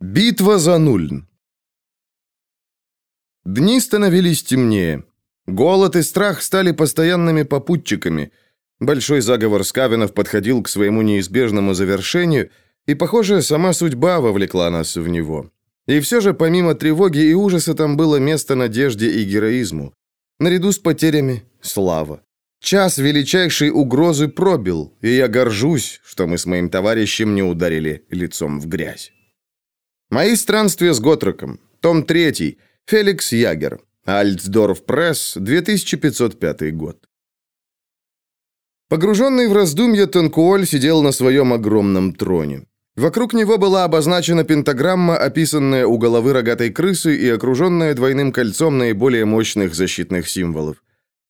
Битва за Нульн. Дни становились темнее. Голод и страх стали постоянными попутчиками. Большой заговор Скавинов подходил к своему неизбежному завершению, и, похоже, сама судьба вовлекла нас в него. И все же, помимо тревоги и ужаса, там было место надежде и героизму. Наряду с потерями – слава. Час величайшей угрозы пробил, и я горжусь, что мы с моим товарищем не ударили лицом в грязь. Мои странствия с Готроком. Том 3. Феликс Ягер. Альцдорф Пресс, 2505 год. Погруженный в раздумья, Танкуоль сидел на своем огромном троне. Вокруг него была обозначена пентаграмма, описанная у головы рогатой крысы и окруженная двойным кольцом наиболее мощных защитных символов.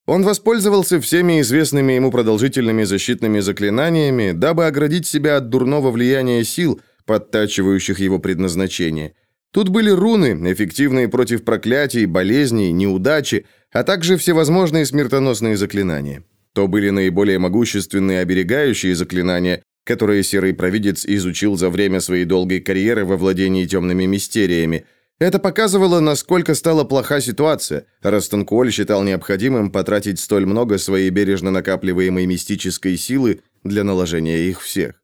Он воспользовался всеми известными ему продолжительными защитными заклинаниями, дабы оградить себя от дурного влияния сил – подтачивающих его предназначение. Тут были руны, эффективные против проклятий, болезней, неудачи, а также всевозможные смертоносные заклинания. То были наиболее могущественные оберегающие заклинания, которые Серый Провидец изучил за время своей долгой карьеры во владении темными мистериями. Это показывало, насколько стала плоха ситуация, раз Танкуоль считал необходимым потратить столь много своей бережно накапливаемой мистической силы для наложения их всех.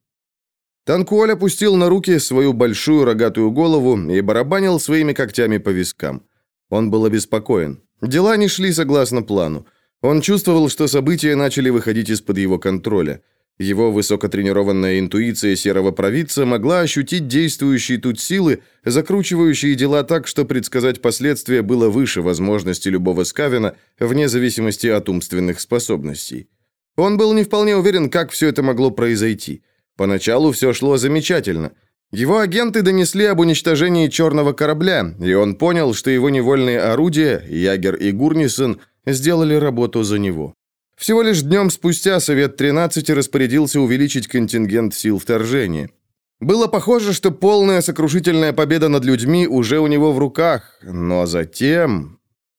Танкуоль опустил на руки свою большую рогатую голову и барабанил своими когтями по вискам. Он был обеспокоен. Дела не шли согласно плану. Он чувствовал, что события начали выходить из-под его контроля. Его высокотренированная интуиция серого провидца могла ощутить действующие тут силы, закручивающие дела так, что предсказать последствия было выше возможности любого скавина, вне зависимости от умственных способностей. Он был не вполне уверен, как все это могло произойти – Поначалу все шло замечательно. Его агенты донесли об уничтожении черного корабля, и он понял, что его невольные орудия, Ягер и Гурнисон, сделали работу за него. Всего лишь днем спустя Совет 13 распорядился увеличить контингент сил вторжения. Было похоже, что полная сокрушительная победа над людьми уже у него в руках, но затем...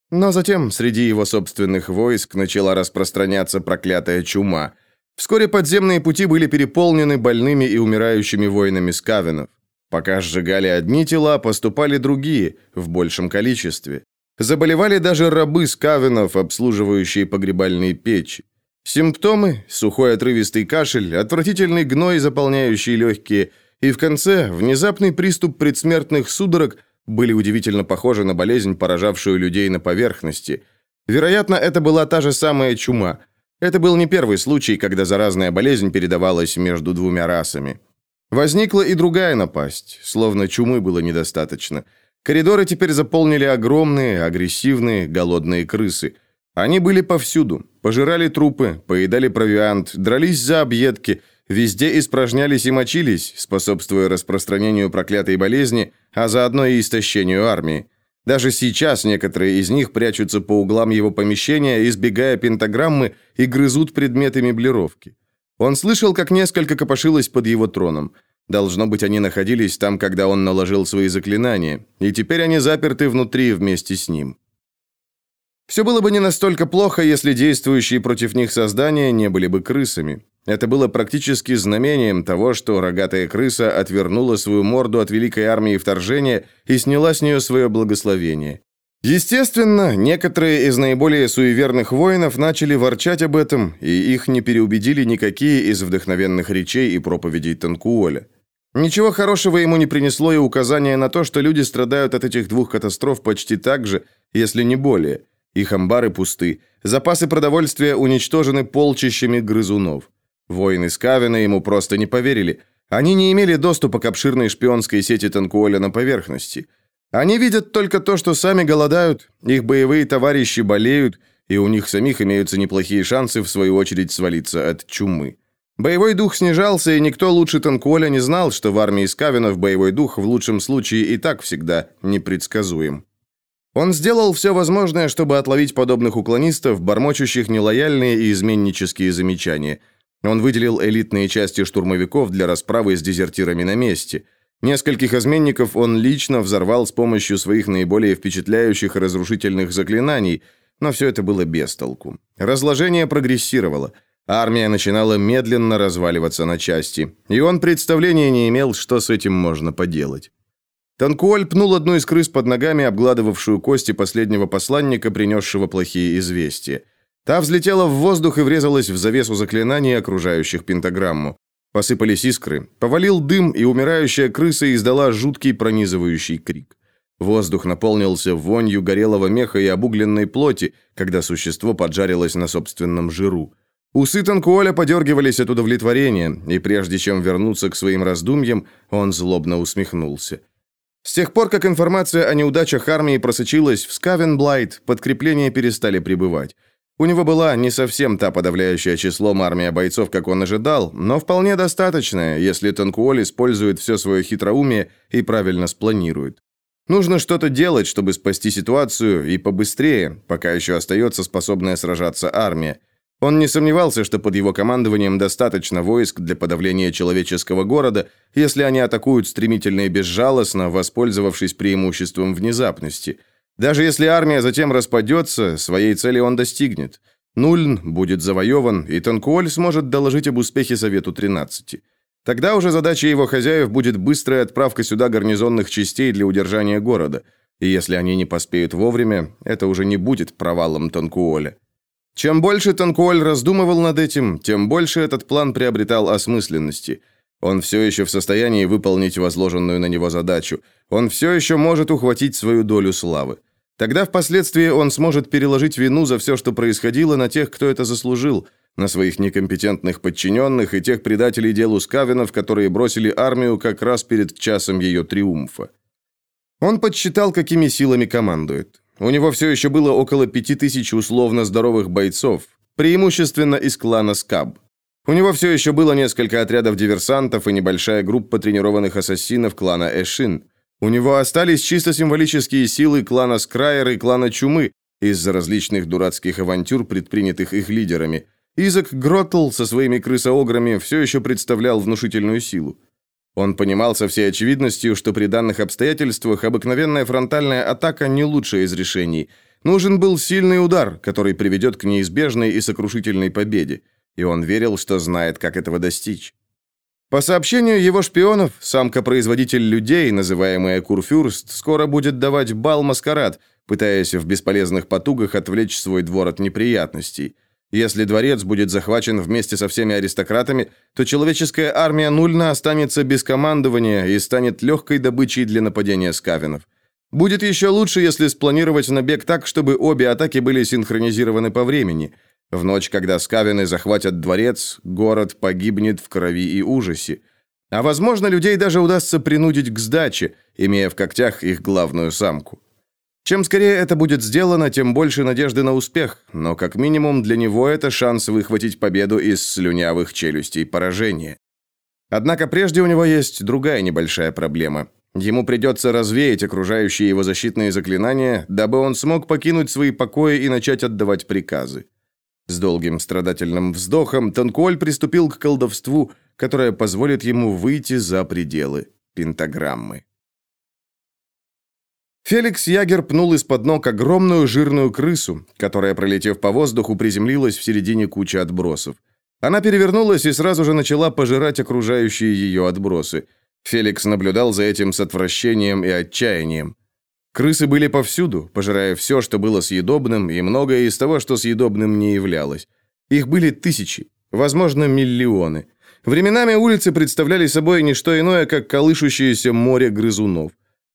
Но затем среди его собственных войск начала распространяться проклятая чума – Вскоре подземные пути были переполнены больными и умирающими воинами скавенов. Пока сжигали одни тела, поступали другие, в большем количестве. Заболевали даже рабы скавенов, обслуживающие погребальные печи. Симптомы – сухой отрывистый кашель, отвратительный гной, заполняющий легкие, и в конце – внезапный приступ предсмертных судорог были удивительно похожи на болезнь, поражавшую людей на поверхности. Вероятно, это была та же самая чума – это был не первый случай, когда заразная болезнь передавалась между двумя расами. Возникла и другая напасть, словно чумы было недостаточно. Коридоры теперь заполнили огромные, агрессивные, голодные крысы. Они были повсюду, пожирали трупы, поедали провиант, дрались за объедки, везде испражнялись и мочились, способствуя распространению проклятой болезни, а заодно и истощению армии. Даже сейчас некоторые из них прячутся по углам его помещения, избегая пентаграммы и грызут предметы меблировки. Он слышал, как несколько копошилось под его троном. Должно быть, они находились там, когда он наложил свои заклинания, и теперь они заперты внутри вместе с ним. Все было бы не настолько плохо, если действующие против них создания не были бы крысами. Это было практически знамением того, что рогатая крыса отвернула свою морду от великой армии вторжения и сняла с нее свое благословение. Естественно, некоторые из наиболее суеверных воинов начали ворчать об этом, и их не переубедили никакие из вдохновенных речей и проповедей Танкуоля. Ничего хорошего ему не принесло и указание на то, что люди страдают от этих двух катастроф почти так же, если не более. Их амбары пусты, запасы продовольствия уничтожены полчищами грызунов. Воины Скавина ему просто не поверили. Они не имели доступа к обширной шпионской сети Танкуоля на поверхности. Они видят только то, что сами голодают, их боевые товарищи болеют, и у них самих имеются неплохие шансы, в свою очередь, свалиться от чумы. Боевой дух снижался, и никто лучше Танкуоля не знал, что в армии Скавинов боевой дух в лучшем случае и так всегда непредсказуем. Он сделал все возможное, чтобы отловить подобных уклонистов, бормочущих нелояльные и изменнические замечания – он выделил элитные части штурмовиков для расправы с дезертирами на месте. Нескольких изменников он лично взорвал с помощью своих наиболее впечатляющих разрушительных заклинаний, но все это было без толку. Разложение прогрессировало. Армия начинала медленно разваливаться на части, и он представления не имел, что с этим можно поделать. Танкуоль пнул одну из крыс под ногами, обгладывавшую кости последнего посланника, принесшего плохие известия. Та взлетела в воздух и врезалась в завесу заклинаний, окружающих пентаграмму. Посыпались искры, повалил дым, и умирающая крыса издала жуткий пронизывающий крик. Воздух наполнился вонью горелого меха и обугленной плоти, когда существо поджарилось на собственном жиру. Усы Танкуоля подергивались от удовлетворения, и прежде чем вернуться к своим раздумьям, он злобно усмехнулся. С тех пор, как информация о неудачах армии просочилась в Скавенблайт, подкрепления перестали прибывать. У него была не совсем та подавляющая числом армия бойцов, как он ожидал, но вполне достаточная, если Танкуоль использует все свое хитроумие и правильно спланирует. Нужно что-то делать, чтобы спасти ситуацию, и побыстрее, пока еще остается способная сражаться армия. Он не сомневался, что под его командованием достаточно войск для подавления человеческого города, если они атакуют стремительно и безжалостно, воспользовавшись преимуществом внезапности. Даже если армия затем распадется, своей цели он достигнет. Нульн будет завоеван, и Танкуоль сможет доложить об успехе Совету 13. Тогда уже задача его хозяев будет быстрая отправка сюда гарнизонных частей для удержания города. И если они не поспеют вовремя, это уже не будет провалом Танкуоля. Чем больше Танкуоль раздумывал над этим, тем больше этот план приобретал осмысленности. Он все еще в состоянии выполнить возложенную на него задачу. Он все еще может ухватить свою долю славы. Тогда впоследствии он сможет переложить вину за все, что происходило, на тех, кто это заслужил – на своих некомпетентных подчиненных и тех предателей делу Скавинов, которые бросили армию как раз перед часом ее триумфа. Он подсчитал, какими силами командует. У него все еще было около пяти тысяч условно здоровых бойцов, преимущественно из клана Скаб. У него все еще было несколько отрядов диверсантов и небольшая группа тренированных ассасинов клана Эшин. У него остались чисто символические силы клана Скрайер и клана Чумы из-за различных дурацких авантюр, предпринятых их лидерами – Изак Гротл со своими крысоограми все еще представлял внушительную силу. Он понимал со всей очевидностью, что при данных обстоятельствах обыкновенная фронтальная атака не лучшее из решений. Нужен был сильный удар, который приведет к неизбежной и сокрушительной победе, и он верил, что знает, как этого достичь. По сообщению его шпионов, самка-производитель людей, называемая Курфюрст, скоро будет давать бал-маскарад, пытаясь в бесполезных потугах отвлечь свой двор от неприятностей. Если дворец будет захвачен вместе со всеми аристократами, то человеческая армия Нульна останется без командования и станет легкой добычей для нападения скавинов. Будет еще лучше, если спланировать набег так, чтобы обе атаки были синхронизированы по времени. В ночь, когда скавины захватят дворец, город погибнет в крови и ужасе. А возможно, людей даже удастся принудить к сдаче, имея в когтях их главную самку. Чем скорее это будет сделано, тем больше надежды на успех, но как минимум для него это шанс выхватить победу из слюнявых челюстей поражения. Однако прежде у него есть другая небольшая проблема. Ему придется развеять окружающие его защитные заклинания, дабы он смог покинуть свои покои и начать отдавать приказы. С долгим страдательным вздохом Танкуоль приступил к колдовству, которое позволит ему выйти за пределы пентаграммы. Феликс Ягер пнул из-под ног огромную жирную крысу, которая, пролетев по воздуху, приземлилась в середине кучи отбросов. Она перевернулась и сразу же начала пожирать окружающие ее отбросы. Феликс наблюдал за этим с отвращением и отчаянием. Крысы были повсюду, пожирая все, что было съедобным, и многое из того, что съедобным не являлось. Их были тысячи, возможно, миллионы. Временами улицы представляли собой не что иное, как колышущееся море грызунов.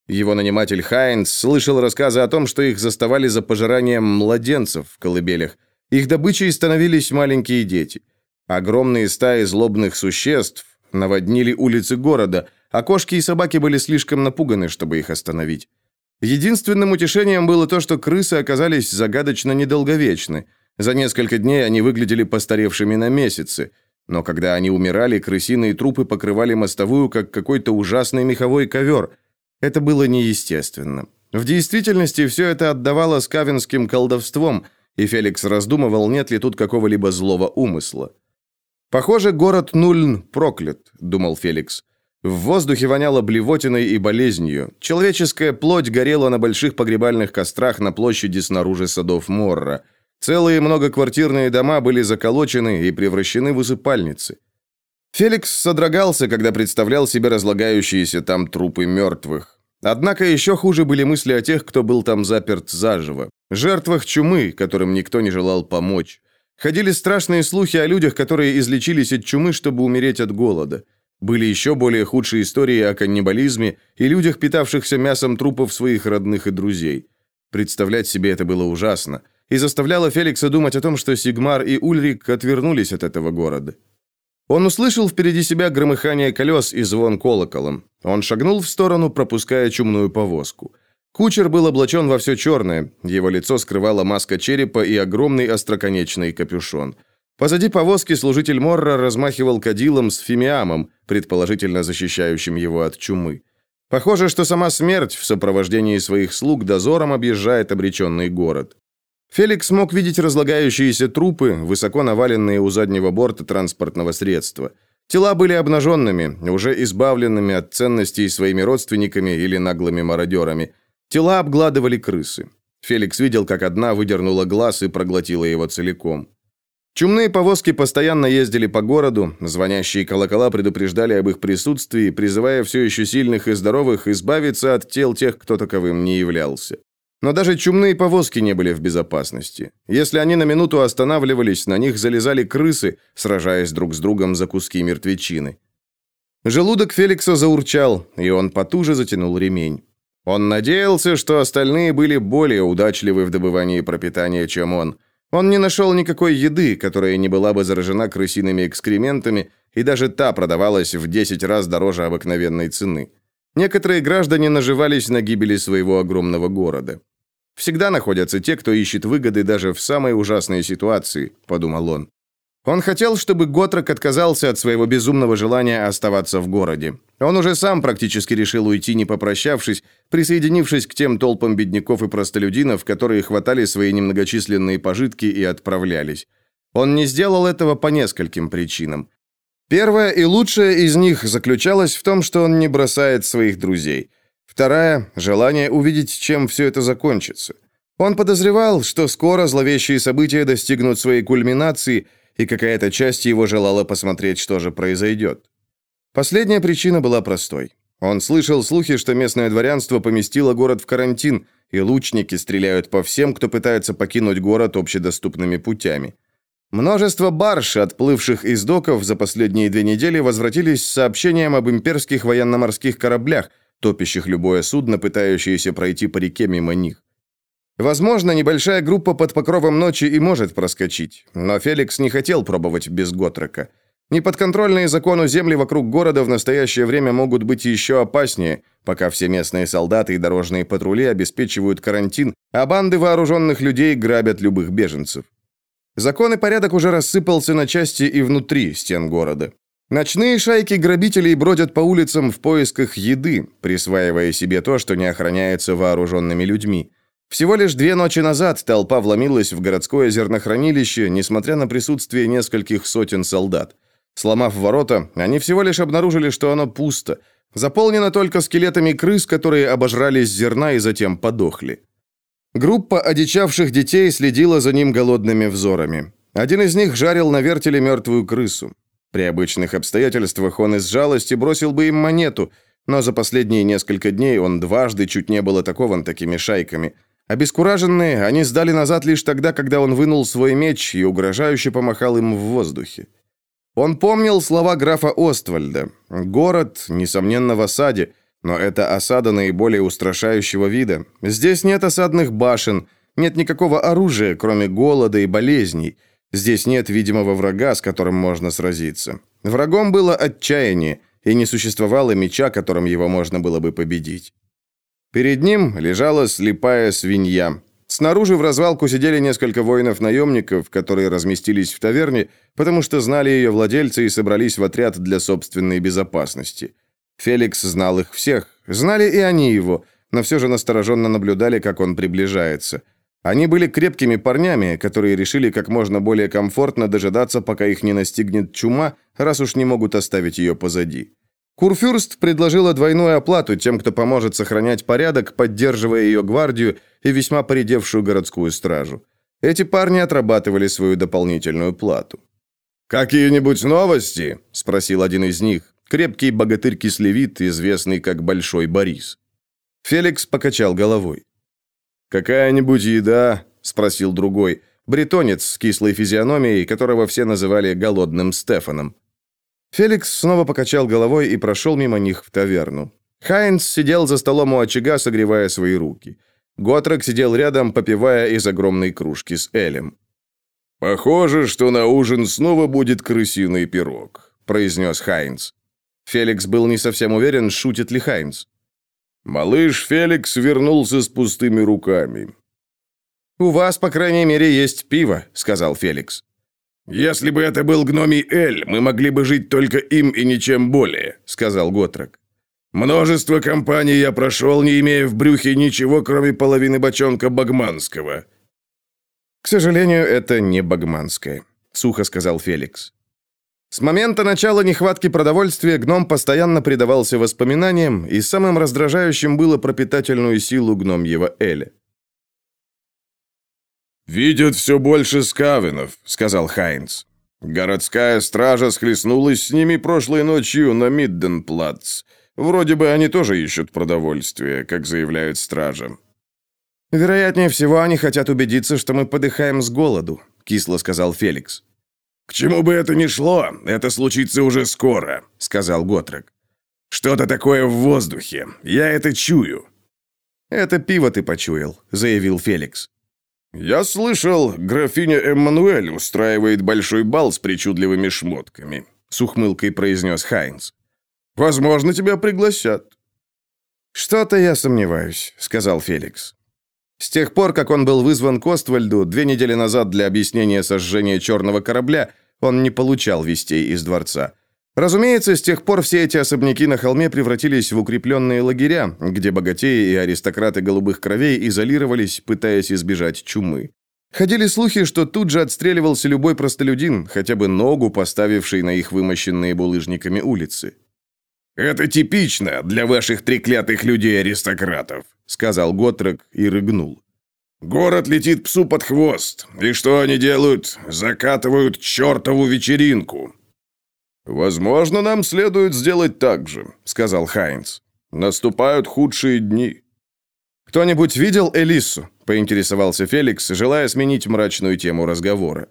Его наниматель Хайнс слышал рассказы о том, что их заставали за пожиранием младенцев в колыбелях. Их добычей становились маленькие дети. Огромные стаи злобных существ наводнили улицы города, а кошки и собаки были слишком напуганы, чтобы их остановить. Единственным утешением было то, что крысы оказались загадочно недолговечны. За несколько дней они выглядели постаревшими на месяцы. Но когда они умирали, крысиные трупы покрывали мостовую, как какой-то ужасный меховой ковер – это было неестественно. В действительности все это отдавало скавинским колдовством, и Феликс раздумывал, нет ли тут какого-либо злого умысла. «Похоже, город Нульн проклят», — думал Феликс. В воздухе воняло блевотиной и болезнью. Человеческая плоть горела на больших погребальных кострах на площади снаружи садов Морра. Целые многоквартирные дома были заколочены и превращены в усыпальницы. Феликс содрогался, когда представлял себе разлагающиеся там трупы мертвых. Однако еще хуже были мысли о тех, кто был там заперт заживо. Жертвах чумы, которым никто не желал помочь. Ходили страшные слухи о людях, которые излечились от чумы, чтобы умереть от голода. Были еще более худшие истории о каннибализме и людях, питавшихся мясом трупов своих родных и друзей. Представлять себе это было ужасно и заставляло Феликса думать о том, что Сигмар и Ульрик отвернулись от этого города. Он услышал впереди себя громыхание колес и звон колоколом. Он шагнул в сторону, пропуская чумную повозку. Кучер был облачен во все черное, его лицо скрывала маска черепа и огромный остроконечный капюшон. Позади повозки служитель Морра размахивал кадилом с фимиамом, предположительно защищающим его от чумы. Похоже, что сама смерть в сопровождении своих слуг дозором объезжает обреченный город. Феликс мог видеть разлагающиеся трупы, высоко наваленные у заднего борта транспортного средства. Тела были обнаженными, уже избавленными от ценностей своими родственниками или наглыми мародерами. Тела обгладывали крысы. Феликс видел, как одна выдернула глаз и проглотила его целиком. Чумные повозки постоянно ездили по городу, звонящие колокола предупреждали об их присутствии, призывая все еще сильных и здоровых избавиться от тел тех, кто таковым не являлся. Но даже чумные повозки не были в безопасности. Если они на минуту останавливались, на них залезали крысы, сражаясь друг с другом за куски мертвечины. Желудок Феликса заурчал, и он потуже затянул ремень. Он надеялся, что остальные были более удачливы в добывании пропитания, чем он. Он не нашел никакой еды, которая не была бы заражена крысиными экскрементами, и даже та продавалась в 10 раз дороже обыкновенной цены. Некоторые граждане наживались на гибели своего огромного города. Всегда находятся те, кто ищет выгоды даже в самой ужасной ситуации, подумал он. Он хотел, чтобы Готрок отказался от своего безумного желания оставаться в городе. Он уже сам практически решил уйти, не попрощавшись, присоединившись к тем толпам бедняков и простолюдинов, которые хватали свои немногочисленные пожитки и отправлялись. Он не сделал этого по нескольким причинам. Первая и лучшая из них заключалась в том, что он не бросает своих друзей. Вторая – желание увидеть, чем все это закончится. Он подозревал, что скоро зловещие события достигнут своей кульминации, и какая-то часть его желала посмотреть, что же произойдет. Последняя причина была простой. Он слышал слухи, что местное дворянство поместило город в карантин, и лучники стреляют по всем, кто пытается покинуть город общедоступными путями. Множество барж, отплывших из доков за последние две недели, возвратились с сообщением об имперских военно-морских кораблях, топящих любое судно, пытающееся пройти по реке мимо них. Возможно, небольшая группа под покровом ночи и может проскочить, но Феликс не хотел пробовать без Готрека. Неподконтрольные закону земли вокруг города в настоящее время могут быть еще опаснее, пока все местные солдаты и дорожные патрули обеспечивают карантин, а банды вооруженных людей грабят любых беженцев. Закон и порядок уже рассыпался на части и внутри стен города. Ночные шайки грабителей бродят по улицам в поисках еды, присваивая себе то, что не охраняется вооруженными людьми. Всего лишь две ночи назад толпа вломилась в городское зернохранилище, несмотря на присутствие нескольких сотен солдат. Сломав ворота, они всего лишь обнаружили, что оно пусто, заполнено только скелетами крыс, которые обожрались зерна и затем подохли. Группа одичавших детей следила за ним голодными взорами. Один из них жарил на вертеле мертвую крысу. При обычных обстоятельствах он из жалости бросил бы им монету, но за последние несколько дней он дважды чуть не был атакован такими шайками. Обескураженные, они сдали назад лишь тогда, когда он вынул свой меч и угрожающе помахал им в воздухе. Он помнил слова графа Оствальда. «Город, несомненно, в осаде, но это осада наиболее устрашающего вида. Здесь нет осадных башен, нет никакого оружия, кроме голода и болезней». Здесь нет видимого врага, с которым можно сразиться. Врагом было отчаяние, и не существовало меча, которым его можно было бы победить. Перед ним лежала слепая свинья. Снаружи в развалку сидели несколько воинов-наемников, которые разместились в таверне, потому что знали ее владельцы и собрались в отряд для собственной безопасности. Феликс знал их всех, знали и они его, но все же настороженно наблюдали, как он приближается – они были крепкими парнями, которые решили как можно более комфортно дожидаться, пока их не настигнет чума, раз уж не могут оставить ее позади. Курфюрст предложила двойную оплату тем, кто поможет сохранять порядок, поддерживая ее гвардию и весьма поредевшую городскую стражу. Эти парни отрабатывали свою дополнительную плату. «Какие-нибудь новости?» – спросил один из них, крепкий богатырь-кислевит, известный как Большой Борис. Феликс покачал головой. «Какая-нибудь еда?» – спросил другой. Бретонец с кислой физиономией, которого все называли «голодным Стефаном». Феликс снова покачал головой и прошел мимо них в таверну. Хайнц сидел за столом у очага, согревая свои руки. Готрек сидел рядом, попивая из огромной кружки с Элем. «Похоже, что на ужин снова будет крысиный пирог», – произнес Хайнц. Феликс был не совсем уверен, шутит ли Хайнц. «Малыш Феликс вернулся с пустыми руками». «У вас, по крайней мере, есть пиво», – сказал Феликс. «Если бы это был гномий Эль, мы могли бы жить только им и ничем более», – сказал Готрек. Множество компаний я прошел, не имея в брюхе ничего, кроме половины бочонка багманского». «К сожалению, это не багманское», — сухо сказал Феликс. С момента начала нехватки продовольствия гном постоянно предавался воспоминаниям, и самым раздражающим было пропитательную силу гномьего Эля. «Видят все больше скавинов», — сказал Хайнц. «Городская стража схлестнулась с ними прошлой ночью на Мидденплац. Вроде бы они тоже ищут продовольствие, как заявляют стражи. Вероятнее всего, они хотят убедиться, что мы подыхаем с голоду, кисло сказал Феликс. К чему бы это ни шло, это случится уже скоро, сказал Готрек. Что-то такое в воздухе. Я это чую. Это пиво ты почуял, заявил Феликс. Я слышал, графиня Эммануэль устраивает большой бал с причудливыми шмотками, с ухмылкой произнес Хайнц. Возможно, тебя пригласят». «Что-то я сомневаюсь», — сказал Феликс. С тех пор, как он был вызван к Оствальду две недели назад для объяснения сожжения черного корабля, он не получал вестей из дворца. Разумеется, с тех пор все эти особняки на холме превратились в укрепленные лагеря, где богатеи и аристократы голубых кровей изолировались, пытаясь избежать чумы. Ходили слухи, что тут же отстреливался любой простолюдин, хотя бы ногу поставивший на их вымощенные булыжниками улицы. «Это типично для ваших треклятых людей-аристократов», — сказал Готрек и рыгнул. «Город летит псу под хвост. И что они делают? Закатывают чертову вечеринку». «Возможно, нам следует сделать так же», — сказал Хайнц. «Наступают худшие дни». «Кто-нибудь видел Элису?» — поинтересовался Феликс, желая сменить мрачную тему разговора.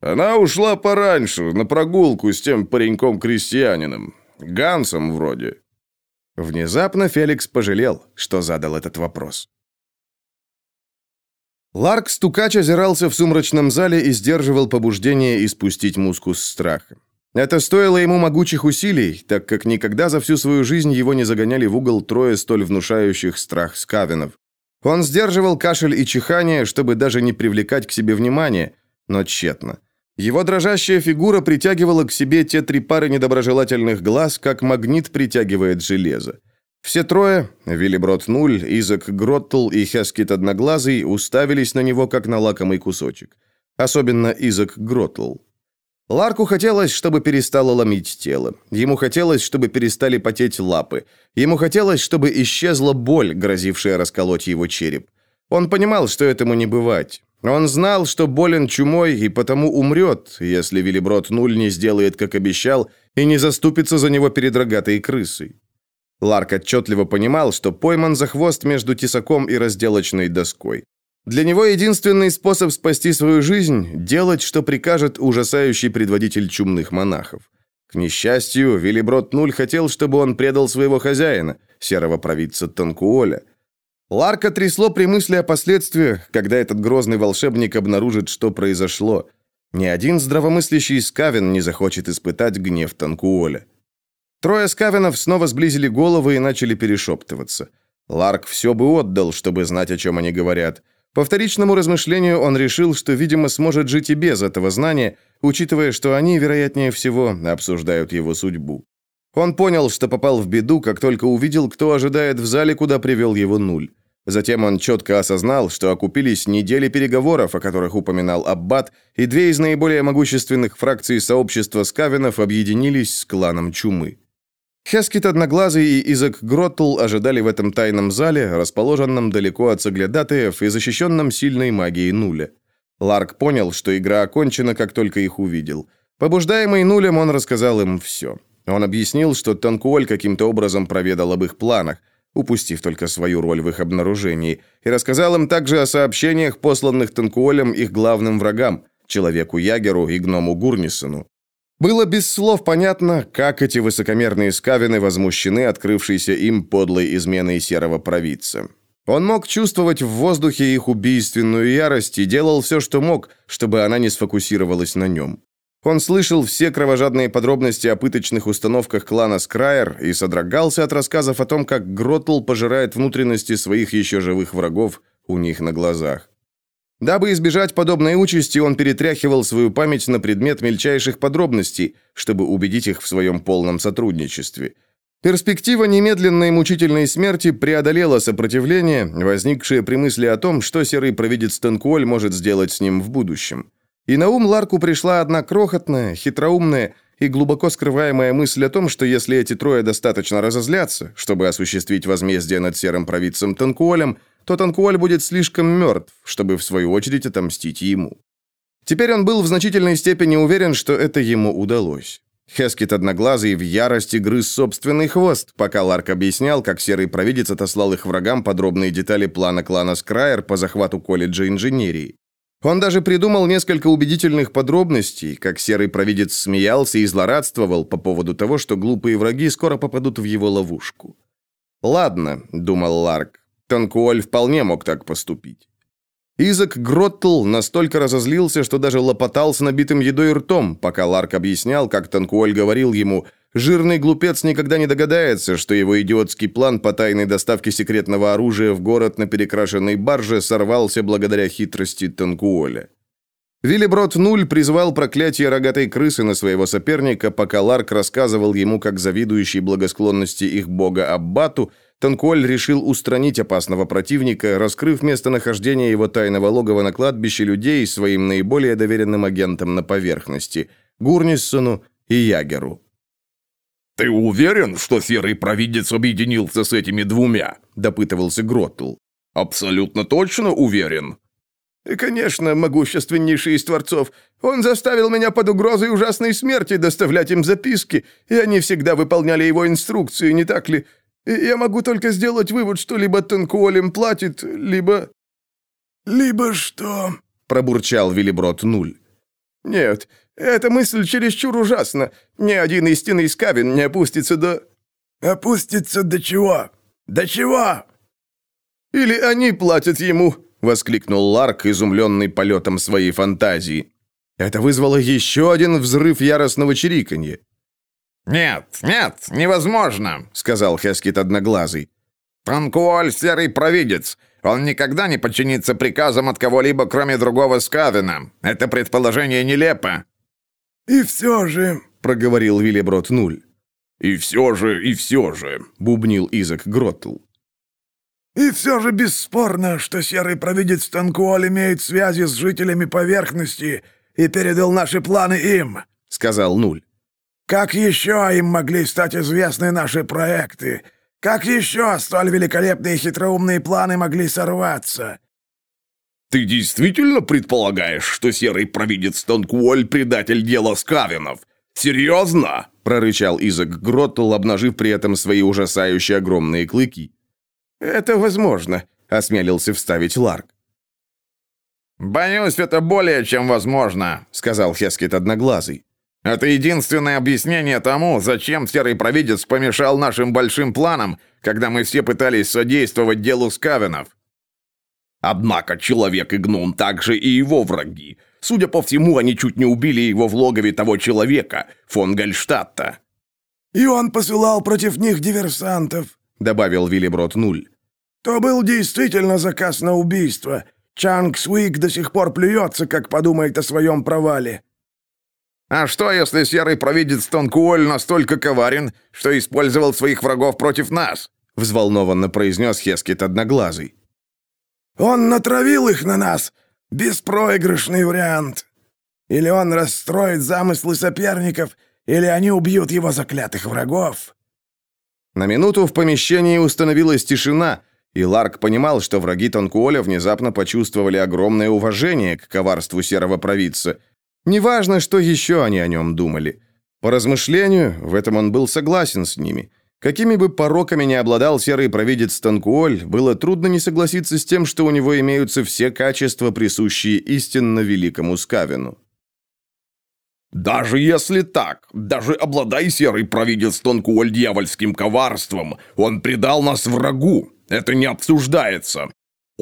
«Она ушла пораньше, на прогулку с тем пареньком-крестьянином. Гансом вроде». Внезапно Феликс пожалел, что задал этот вопрос. Ларк стукач озирался в сумрачном зале и сдерживал побуждение испустить мускус страха. Это стоило ему могучих усилий, так как никогда за всю свою жизнь его не загоняли в угол трое столь внушающих страх скавинов. Он сдерживал кашель и чихание, чтобы даже не привлекать к себе внимания, но тщетно. Его дрожащая фигура притягивала к себе те три пары недоброжелательных глаз, как магнит притягивает железо. Все трое, Виллиброд Нуль, Изак Гроттл и Хескит Одноглазый, уставились на него, как на лакомый кусочек. Особенно Изак Гроттл. Ларку хотелось, чтобы перестало ломить тело. Ему хотелось, чтобы перестали потеть лапы. Ему хотелось, чтобы исчезла боль, грозившая расколоть его череп. Он понимал, что этому не бывать. Он знал, что болен чумой и потому умрет, если Виллиброд Нуль не сделает, как обещал, и не заступится за него перед рогатой крысой. Ларк отчетливо понимал, что пойман за хвост между тесаком и разделочной доской. Для него единственный способ спасти свою жизнь – делать, что прикажет ужасающий предводитель чумных монахов. К несчастью, Виллиброд Нуль хотел, чтобы он предал своего хозяина, серого провидца Танкуоля – Ларка трясло при мысли о последствиях, когда этот грозный волшебник обнаружит, что произошло. Ни один здравомыслящий скавен не захочет испытать гнев Танкуоля. Трое скавенов снова сблизили головы и начали перешептываться. Ларк все бы отдал, чтобы знать, о чем они говорят. По вторичному размышлению он решил, что, видимо, сможет жить и без этого знания, учитывая, что они, вероятнее всего, обсуждают его судьбу. Он понял, что попал в беду, как только увидел, кто ожидает в зале, куда привел его нуль. Затем он четко осознал, что окупились недели переговоров, о которых упоминал Аббат, и две из наиболее могущественных фракций сообщества скавинов объединились с кланом Чумы. Хескит Одноглазый и Изак Гроттл ожидали в этом тайном зале, расположенном далеко от соглядатаев и защищенном сильной магией Нуля. Ларк понял, что игра окончена, как только их увидел. Побуждаемый Нулем, он рассказал им все. Он объяснил, что Танкуоль каким-то образом проведал об их планах. упустив только свою роль в их обнаружении, и рассказал им также о сообщениях, посланных Танкуолем их главным врагам, человеку-ягеру и гному Гурнисону. Было без слов понятно, как эти высокомерные скавины возмущены открывшейся им подлой изменой серого провидца. Он мог чувствовать в воздухе их убийственную ярость и делал все, что мог, чтобы она не сфокусировалась на нем. Он слышал все кровожадные подробности о пыточных установках клана Скрайер и содрогался от рассказов о том, как Гротл пожирает внутренности своих еще живых врагов у них на глазах. Дабы избежать подобной участи, он перетряхивал свою память на предмет мельчайших подробностей, чтобы убедить их в своем полном сотрудничестве. Перспектива немедленной мучительной смерти преодолела сопротивление, возникшее при мысли о том, что серый провидец Тенкуоль может сделать с ним в будущем. И на ум Ларку пришла одна крохотная, хитроумная и глубоко скрываемая мысль о том, что если эти трое достаточно разозлятся, чтобы осуществить возмездие над серым провидцем Танкуолем, то Танкуоль будет слишком мертв, чтобы в свою очередь отомстить ему. Теперь он был в значительной степени уверен, что это ему удалось. Хескет Одноглазый в ярости грыз собственный хвост, пока Ларк объяснял, как серый провидец отослал их врагам подробные детали плана клана Скрайер по захвату колледжа инженерии. Он даже придумал несколько убедительных подробностей, как серый провидец смеялся и злорадствовал по поводу того, что глупые враги скоро попадут в его ловушку. «Ладно», — думал Ларк, — «Танкуоль вполне мог так поступить». Изак Гроттл настолько разозлился, что даже лопотал с набитым едой ртом, пока Ларк объяснял, как Танкуоль говорил ему — Жирный глупец никогда не догадается, что его идиотский план по тайной доставке секретного оружия в город на перекрашенной барже сорвался благодаря хитрости Танкуоля. Виллиброд Нуль призвал проклятие рогатой крысы на своего соперника, пока Ларк рассказывал ему, как завидующий благосклонности их бога Аббату, Танкуоль решил устранить опасного противника, раскрыв местонахождение его тайного логова на кладбище людей своим наиболее доверенным агентам на поверхности – Гурниссону и Ягеру. «Ты уверен, что серый провидец объединился с этими двумя?» – допытывался Гроттл. «Абсолютно точно уверен». «Конечно, могущественнейший из творцов. Он заставил меня под угрозой ужасной смерти доставлять им записки, и они всегда выполняли его инструкции, не так ли? Я могу только сделать вывод, что либо Тенкуоль им платит, либо...» «Либо что?» – пробурчал Виллиброд Нуль. «Нет, эта мысль чересчур ужасна. Ни один истинный скавин не опустится до...» «Опустится до чего? До чего?» «Или они платят ему», — воскликнул Ларк, изумленный полетом своей фантазии. Это вызвало еще один взрыв яростного чириканья. «Нет, нет, невозможно», — сказал Хескит Одноглазый. «Танкуоль — серый провидец. Он никогда не подчинится приказам от кого-либо, кроме другого Скавина. Это предположение нелепо». «И все же», — проговорил Виллиброд Нуль. «И все же, и все же», — бубнил Изак Гроттл. «И все же бесспорно, что серый провидец Танкуоль имеет связи с жителями поверхности и передал наши планы им», — сказал Нуль. «Как еще им могли стать известны наши проекты? Как еще столь великолепные хитроумные планы могли сорваться? «Ты действительно предполагаешь, что серый провидец Тонкуоль — предатель дела Скавинов? Серьезно?» — прорычал Изак Гроттл, обнажив при этом свои ужасающие огромные клыки. «Это возможно», — осмелился вставить Ларк. «Боюсь, это более чем возможно», — сказал Хескет Одноглазый. Это единственное объяснение тому, зачем серый провидец помешал нашим большим планам, когда мы все пытались содействовать делу Скавенов. Однако человек и гном также и его враги. Судя по всему, они чуть не убили его в логове того человека, фон Гальштадта. «И он посылал против них диверсантов», — добавил Виллиброд Нуль. «То был действительно заказ на убийство. Чанг Свик до сих пор плюется, как подумает о своем провале». А что, если серый провидец Тонкуоль настолько коварен, что использовал своих врагов против нас?» — взволнованно произнес Хескет Одноглазый. «Он натравил их на нас. Беспроигрышный вариант. Или он расстроит замыслы соперников, или они убьют его заклятых врагов». На минуту в помещении установилась тишина, и Ларк понимал, что враги Тонкуоля внезапно почувствовали огромное уважение к коварству серого провидца — Неважно, что еще они о нем думали. По размышлению, в этом он был согласен с ними. Какими бы пороками ни обладал серый провидец Танкуоль, было трудно не согласиться с тем, что у него имеются все качества, присущие истинно великому Скавину. «Даже если так, даже обладай серый провидец Танкуоль дьявольским коварством, он предал нас врагу, это не обсуждается.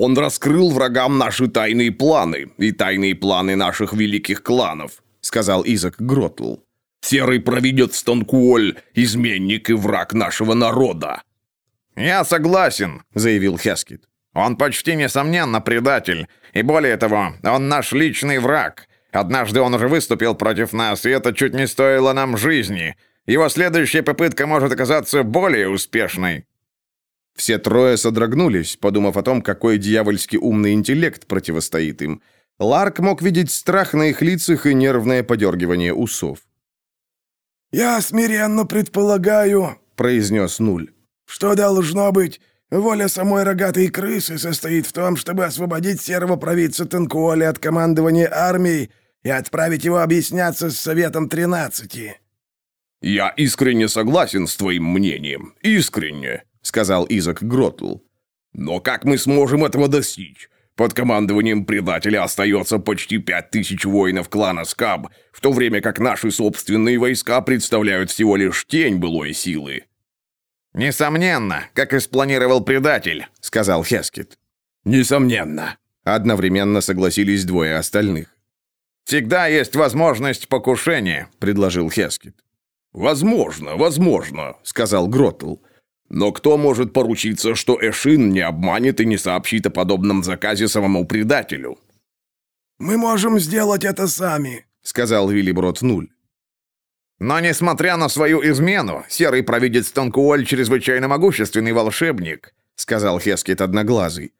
Он раскрыл врагам наши тайные планы и тайные планы наших великих кланов», — сказал Изак Гротл. Серый провидец Тонкуоль – изменник и враг нашего народа». «Я согласен», – заявил Хескит. «Он почти несомненно предатель, и более того, он наш личный враг. Однажды он уже выступил против нас, и это чуть не стоило нам жизни. Его следующая попытка может оказаться более успешной». Все трое содрогнулись, подумав о том, какой дьявольски умный интеллект противостоит им. Ларк мог видеть страх на их лицах и нервное подергивание усов. «Я смиренно предполагаю», — произнес Нуль, «что должно быть, воля самой рогатой крысы состоит в том, чтобы освободить серого провидца Тенкуоли от командования армией и отправить его объясняться с Советом Тринадцати». «Я искренне согласен с твоим мнением. Искренне», — сказал Изак Гротл. «Но как мы сможем этого достичь? Под командованием предателя остается почти пять тысяч воинов клана Скаб, в то время как наши собственные войска представляют всего лишь тень былой силы». «Несомненно, как и спланировал предатель», — сказал Хескет. «Несомненно», — одновременно согласились двое остальных. «Всегда есть возможность покушения», — предложил Хескет. «Возможно, возможно», — сказал Гротл. Но кто может поручиться, что Эшин не обманет и не сообщит о подобном заказе самому предателю? «Мы можем сделать это сами», — сказал Виллиброд Нуль. «Но несмотря на свою измену, серый провидец Тонкуоль чрезвычайно могущественный волшебник», — сказал Хескет Одноглазый.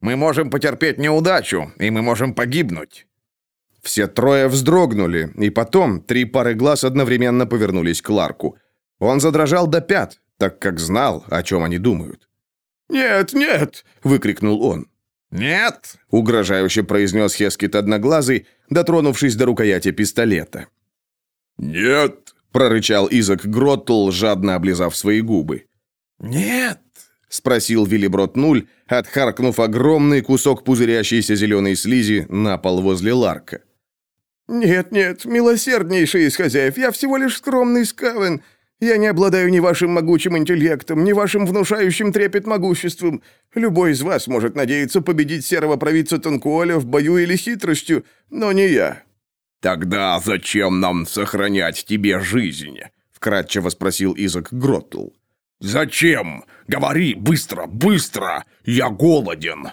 «Мы можем потерпеть неудачу, и мы можем погибнуть». Все трое вздрогнули, и потом три пары глаз одновременно повернулись к Ларку. Он задрожал до пят, так как знал, о чем они думают. «Нет, нет!» — выкрикнул он. «Нет!» — угрожающе произнес Хескит Одноглазый, дотронувшись до рукояти пистолета. «Нет!» — прорычал Изак Гроттл, жадно облизав свои губы. «Нет!» — спросил Виллиброд Нуль, отхаркнув огромный кусок пузырящейся зеленой слизи на пол возле Ларка. «Нет, нет, милосерднейший из хозяев, я всего лишь скромный скавен. Я не обладаю ни вашим могучим интеллектом, ни вашим внушающим трепет могуществом. Любой из вас может надеяться победить серого провидца Танкуоля в бою или хитростью, но не я». «Тогда зачем нам сохранять тебе жизнь?» — вкратчиво спросил Изак Гроттл. «Зачем? Говори быстро, быстро! Я голоден!»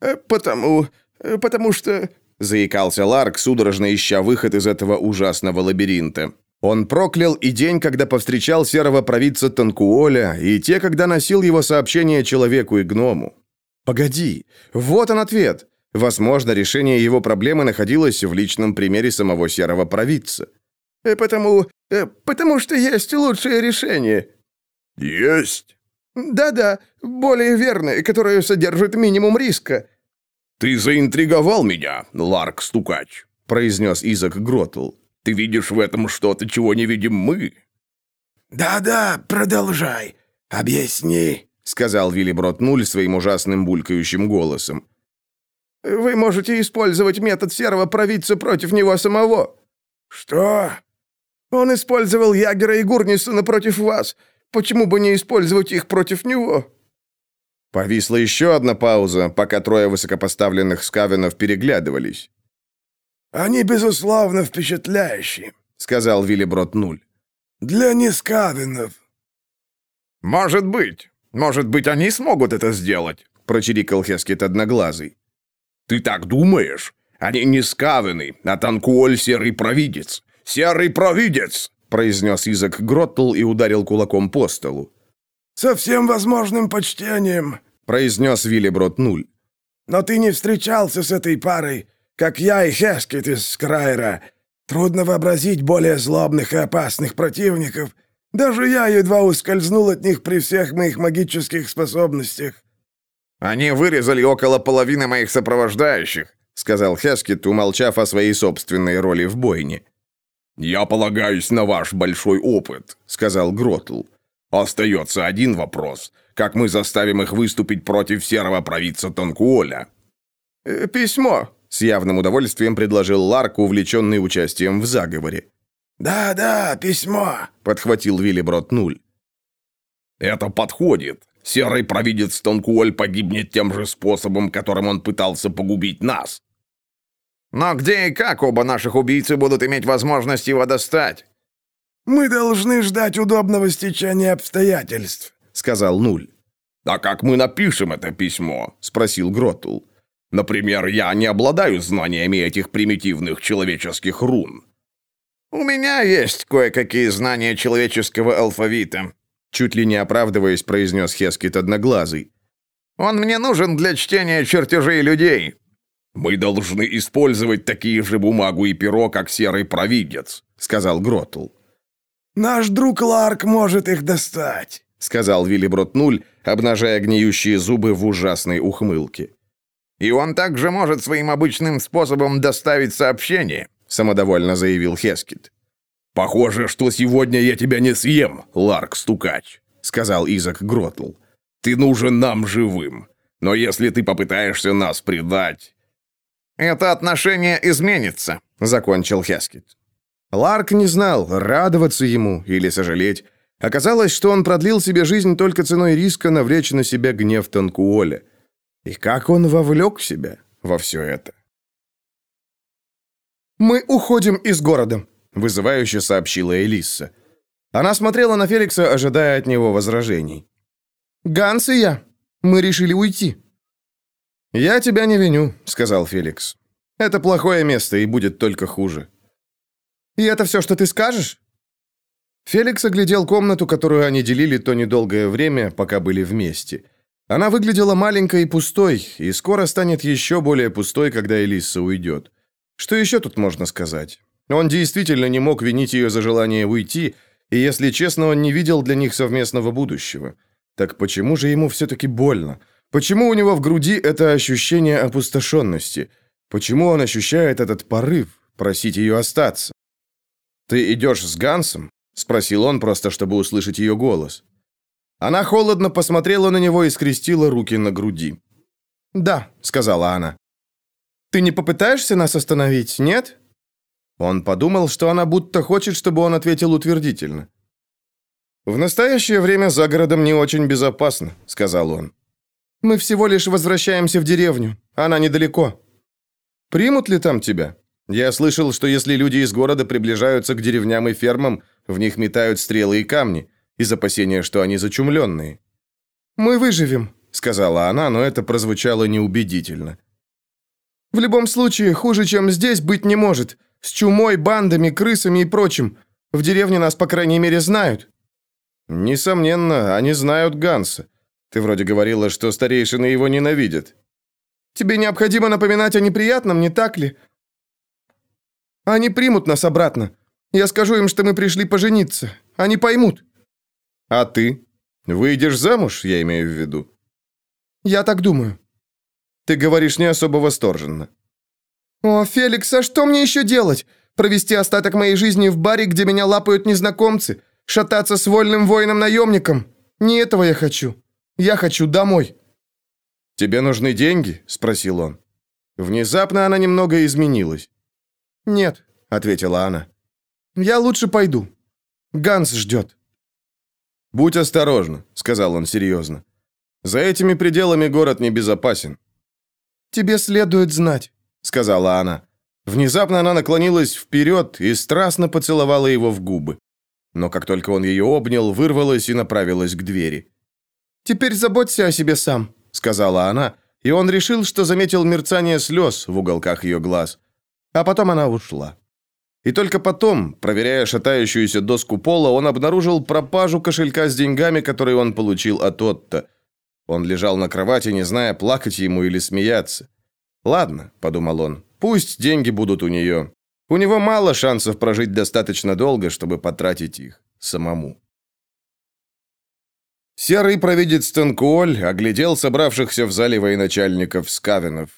«Э, «Потому... Э, потому что...» — заикался Ларк, судорожно ища выход из этого ужасного лабиринта. Он проклял и день, когда повстречал серого провидца Танкуоля, и те, когда носил его сообщение человеку и гному. Погоди, вот он ответ. Возможно, решение его проблемы находилось в личном примере самого серого провидца. Э, «Потому... Э, потому что есть лучшее решение». «Есть?» «Да-да, более верное, которое содержит минимум риска». «Ты заинтриговал меня, Ларк-стукач», — произнес Изак Гротл. Ты видишь в этом что-то, чего не видим мы?» «Да-да, продолжай. Объясни», — сказал Виллиброд Нуль своим ужасным булькающим голосом. «Вы можете использовать метод серого провидца против него самого». «Что?» «Он использовал Ягера и Гурнисона против вас. Почему бы не использовать их против него?» Повисла еще одна пауза, пока трое высокопоставленных скавенов переглядывались. «Они, безусловно, впечатляющие», — сказал Виллиброд Нуль. «Для нескавинов». «Может быть. Может быть, они смогут это сделать», — прочирикал Хескет Одноглазый. «Ты так думаешь? Они не скавены, а Танкуоль — серый провидец. Серый провидец!» — произнес Изак Гроттл и ударил кулаком по столу. «Со всем возможным почтением», — произнес Виллиброд Нуль. «Но ты не встречался с этой парой как я и Хескет из Скрайра. Трудно вообразить более злобных и опасных противников. Даже я едва ускользнул от них при всех моих магических способностях». «Они вырезали около половины моих сопровождающих», — сказал Хескет, умолчав о своей собственной роли в бойне. «Я полагаюсь на ваш большой опыт», — сказал Гротл. Остается один вопрос. Как мы заставим их выступить против серого провидца Танкуоля?» «Э, «Письмо», — с явным удовольствием предложил Ларк, увлеченный участием в заговоре. «Да-да, письмо», — подхватил Виллиброд Нуль. «Это подходит. Серый провидец Танкуоль погибнет тем же способом, которым он пытался погубить нас». «Но где и как оба наших убийцы будут иметь возможность его достать?» «Мы должны ждать удобного стечения обстоятельств», — сказал Нуль. «А как мы напишем это письмо?» — спросил Гротул. «Например, я не обладаю знаниями этих примитивных человеческих рун». «У меня есть кое-какие знания человеческого алфавита», чуть ли не оправдываясь, произнес Хескит Одноглазый. «Он мне нужен для чтения чертежей людей». «Мы должны использовать такие же бумагу и перо, как серый провидец», — сказал Гротл. «Наш друг Ларк может их достать», — сказал Виллиброд Нуль, обнажая гниющие зубы в ужасной ухмылке. «И он также может своим обычным способом доставить сообщение», — самодовольно заявил Хескит. «Похоже, что сегодня я тебя не съем, Ларк-стукач», — сказал Изак Гротл. «Ты нужен нам живым. Но если ты попытаешься нас предать...» «Это отношение изменится», — закончил Хескит. Ларк не знал, радоваться ему или сожалеть. Оказалось, что он продлил себе жизнь только ценой риска навлечь на себя гнев Танкуоля. И как он вовлек себя во все это? «Мы уходим из города», — вызывающе сообщила Элисса. Она смотрела на Феликса, ожидая от него возражений. «Ганс и я. Мы решили уйти». «Я тебя не виню», — сказал Феликс. «Это плохое место и будет только хуже. И это все, что ты скажешь?» Феликс оглядел комнату, которую они делили то недолгое время, пока были вместе. Она выглядела маленькой и пустой, и скоро станет еще более пустой, когда Элисса уйдет. Что еще тут можно сказать? Он действительно не мог винить ее за желание уйти, и, если честно, он не видел для них совместного будущего. Так почему же ему все-таки больно? Почему у него в груди это ощущение опустошенности? Почему он ощущает этот порыв просить ее остаться? «Ты идешь с Гансом?» — спросил он, просто чтобы услышать ее голос. Она холодно посмотрела на него и скрестила руки на груди. «Да», — сказала она. «Ты не попытаешься нас остановить, нет?» Он подумал, что она будто хочет, чтобы он ответил утвердительно. «В настоящее время за городом не очень безопасно», — сказал он. «Мы всего лишь возвращаемся в деревню. Она недалеко. Примут ли там тебя?» Я слышал, что если люди из города приближаются к деревням и фермам, в них метают стрелы и камни, из опасения, что они зачумленные. «Мы выживем», — сказала она, но это прозвучало неубедительно. «В любом случае, хуже, чем здесь, быть не может. С чумой, бандами, крысами и прочим. В деревне нас, по крайней мере, знают». «Несомненно, они знают Ганса. Ты вроде говорила, что старейшины его ненавидят». «Тебе необходимо напоминать о неприятном, не так ли? Они примут нас обратно. Я скажу им, что мы пришли пожениться. Они поймут. А ты? Выйдешь замуж, я имею в виду? Я так думаю. Ты говоришь не особо восторженно. О, Феликс, а что мне еще делать? Провести остаток моей жизни в баре, где меня лапают незнакомцы? Шататься с вольным воином-наемником? Не этого я хочу. Я хочу домой. Тебе нужны деньги? Спросил он. Внезапно она немного изменилась. «Нет», — ответила она. «Я лучше пойду. Ганс ждет». «Будь осторожна», — сказал он серьезно. «За этими пределами город небезопасен». «Тебе следует знать», — сказала она. Внезапно она наклонилась вперед и страстно поцеловала его в губы. Но как только он ее обнял, вырвалась и направилась к двери. «Теперь заботься о себе сам», — сказала она, и он решил, что заметил мерцание слез в уголках ее глаз. А потом она ушла. И только потом, проверяя шатающуюся доску пола, он обнаружил пропажу кошелька с деньгами, который он получил от Отто. Он лежал на кровати, не зная, плакать ему или смеяться. «Ладно», — подумал он, — «пусть деньги будут у нее. У него мало шансов прожить достаточно долго, чтобы потратить их самому». Серый провидец Тенкуоль оглядел собравшихся в зале военачальников Скавенов.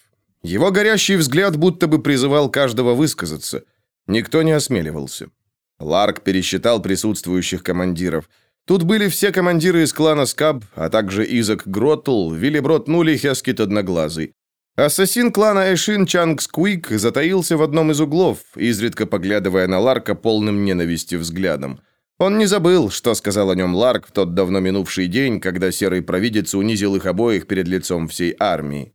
Его горящий взгляд будто бы призывал каждого высказаться. Никто не осмеливался. Ларк пересчитал присутствующих командиров. Тут были все командиры из клана Скаб, а также Изак Гротл, Виллиброд Нули Хескит Одноглазый. Ассасин клана Эшин Чанг Сквик затаился в одном из углов, изредка поглядывая на Ларка полным ненависти взглядом. Он не забыл, что сказал о нем Ларк в тот давно минувший день, когда Серый Провидец унизил их обоих перед лицом всей армии.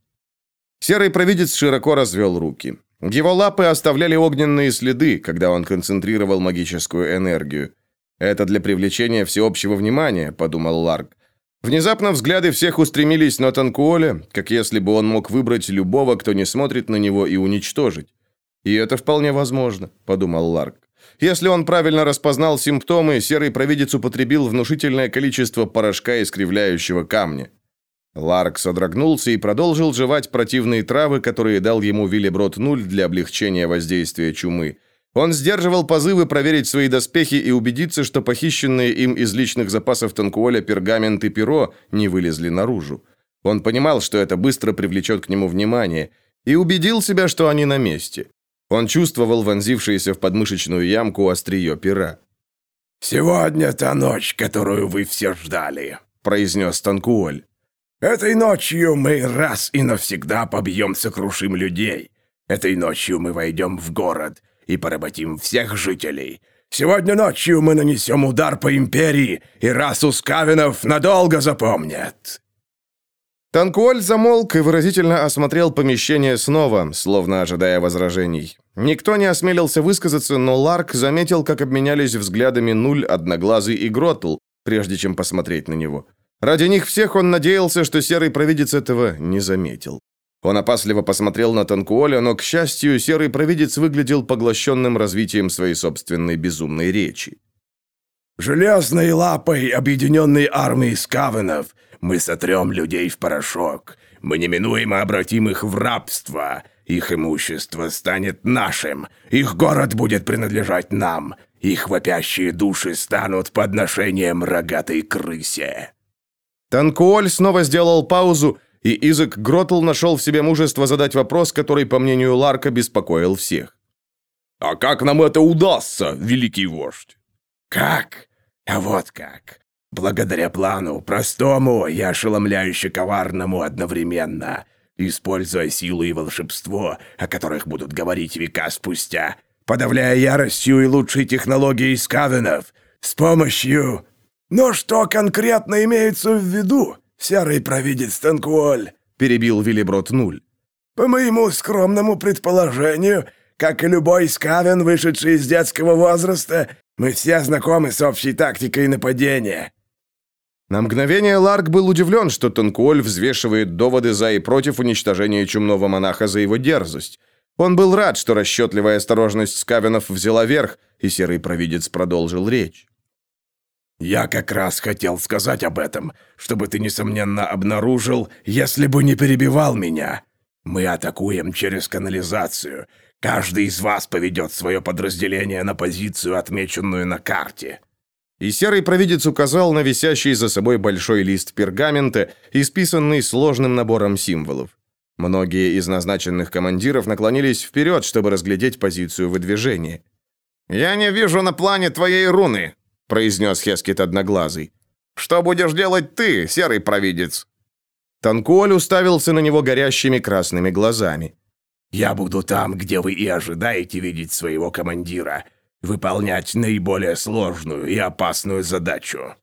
Серый Провидец широко развел руки. Его лапы оставляли огненные следы, когда он концентрировал магическую энергию. «Это для привлечения всеобщего внимания», — подумал Ларк. Внезапно взгляды всех устремились на Танкуоля, как если бы он мог выбрать любого, кто не смотрит на него, и уничтожить. «И это вполне возможно», — подумал Ларк. Если он правильно распознал симптомы, серый провидец употребил внушительное количество порошка искривляющего камня. Ларк содрогнулся и продолжил жевать противные травы, которые дал ему Виллиброд Нуль для облегчения воздействия чумы. Он сдерживал позывы проверить свои доспехи и убедиться, что похищенные им из личных запасов Танкуоля пергамент и перо не вылезли наружу. Он понимал, что это быстро привлечет к нему внимание, и убедил себя, что они на месте. Он чувствовал вонзившееся в подмышечную ямку острие пера. «Сегодня та ночь, которую вы все ждали», — произнес Танкуоль. «Этой ночью мы раз и навсегда побьем сокрушим людей. Этой ночью мы войдем в город и поработим всех жителей. Сегодня ночью мы нанесем удар по империи, и расу скавинов надолго запомнят». Танкуоль замолк и выразительно осмотрел помещение снова, словно ожидая возражений. Никто не осмелился высказаться, но Ларк заметил, как обменялись взглядами Нуль, Одноглазый и Гротл, прежде чем посмотреть на него. Ради них всех он надеялся, что Серый Провидец этого не заметил. Он опасливо посмотрел на Танкуоля, но, к счастью, Серый Провидец выглядел поглощенным развитием своей собственной безумной речи. «Железной лапой объединенной армии скавенов мы сотрем людей в порошок. Мы неминуемо обратим их в рабство. Их имущество станет нашим. Их город будет принадлежать нам. Их вопящие души станут подношением рогатой крысе». Танкуоль снова сделал паузу, и Изак Гротл нашел в себе мужество задать вопрос, который, по мнению Ларка, беспокоил всех. «А как нам это удастся, великий вождь?» «Как? А вот как. Благодаря плану, простому и ошеломляюще коварному одновременно, используя силу и волшебство, о которых будут говорить века спустя, подавляя яростью и лучшей технологией скавенов, с помощью... «Но что конкретно имеется в виду, серый провидец Танкуоль?» — перебил Виллиброд Нуль. «По моему скромному предположению, как и любой скавен, вышедший из детского возраста, мы все знакомы с общей тактикой нападения». На мгновение Ларк был удивлен, что Танкуоль взвешивает доводы за и против уничтожения чумного монаха за его дерзость. Он был рад, что расчетливая осторожность Скавенов взяла верх, и серый провидец продолжил речь. «Я как раз хотел сказать об этом, чтобы ты, несомненно, обнаружил, если бы не перебивал меня. Мы атакуем через канализацию. Каждый из вас поведет свое подразделение на позицию, отмеченную на карте. И серый провидец указал на висящий за собой большой лист пергамента, исписанный сложным набором символов. Многие из назначенных командиров наклонились вперед, чтобы разглядеть позицию выдвижения. «Я не вижу на плане твоей руны», — произнес Хескет Одноглазый. «Что будешь делать ты, серый провидец?» Танкуоль уставился на него горящими красными глазами. «Я буду там, где вы и ожидаете видеть своего командира выполнять наиболее сложную и опасную задачу».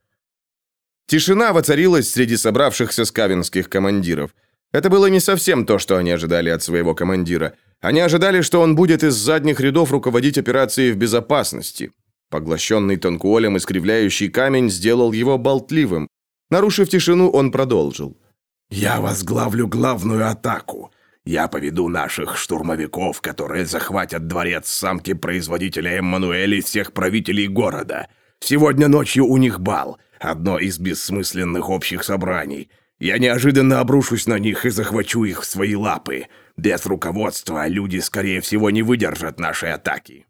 Тишина воцарилась среди собравшихся скавинских командиров. Это было не совсем то, что они ожидали от своего командира. Они ожидали, что он будет из задних рядов руководить операцией в безопасности. Поглощенный Тонкуолем искривляющий камень сделал его болтливым. Нарушив тишину, он продолжил. «Я возглавлю главную атаку. Я поведу наших штурмовиков, которые захватят дворец самки производителя Эммануэли всех правителей города. Сегодня ночью у них бал, одно из бессмысленных общих собраний. Я неожиданно обрушусь на них и захвачу их в свои лапы. Без руководства люди, скорее всего, не выдержат нашей атаки».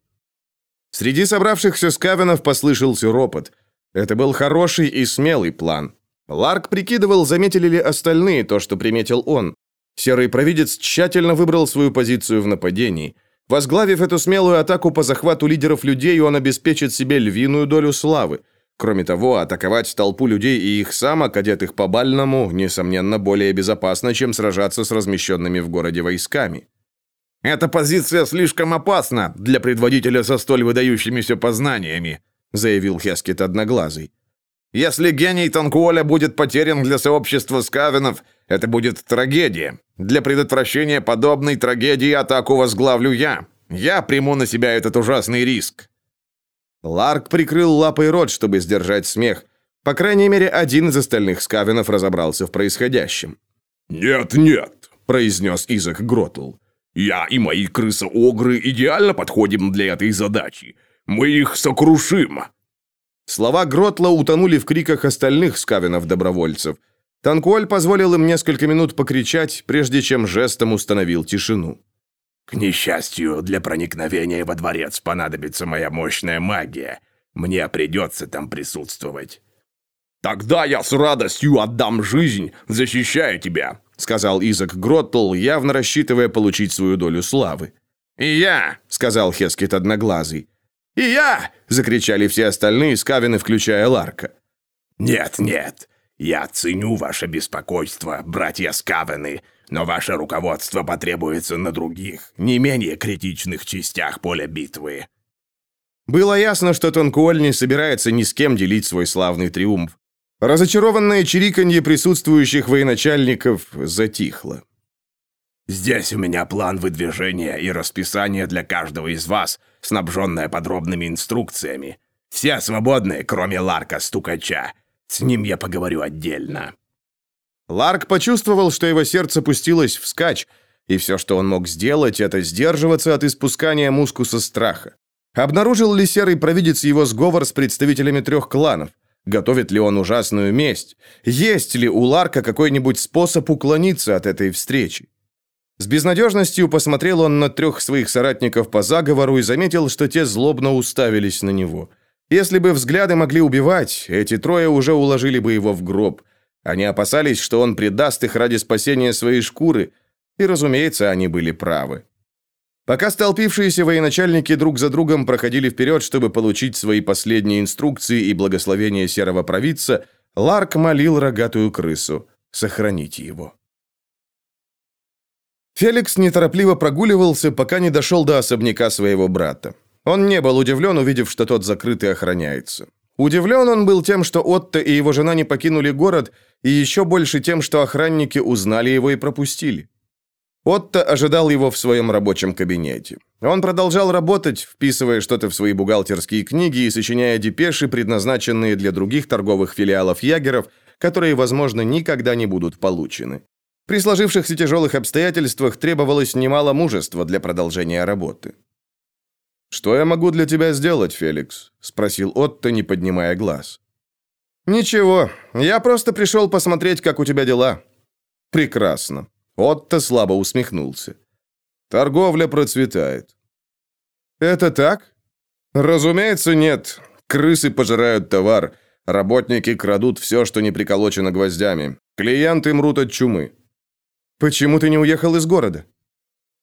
Среди собравшихся скавенов послышался ропот. Это был хороший и смелый план. Ларк прикидывал, заметили ли остальные то, что приметил он. Серый провидец тщательно выбрал свою позицию в нападении. Возглавив эту смелую атаку по захвату лидеров людей, он обеспечит себе львиную долю славы. Кроме того, атаковать толпу людей и их самок, одетых по-бальному, несомненно, более безопасно, чем сражаться с размещенными в городе войсками. «Эта позиция слишком опасна для предводителя со столь выдающимися познаниями», заявил Хескет Одноглазый. «Если гений Танкуоля будет потерян для сообщества скавенов, это будет трагедия. Для предотвращения подобной трагедии атаку возглавлю я. Я приму на себя этот ужасный риск». Ларк прикрыл лапой рот, чтобы сдержать смех. По крайней мере, один из остальных скавенов разобрался в происходящем. «Нет, нет», — произнес Изак Гротл. «Я и мои крысы-огры идеально подходим для этой задачи. Мы их сокрушим!» Слова Гротла утонули в криках остальных скавинов-добровольцев. Танкуоль позволил им несколько минут покричать, прежде чем жестом установил тишину. «К несчастью, для проникновения во дворец понадобится моя мощная магия. Мне придется там присутствовать». «Тогда я с радостью отдам жизнь, защищая тебя», сказал Изак Гроттл, явно рассчитывая получить свою долю славы. «И я», — сказал Хескет Одноглазый. «И я!» — закричали все остальные скавины, включая Ларка. «Нет, нет, я ценю ваше беспокойство, братья скавины, но ваше руководство потребуется на других, не менее критичных частях поля битвы». Было ясно, что Тонкуоль не собирается ни с кем делить свой славный триумф. Разочарованное чириканье присутствующих военачальников затихло. «Здесь у меня план выдвижения и расписание для каждого из вас, снабженное подробными инструкциями. Все свободны, кроме Ларка Стукача. С ним я поговорю отдельно». Ларк почувствовал, что его сердце пустилось вскачь, и все, что он мог сделать, это сдерживаться от испускания мускуса страха. Обнаружил ли серый провидец его сговор с представителями трех кланов? Готовит ли он ужасную месть? Есть ли у Ларка какой-нибудь способ уклониться от этой встречи? С безнадежностью посмотрел он на трех своих соратников по заговору и заметил, что те злобно уставились на него. Если бы взгляды могли убивать, эти трое уже уложили бы его в гроб. Они опасались, что он предаст их ради спасения своей шкуры, и, разумеется, они были правы. Пока столпившиеся военачальники друг за другом проходили вперед, чтобы получить свои последние инструкции и благословение серого провидца, Ларк молил рогатую крысу сохранить его. Феликс неторопливо прогуливался, пока не дошел до особняка своего брата. Он не был удивлен, увидев, что тот закрыт и охраняется. Удивлен он был тем, что Отто и его жена не покинули город, и еще больше тем, что охранники узнали его и пропустили. Отто ожидал его в своем рабочем кабинете. Он продолжал работать, вписывая что-то в свои бухгалтерские книги и сочиняя депеши, предназначенные для других торговых филиалов ягеров, которые, возможно, никогда не будут получены. При сложившихся тяжелых обстоятельствах требовалось немало мужества для продолжения работы. «Что я могу для тебя сделать, Феликс?» – спросил Отто, не поднимая глаз. «Ничего, я просто пришел посмотреть, как у тебя дела». «Прекрасно». Отто слабо усмехнулся. «Торговля процветает». «Это так?» «Разумеется, нет. Крысы пожирают товар. Работники крадут все, что не приколочено гвоздями. Клиенты мрут от чумы. Почему ты не уехал из города?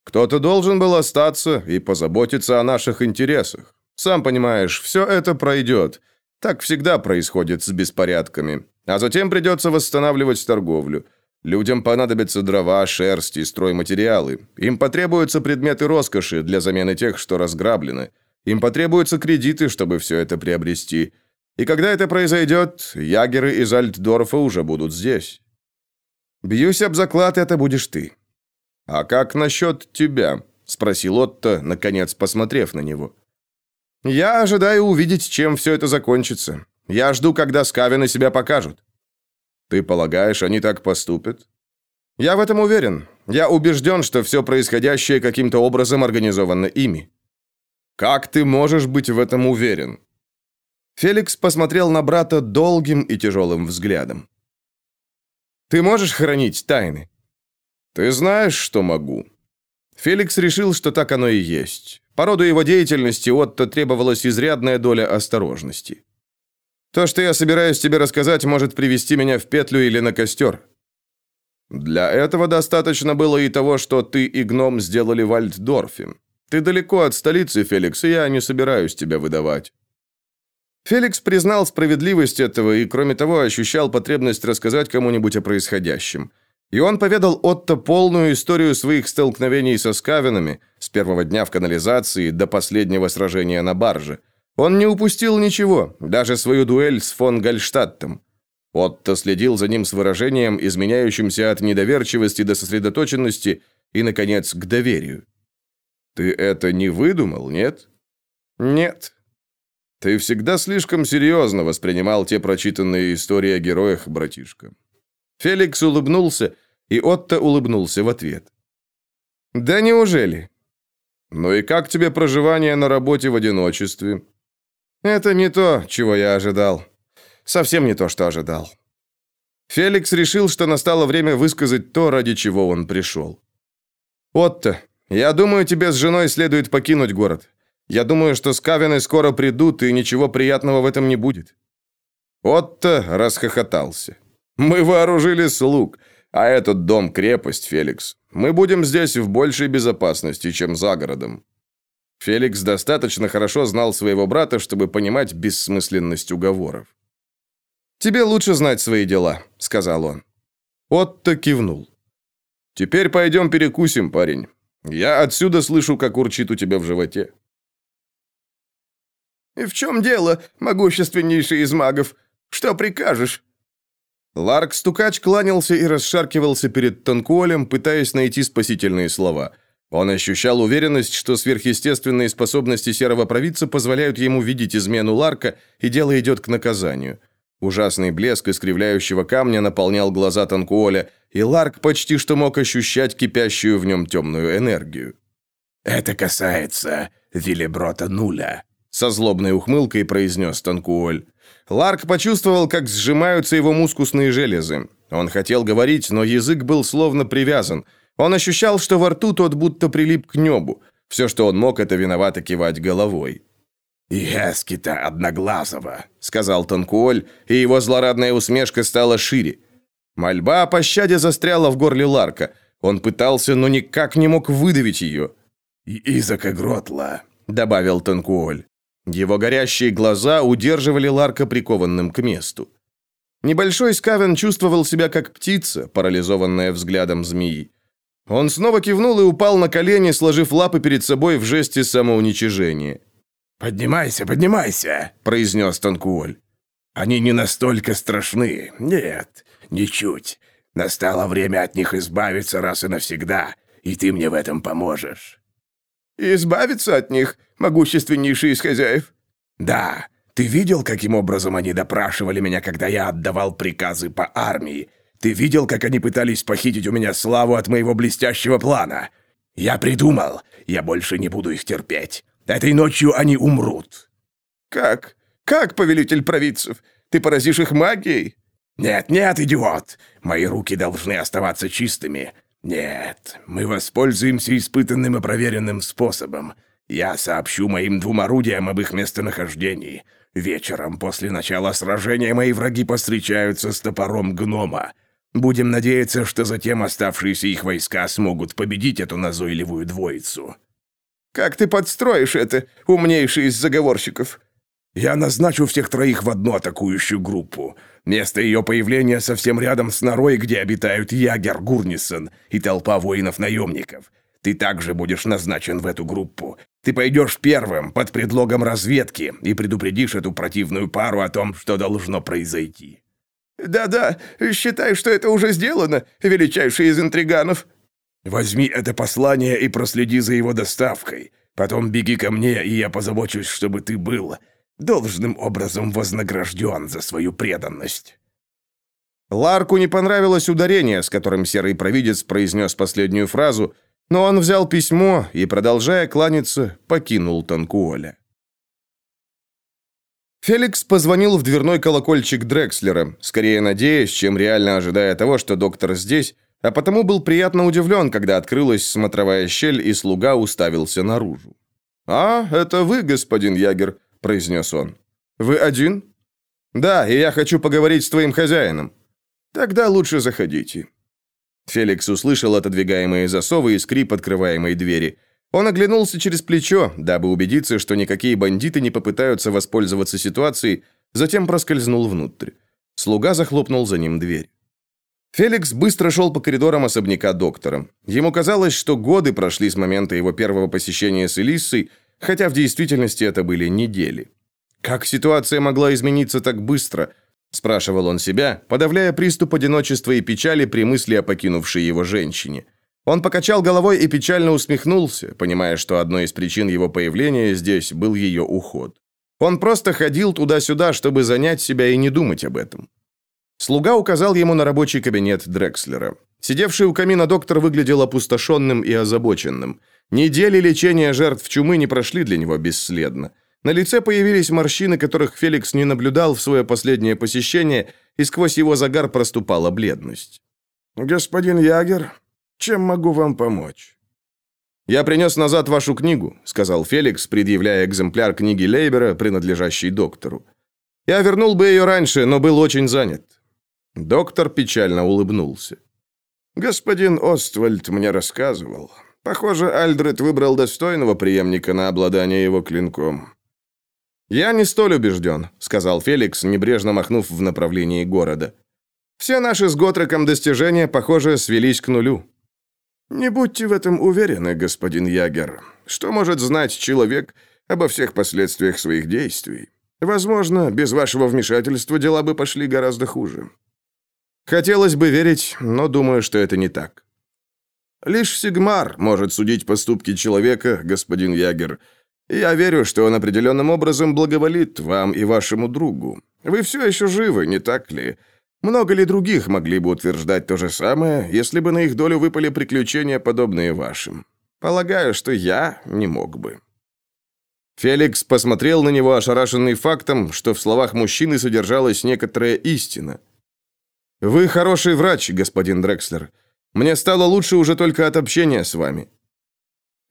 Кто-то должен был остаться и позаботиться о наших интересах. Сам понимаешь, все это пройдет. Так всегда происходит с беспорядками. А затем придется восстанавливать торговлю. Людям понадобятся дрова, шерсть и стройматериалы. Им потребуются предметы роскоши для замены тех, что разграблены. Им потребуются кредиты, чтобы все это приобрести. И когда это произойдет, ягеры из Альтдорфа уже будут здесь. Бьюсь об заклад, это будешь ты. А как насчет тебя? Спросил Отто, наконец посмотрев на него. Я ожидаю увидеть, чем все это закончится. Я жду, когда скавины себя покажут. Ты полагаешь, они так поступят? Я в этом уверен. Я убежден, что все происходящее каким-то образом организовано ими. Как ты можешь быть в этом уверен? Феликс посмотрел на брата долгим и тяжелым взглядом. Ты можешь хранить тайны? Ты знаешь, что могу. Феликс решил, что так оно и есть. По роду его деятельности Отто требовалась изрядная доля осторожности. То, что я собираюсь тебе рассказать, может привести меня в петлю или на костер. Для этого достаточно было и того, что ты и гном сделали в Альтдорфе. Ты далеко от столицы, Феликс, и я не собираюсь тебя выдавать. Феликс признал справедливость этого и, кроме того, ощущал потребность рассказать кому-нибудь о происходящем. И он поведал Отто полную историю своих столкновений со скавинами с первого дня в канализации до последнего сражения на барже. Он не упустил ничего, даже свою дуэль с фон Гальштадтом. Отто следил за ним с выражением, изменяющимся от недоверчивости до сосредоточенности и, наконец, к доверию. «Ты это не выдумал, нет?» «Нет», ты всегда слишком серьезно воспринимал те прочитанные истории о героях, братишка. Феликс улыбнулся, и Отто улыбнулся в ответ. Да неужели? Ну и как тебе проживание на работе в одиночестве? Это не то, чего я ожидал. Совсем не то, что ожидал. Феликс решил, что настало время высказать то, ради чего он пришел. «Отто, я думаю, тебе с женой следует покинуть город. Я думаю, что скавины скоро придут, и ничего приятного в этом не будет». Отто расхохотался. «Мы вооружили слуг, а этот дом — крепость, Феликс. Мы будем здесь в большей безопасности, чем за городом». Феликс достаточно хорошо знал своего брата, чтобы понимать бессмысленность уговоров. «Тебе лучше знать свои дела», — сказал он. Отто кивнул. «Теперь пойдем перекусим, парень. Я отсюда слышу, как урчит у тебя в животе». «И в чем дело, могущественнейший из магов? Что прикажешь?» Ларк-стукач кланялся и расшаркивался перед Танкуолем, пытаясь найти спасительные слова. Он ощущал уверенность, что сверхъестественные способности серого провидца позволяют ему видеть измену Ларка, и дело идет к наказанию. Ужасный блеск искривляющего камня наполнял глаза Танкуоля, и Ларк почти что мог ощущать кипящую в нем темную энергию. «Это касается Виллеброта Нуля», со злобной ухмылкой произнес Танкуоль. Ларк почувствовал, как сжимаются его мускусные железы. Он хотел говорить, но язык был словно привязан. Он ощущал, что во рту тот будто прилип к небу. Все, что он мог, это виновато кивать головой. «Ескита Одноглазого», — сказал Танкуоль, и его злорадная усмешка стала шире. Мольба о пощаде застряла в горле Ларка. Он пытался, но никак не мог выдавить ее. «Изака Гротла», — добавил Танкуоль. Его горящие глаза удерживали Ларка прикованным к месту. Небольшой Скавен чувствовал себя как птица, парализованная взглядом змеи. Он снова кивнул и упал на колени, сложив лапы перед собой в жесте самоуничижения. «Поднимайся, поднимайся!» – произнес Танкуоль. «Они не настолько страшны. Нет, ничуть. Настало время от них избавиться раз и навсегда, и ты мне в этом поможешь». «Избавиться от них, могущественнейший из хозяев?» «Да. Ты видел, каким образом они допрашивали меня, когда я отдавал приказы по армии? Ты видел, как они пытались похитить у меня славу от моего блестящего плана? Я придумал. Я больше не буду их терпеть. Этой ночью они умрут». «Как? Как, повелитель провидцев? Ты поразишь их магией?» «Нет, нет, идиот! Мои руки должны оставаться чистыми. «Нет, мы воспользуемся испытанным и проверенным способом. Я сообщу моим двум орудиям об их местонахождении. Вечером после начала сражения мои враги постречаются с топором гнома. Будем надеяться, что затем оставшиеся их войска смогут победить эту назойливую двоицу». «Как ты подстроишь это, умнейший из заговорщиков?» «Я назначу всех троих в одну атакующую группу. Место ее появления совсем рядом с норой, где обитают Ягер Гурнисон и толпа воинов-наемников. Ты также будешь назначен в эту группу. Ты пойдешь первым под предлогом разведки и предупредишь эту противную пару о том, что должно произойти». «Да-да, считай, что это уже сделано, величайший из интриганов». «Возьми это послание и проследи за его доставкой. Потом беги ко мне, и я позабочусь, чтобы ты был должным образом вознагражден за свою преданность». Ларку не понравилось ударение, с которым серый провидец произнес последнюю фразу, но он взял письмо и, продолжая кланяться, покинул Танкуоля. Феликс позвонил в дверной колокольчик Дрекслера, скорее надеясь, чем реально ожидая того, что доктор здесь, а потому был приятно удивлен, когда открылась смотровая щель, и слуга уставился наружу. «А, это вы, господин Ягер произнес он. «Вы один?» «Да, и я хочу поговорить с твоим хозяином». «Тогда лучше заходите». Феликс услышал отодвигаемые засовы и скрип открываемой двери. Он оглянулся через плечо, дабы убедиться, что никакие бандиты не попытаются воспользоваться ситуацией, затем проскользнул внутрь. Слуга захлопнул за ним дверь. Феликс быстро шел по коридорам особняка доктора. Ему казалось, что годы прошли с момента его первого посещения с Элиссой, хотя в действительности это были недели. Как ситуация могла измениться так быстро? спрашивал он себя, подавляя приступ одиночества и печали при мысли о покинувшей его женщине. Он покачал головой и печально усмехнулся, понимая, что одной из причин его появления здесь был ее уход. Он просто ходил туда-сюда, чтобы занять себя и не думать об этом. Слуга указал ему на рабочий кабинет Дрекслера. Сидевший у камина доктор выглядел опустошенным и озабоченным. Недели лечения жертв чумы не прошли для него бесследно. На лице появились морщины, которых Феликс не наблюдал в свое последнее посещение, и сквозь его загар проступала бледность. «Господин Ягер, чем могу вам помочь?» «Я принес назад вашу книгу», — сказал Феликс, предъявляя экземпляр книги Лейбера, принадлежащей доктору. «Я вернул бы ее раньше, но был очень занят. Доктор печально улыбнулся. «Господин Оствальд мне рассказывал. Похоже, Альдред выбрал достойного преемника на обладание его клинком». «Я не столь убежден», — сказал Феликс, небрежно махнув в направлении города. «Все наши с Готреком достижения, похоже, свелись к нулю». «Не будьте в этом уверены, господин Ягер. Что может знать человек обо всех последствиях своих действий? Возможно, без вашего вмешательства дела бы пошли гораздо хуже. Хотелось бы верить, но думаю, что это не так. Лишь Сигмар может судить поступки человека, господин Ягер. Я верю, что он определенным образом благоволит вам и вашему другу. Вы все еще живы, не так ли? Много ли других могли бы утверждать то же самое, если бы на их долю выпали приключения, подобные вашим? Полагаю, что я не мог бы. Феликс посмотрел на него, ошарашенный фактом, что в словах мужчины содержалась некоторая истина – «Вы хороший врач, господин Дрекслер. Мне стало лучше уже только от общения с вами».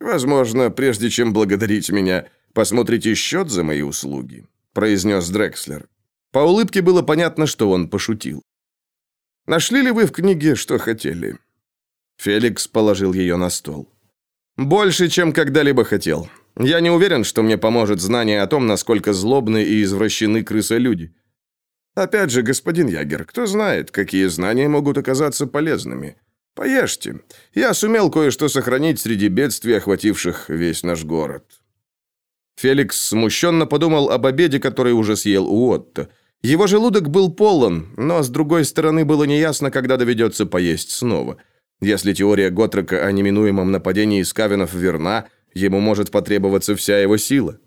«Возможно, прежде чем благодарить меня, посмотрите счет за мои услуги», произнес Дрекслер. По улыбке было понятно, что он пошутил. «Нашли ли вы в книге, что хотели?» Феликс положил ее на стол. «Больше, чем когда-либо хотел. Я не уверен, что мне поможет знание о том, насколько злобны и извращены крысолюди. Опять же, господин Ягер, кто знает, какие знания могут оказаться полезными. Поешьте. Я сумел кое-что сохранить среди бедствий, охвативших весь наш город». Феликс смущенно подумал об обеде, который уже съел у Отто. Его желудок был полон, но, с другой стороны, было неясно, когда доведется поесть снова. Если теория Готрека о неминуемом нападении скавинов верна, ему может потребоваться вся его сила.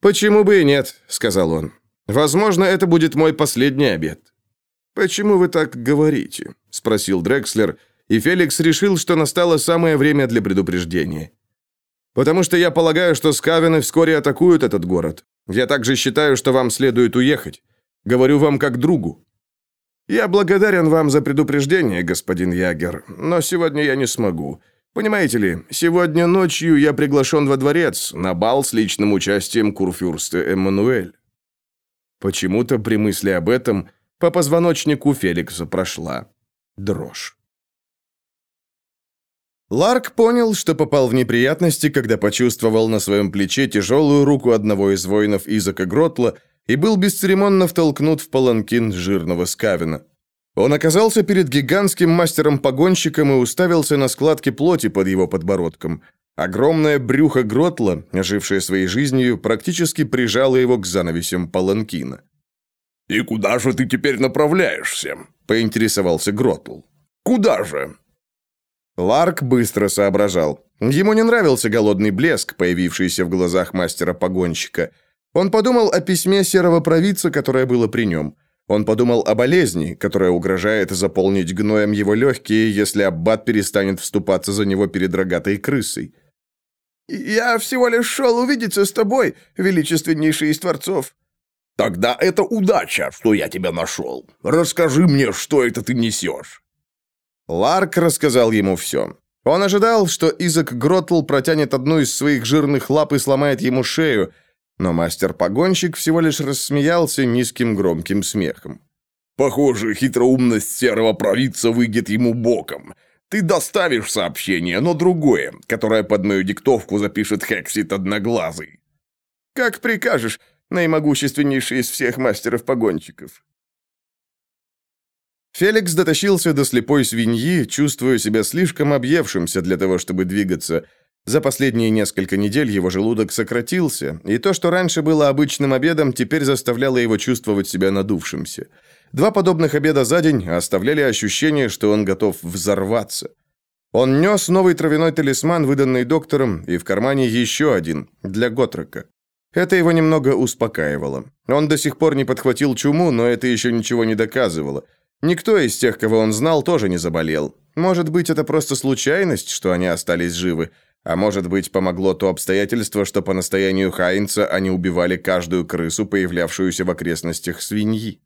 «Почему бы и нет?» — сказал он. Возможно, это будет мой последний обед». «Почему вы так говорите?» – спросил Дрекслер, и Феликс решил, что настало самое время для предупреждения. «Потому что я полагаю, что скавины вскоре атакуют этот город. Я также считаю, что вам следует уехать. Говорю вам как другу». «Я благодарен вам за предупреждение, господин Ягер, но сегодня я не смогу. Понимаете ли, сегодня ночью я приглашен во дворец на бал с личным участием курфюрста Эммануэль». Почему-то при мысли об этом по позвоночнику Феликса прошла дрожь. Ларк понял, что попал в неприятности, когда почувствовал на своем плече тяжелую руку одного из воинов Изака Гротла и был бесцеремонно втолкнут в паланкин жирного скавина. Он оказался перед гигантским мастером-погонщиком и уставился на складки плоти под его подбородком – Огромное брюхо Гротла, ожившее своей жизнью, практически прижало его к занавесям паланкина. «И куда же ты теперь направляешься?» – поинтересовался Гротл. «Куда же?» Ларк быстро соображал. Ему не нравился голодный блеск, появившийся в глазах мастера-погонщика. Он подумал о письме серого провидца, которое было при нем. Он подумал о болезни, которая угрожает заполнить гноем его легкие, если аббат перестанет вступаться за него перед рогатой крысой. «Я всего лишь шел увидеться с тобой, величественнейший из творцов». «Тогда это удача, что я тебя нашел. Расскажи мне, что это ты несешь». Ларк рассказал ему все. Он ожидал, что Изак Гротл протянет одну из своих жирных лап и сломает ему шею, но мастер-погонщик всего лишь рассмеялся низким громким смехом. «Похоже, хитроумность серого провидца выйдет ему боком. Ты доставишь сообщение, но другое, которое под мою диктовку запишет Хексит Одноглазый». «Как прикажешь, наимогущественнейший из всех мастеров-погонщиков». Феликс дотащился до слепой свиньи, чувствуя себя слишком объевшимся для того, чтобы двигаться. За последние несколько недель его желудок сократился, и то, что раньше было обычным обедом, теперь заставляло его чувствовать себя надувшимся. Два подобных обеда за день оставляли ощущение, что он готов взорваться. Он нес новый травяной талисман, выданный доктором, и в кармане еще один, для Готрека. Это его немного успокаивало. Он до сих пор не подхватил чуму, но это еще ничего не доказывало. Никто из тех, кого он знал, тоже не заболел. Может быть, это просто случайность, что они остались живы, а может быть, помогло то обстоятельство, что по настоянию Хайнца они убивали каждую крысу, появлявшуюся в окрестностях свиньи.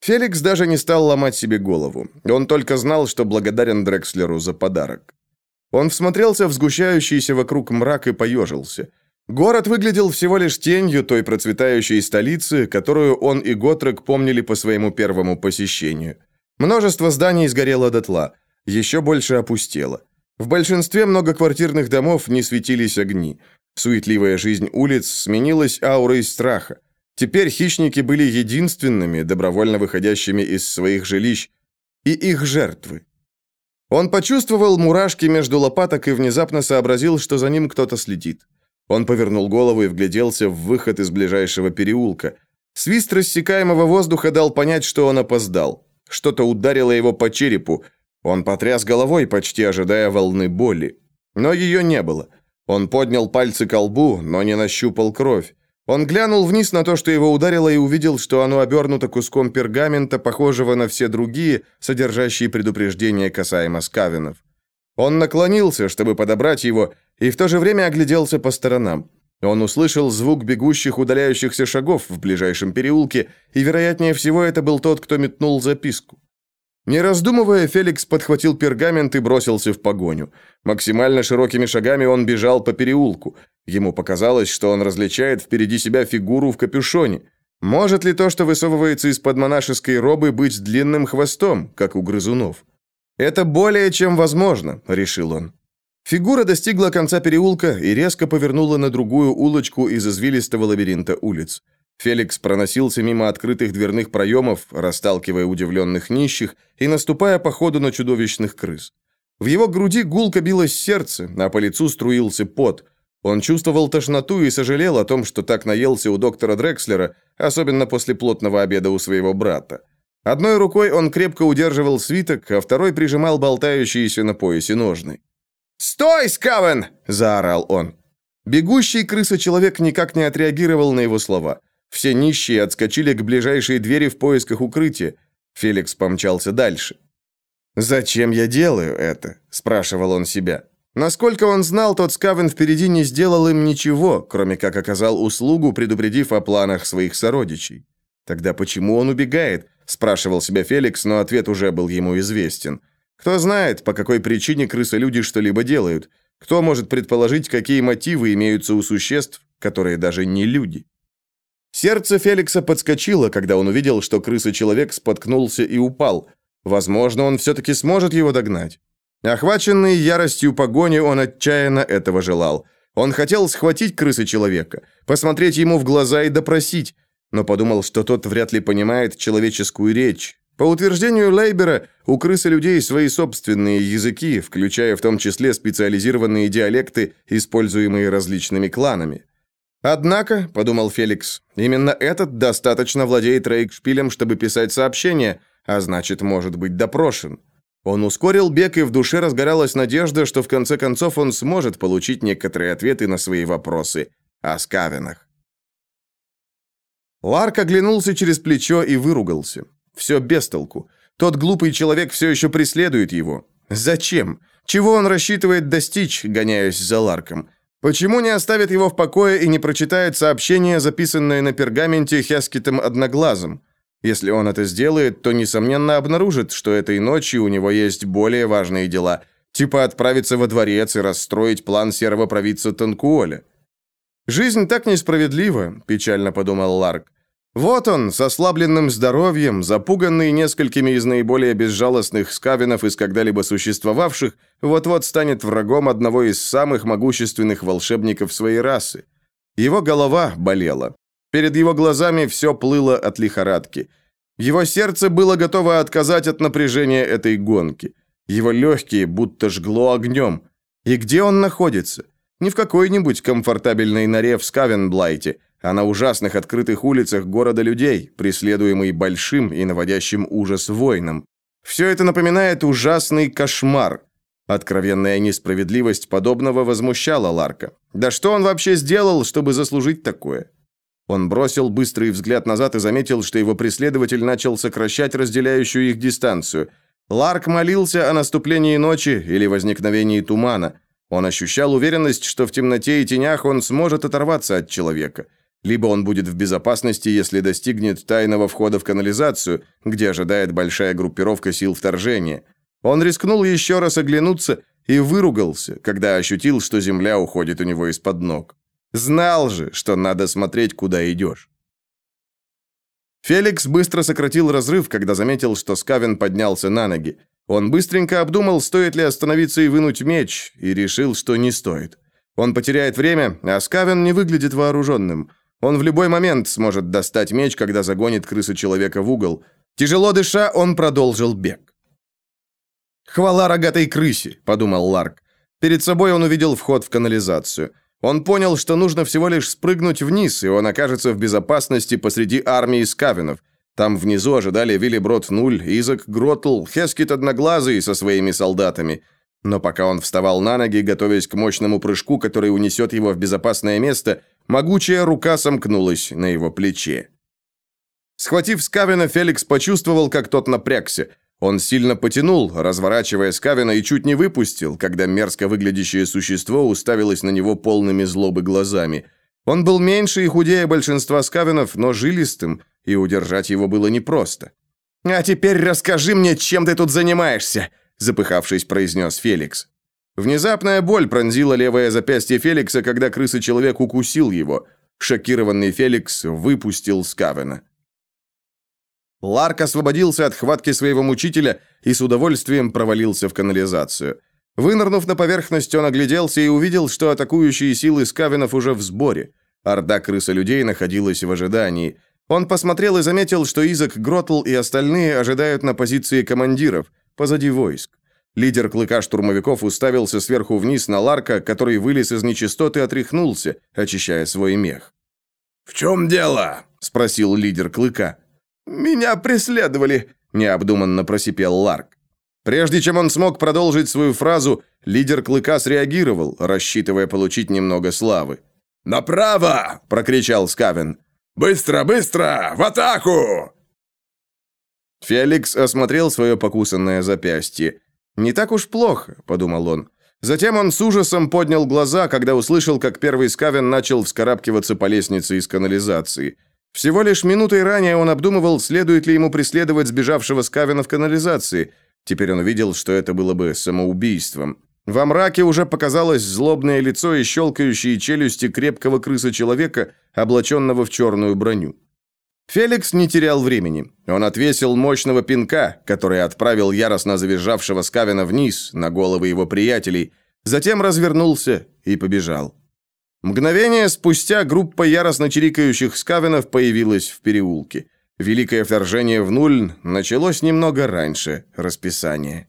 Феликс даже не стал ломать себе голову. Он только знал, что благодарен Дрекслеру за подарок. Он всмотрелся в сгущающийся вокруг мрак и поежился. Город выглядел всего лишь тенью той процветающей столицы, которую он и Готрек помнили по своему первому посещению. Множество зданий сгорело дотла, еще больше опустело. В большинстве многоквартирных домов не светились огни. Суетливая жизнь улиц сменилась аурой страха. Теперь хищники были единственными, добровольно выходящими из своих жилищ, и их жертвы. Он почувствовал мурашки между лопаток и внезапно сообразил, что за ним кто-то следит. Он повернул голову и вгляделся в выход из ближайшего переулка. Свист рассекаемого воздуха дал понять, что он опоздал. Что-то ударило его по черепу. Он потряс головой, почти ожидая волны боли. Но ее не было. Он поднял пальцы к лбу, но не нащупал кровь. Он глянул вниз на то, что его ударило, и увидел, что оно обернуто куском пергамента, похожего на все другие, содержащие предупреждения касаемо скавинов. Он наклонился, чтобы подобрать его, и в то же время огляделся по сторонам. Он услышал звук бегущих удаляющихся шагов в ближайшем переулке, и, вероятнее всего, это был тот, кто метнул записку. Не раздумывая, Феликс подхватил пергамент и бросился в погоню. Максимально широкими шагами он бежал по переулку. Ему показалось, что он различает впереди себя фигуру в капюшоне. Может ли то, что высовывается из-под монашеской робы, быть длинным хвостом, как у грызунов? «Это более чем возможно», — решил он. Фигура достигла конца переулка и резко повернула на другую улочку из извилистого лабиринта улиц. Феликс проносился мимо открытых дверных проемов, расталкивая удивленных нищих и наступая по ходу на чудовищных крыс. В его груди гулко билось сердце, а по лицу струился пот. Он чувствовал тошноту и сожалел о том, что так наелся у доктора Дрекслера, особенно после плотного обеда у своего брата. Одной рукой он крепко удерживал свиток, а второй прижимал болтающиеся на поясе ножны. «Стой, Скавен!» – заорал он. Бегущий крыса-человек никак не отреагировал на его слова. Все нищие отскочили к ближайшей двери в поисках укрытия. Феликс помчался дальше. «Зачем я делаю это?» – спрашивал он себя. Насколько он знал, тот Скавен впереди не сделал им ничего, кроме как оказал услугу, предупредив о планах своих сородичей. Тогда почему он убегает? спрашивал себя Феликс, но ответ уже был ему известен. Кто знает, по какой причине крысы-люди что-либо делают? Кто может предположить, какие мотивы имеются у существ, которые даже не люди? Сердце Феликса подскочило, когда он увидел, что крыса-человек споткнулся и упал. Возможно, он все-таки сможет его догнать. Охваченный яростью погони, он отчаянно этого желал. Он хотел схватить крысы-человека, посмотреть ему в глаза и допросить, но подумал, что тот вряд ли понимает человеческую речь, по утверждению Лейбера, у крысы людей свои собственные языки, включая в том числе специализированные диалекты, используемые различными кланами. Однако, подумал Феликс, именно этот достаточно владеет рейкшпилем, чтобы писать сообщения, а значит, может быть допрошен. Он ускорил бег, и в душе разгоралась надежда, что в конце концов он сможет получить некоторые ответы на свои вопросы о скавинах. Ларк оглянулся через плечо и выругался. Все без толку. Тот глупый человек все еще преследует его. Зачем? Чего он рассчитывает достичь, гоняясь за Ларком? Почему не оставит его в покое и не прочитает сообщение, записанное на пергаменте Хескитом Одноглазым? Если он это сделает, то, несомненно, обнаружит, что этой ночью у него есть более важные дела, типа отправиться во дворец и расстроить план серого провидца Танкуоля. «Жизнь так несправедлива», – печально подумал Ларк. Вот он, с ослабленным здоровьем, запуганный несколькими из наиболее безжалостных скавинов из когда-либо существовавших, вот-вот станет врагом одного из самых могущественных волшебников своей расы. Его голова болела. Перед его глазами все плыло от лихорадки. Его сердце было готово отказать от напряжения этой гонки. Его легкие будто жгло огнем. И где он находится? Не в какой-нибудь комфортабельной норе в Скавенблайте, а на ужасных открытых улицах города людей, преследуемый большим и наводящим ужас войном. Все это напоминает ужасный кошмар. Откровенная несправедливость подобного возмущала Ларка. Да что он вообще сделал, чтобы заслужить такое? Он бросил быстрый взгляд назад и заметил, что его преследователь начал сокращать разделяющую их дистанцию. Ларк молился о наступлении ночи или возникновении тумана. Он ощущал уверенность, что в темноте и тенях он сможет оторваться от человека. Либо он будет в безопасности, если достигнет тайного входа в канализацию, где ожидает большая группировка сил вторжения. Он рискнул еще раз оглянуться и выругался, когда ощутил, что земля уходит у него из-под ног. Знал же, что надо смотреть, куда идешь. Феликс быстро сократил разрыв, когда заметил, что Скавен поднялся на ноги. Он быстренько обдумал, стоит ли остановиться и вынуть меч, и решил, что не стоит. Он потеряет время, а Скавен не выглядит вооруженным. Он в любой момент сможет достать меч, когда загонит крысу человека в угол. Тяжело дыша, он продолжил бег. «Хвала рогатой крысе», — подумал Ларк. Перед собой он увидел вход в канализацию. Он понял, что нужно всего лишь спрыгнуть вниз, и он окажется в безопасности посреди армии скавинов. Там внизу ожидали Виллиброд Нуль, Изак Гротл, Хескит Одноглазый со своими солдатами. Но пока он вставал на ноги, готовясь к мощному прыжку, который унесет его в безопасное место, могучая рука сомкнулась на его плече. Схватив Скавина, Феликс почувствовал, как тот напрягся – он сильно потянул, разворачивая Скавина, и чуть не выпустил, когда мерзко выглядящее существо уставилось на него полными злобы глазами. Он был меньше и худее большинства Скавинов, но жилистым, и удержать его было непросто. «А теперь расскажи мне, чем ты тут занимаешься», запыхавшись, произнес Феликс. Внезапная боль пронзила левое запястье Феликса, когда крыса-человек укусил его. Шокированный Феликс выпустил Скавена. Ларк освободился от хватки своего мучителя и с удовольствием провалился в канализацию. Вынырнув на поверхность, он огляделся и увидел, что атакующие силы скавинов уже в сборе. Орда крыса-людей находилась в ожидании. Он посмотрел и заметил, что Изак Гротл и остальные ожидают на позиции командиров, позади войск. Лидер клыка штурмовиков уставился сверху вниз на Ларка, который вылез из нечистоты и отряхнулся, очищая свой мех. «В чем дело?» – спросил лидер клыка. «Меня преследовали», — необдуманно просипел Ларк. Прежде чем он смог продолжить свою фразу, лидер Клыка среагировал, рассчитывая получить немного славы. «Направо!» — прокричал Скавен. «Быстро, быстро! В атаку!» Феликс осмотрел свое покусанное запястье. «Не так уж плохо», — подумал он. Затем он с ужасом поднял глаза, когда услышал, как первый Скавен начал вскарабкиваться по лестнице из канализации. Всего лишь минутой ранее он обдумывал, следует ли ему преследовать сбежавшего Скавина в канализации. Теперь он увидел, что это было бы самоубийством. Во мраке уже показалось злобное лицо и щелкающие челюсти крепкого крыса-человека, облаченного в черную броню. Феликс не терял времени. Он отвесил мощного пинка, который отправил яростно завизжавшего Скавина вниз, на головы его приятелей, затем развернулся и побежал. Мгновение спустя группа яростно чирикающих скавенов появилась в переулке. Великое вторжение в нуль началось немного раньше расписания.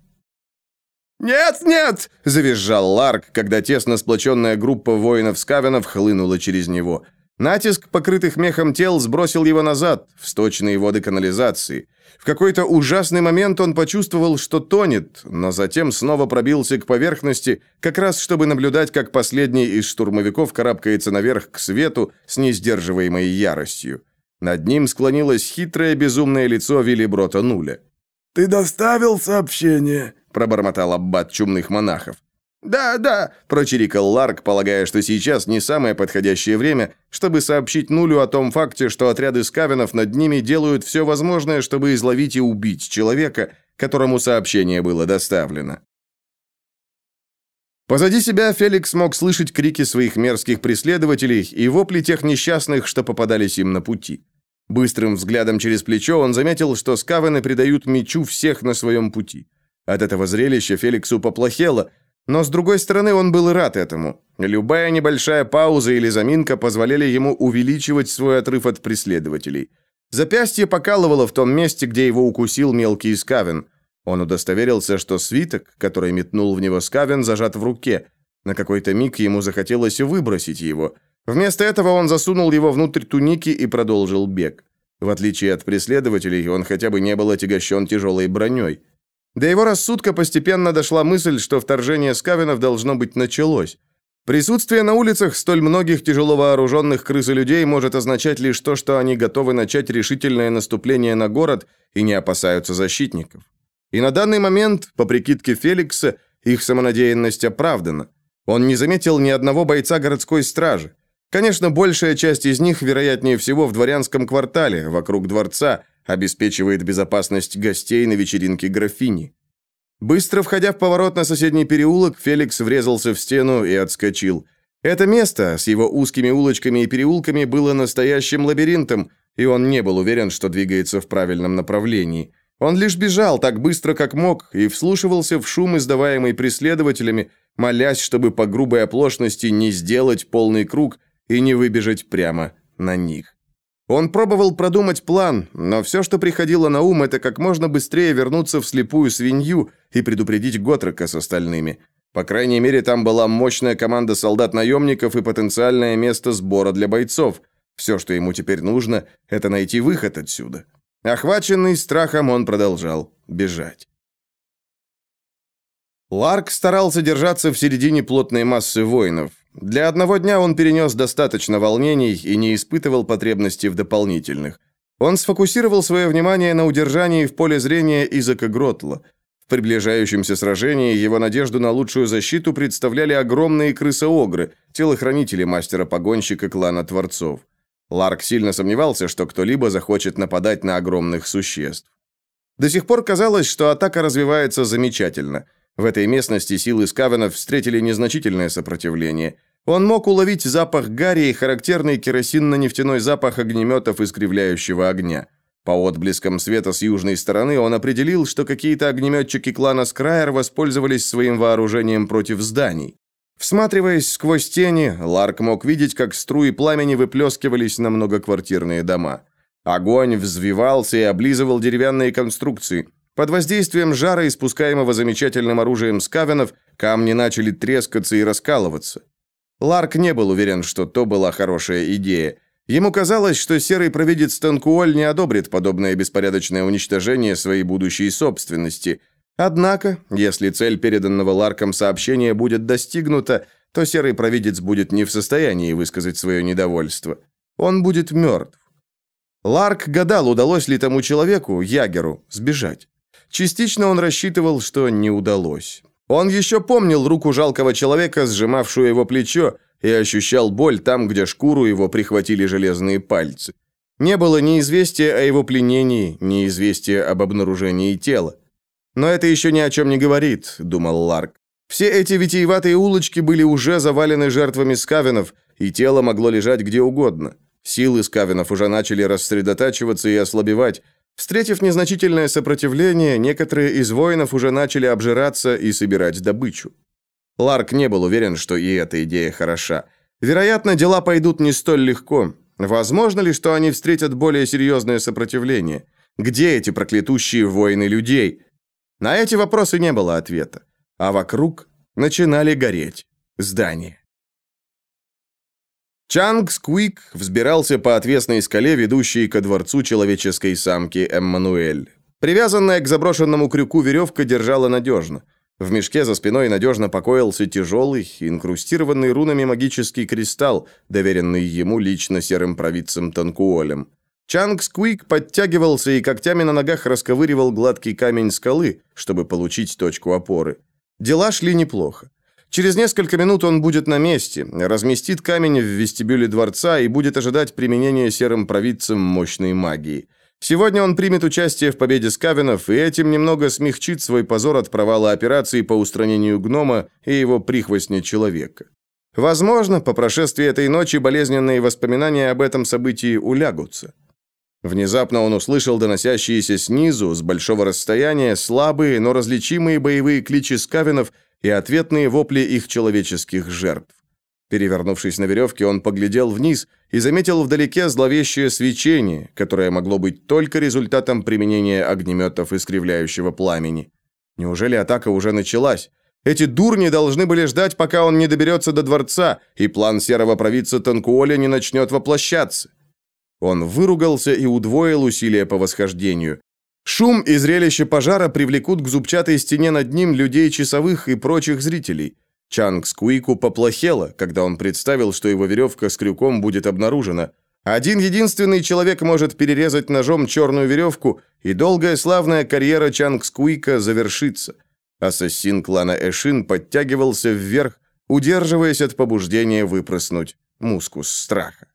«Нет, нет!» – завизжал Ларк, когда тесно сплоченная группа воинов-скавенов хлынула через него. Натиск покрытых мехом тел сбросил его назад, в сточные воды канализации. В какой-то ужасный момент он почувствовал, что тонет, но затем снова пробился к поверхности, как раз чтобы наблюдать, как последний из штурмовиков карабкается наверх к свету с несдерживаемой яростью. Над ним склонилось хитрое безумное лицо Виллиброта Нуля. «Ты доставил сообщение?» – пробормотал аббат чумных монахов. «Да, да», – прочирикал Ларк, полагая, что сейчас не самое подходящее время, чтобы сообщить Нулю о том факте, что отряды скавенов над ними делают все возможное, чтобы изловить и убить человека, которому сообщение было доставлено. Позади себя Феликс мог слышать крики своих мерзких преследователей и вопли тех несчастных, что попадались им на пути. Быстрым взглядом через плечо он заметил, что скавены придают мечу всех на своем пути. От этого зрелища Феликсу поплохело, но с другой стороны он был рад этому. Любая небольшая пауза или заминка позволяли ему увеличивать свой отрыв от преследователей. Запястье покалывало в том месте, где его укусил мелкий скавен. Он удостоверился, что свиток, который метнул в него скавен, зажат в руке. На какой-то миг ему захотелось выбросить его – Вместо этого он засунул его внутрь туники и продолжил бег. В отличие от преследователей, он хотя бы не был отягощен тяжелой броней. До его рассудка постепенно дошла мысль, что вторжение скавенов должно быть началось. Присутствие на улицах столь многих тяжело вооруженных крыс и людей может означать лишь то, что они готовы начать решительное наступление на город и не опасаются защитников. И на данный момент, по прикидке Феликса, их самонадеянность оправдана. Он не заметил ни одного бойца городской стражи. Конечно, большая часть из них, вероятнее всего, в дворянском квартале, вокруг дворца, обеспечивает безопасность гостей на вечеринке графини. Быстро входя в поворот на соседний переулок, Феликс врезался в стену и отскочил. Это место с его узкими улочками и переулками было настоящим лабиринтом, и он не был уверен, что двигается в правильном направлении. Он лишь бежал так быстро, как мог, и вслушивался в шум, издаваемый преследователями, молясь, чтобы по грубой оплошности не сделать полный круг и не выбежать прямо на них. Он пробовал продумать план, но все, что приходило на ум, это как можно быстрее вернуться в слепую свинью и предупредить Готрека с остальными. По крайней мере, там была мощная команда солдат-наемников и потенциальное место сбора для бойцов. Все, что ему теперь нужно, это найти выход отсюда. Охваченный страхом, он продолжал бежать. Ларк старался держаться в середине плотной массы воинов. Для одного дня он перенес достаточно волнений и не испытывал потребности в дополнительных. Он сфокусировал свое внимание на удержании в поле зрения Изака Гротла. В приближающемся сражении его надежду на лучшую защиту представляли огромные крысоогры, телохранители мастера-погонщика клана Творцов. Ларк сильно сомневался, что кто-либо захочет нападать на огромных существ. До сих пор казалось, что атака развивается замечательно. В этой местности силы скавенов встретили незначительное сопротивление – он мог уловить запах гари и характерный керосинно-нефтяной запах огнеметов искривляющего огня. По отблескам света с южной стороны он определил, что какие-то огнеметчики клана Скрайер воспользовались своим вооружением против зданий. Всматриваясь сквозь тени, Ларк мог видеть, как струи пламени выплескивались на многоквартирные дома. Огонь взвивался и облизывал деревянные конструкции. Под воздействием жара, испускаемого замечательным оружием скавенов, камни начали трескаться и раскалываться. Ларк не был уверен, что то была хорошая идея. Ему казалось, что серый провидец Танкуоль не одобрит подобное беспорядочное уничтожение своей будущей собственности. Однако, если цель переданного Ларком сообщения будет достигнута, то серый провидец будет не в состоянии высказать свое недовольство. Он будет мертв. Ларк гадал, удалось ли тому человеку, Ягеру, сбежать. Частично он рассчитывал, что не удалось. Он еще помнил руку жалкого человека, сжимавшую его плечо, и ощущал боль там, где шкуру его прихватили железные пальцы. Не было ни известия о его пленении, ни известия об обнаружении тела. «Но это еще ни о чем не говорит», — думал Ларк. «Все эти витиеватые улочки были уже завалены жертвами скавенов, и тело могло лежать где угодно. Силы скавенов уже начали рассредотачиваться и ослабевать, Встретив незначительное сопротивление, некоторые из воинов уже начали обжираться и собирать добычу. Ларк не был уверен, что и эта идея хороша. Вероятно, дела пойдут не столь легко. Возможно ли, что они встретят более серьезное сопротивление? Где эти проклятущие воины людей? На эти вопросы не было ответа. А вокруг начинали гореть здания. Чанг Сквик взбирался по отвесной скале, ведущей ко дворцу человеческой самки Эммануэль. Привязанная к заброшенному крюку веревка держала надежно. В мешке за спиной надежно покоился тяжелый, инкрустированный рунами магический кристалл, доверенный ему лично серым провидцем Танкуолем. Чанг Сквик подтягивался и когтями на ногах расковыривал гладкий камень скалы, чтобы получить точку опоры. Дела шли неплохо. Через несколько минут он будет на месте, разместит камень в вестибюле дворца и будет ожидать применения серым провидцем мощной магии. Сегодня он примет участие в победе скавенов и этим немного смягчит свой позор от провала операции по устранению гнома и его прихвостня человека. Возможно, по прошествии этой ночи болезненные воспоминания об этом событии улягутся. Внезапно он услышал доносящиеся снизу, с большого расстояния, слабые, но различимые боевые кличи скавинов и ответные вопли их человеческих жертв. Перевернувшись на веревке, он поглядел вниз и заметил вдалеке зловещее свечение, которое могло быть только результатом применения огнеметов искривляющего пламени. Неужели атака уже началась? Эти дурни должны были ждать, пока он не доберется до дворца, и план серого провидца Танкуоля не начнет воплощаться. Он выругался и удвоил усилия по восхождению. Шум и зрелище пожара привлекут к зубчатой стене над ним людей часовых и прочих зрителей – Чанг Скуику поплохело, когда он представил, что его веревка с крюком будет обнаружена. Один единственный человек может перерезать ножом черную веревку, и долгая славная карьера Чанг Скуика завершится. Ассасин клана Эшин подтягивался вверх, удерживаясь от побуждения выпроснуть мускус страха.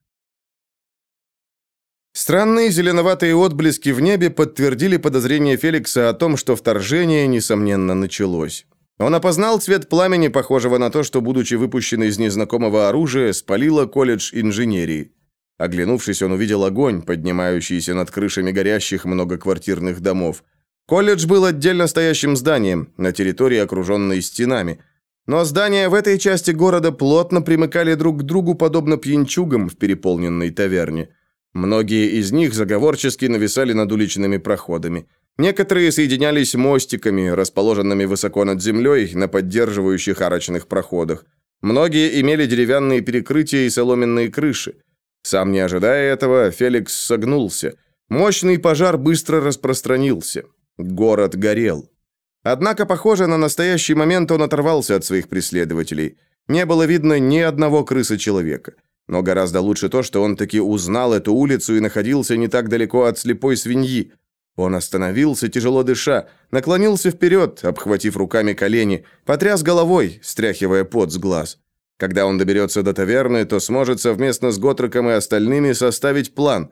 Странные зеленоватые отблески в небе подтвердили подозрение Феликса о том, что вторжение, несомненно, началось. Он опознал цвет пламени, похожего на то, что, будучи выпущено из незнакомого оружия, спалило колледж инженерии. Оглянувшись, он увидел огонь, поднимающийся над крышами горящих многоквартирных домов. Колледж был отдельно стоящим зданием, на территории, окруженной стенами. Но здания в этой части города плотно примыкали друг к другу, подобно пьянчугам в переполненной таверне. Многие из них заговорчески нависали над уличными проходами – Некоторые соединялись мостиками, расположенными высоко над землей, на поддерживающих арочных проходах. Многие имели деревянные перекрытия и соломенные крыши. Сам не ожидая этого, Феликс согнулся. Мощный пожар быстро распространился. Город горел. Однако, похоже, на настоящий момент он оторвался от своих преследователей. Не было видно ни одного крысы-человека. Но гораздо лучше то, что он таки узнал эту улицу и находился не так далеко от слепой свиньи. Он остановился, тяжело дыша, наклонился вперед, обхватив руками колени, потряс головой, стряхивая пот с глаз. Когда он доберется до таверны, то сможет совместно с Готроком и остальными составить план.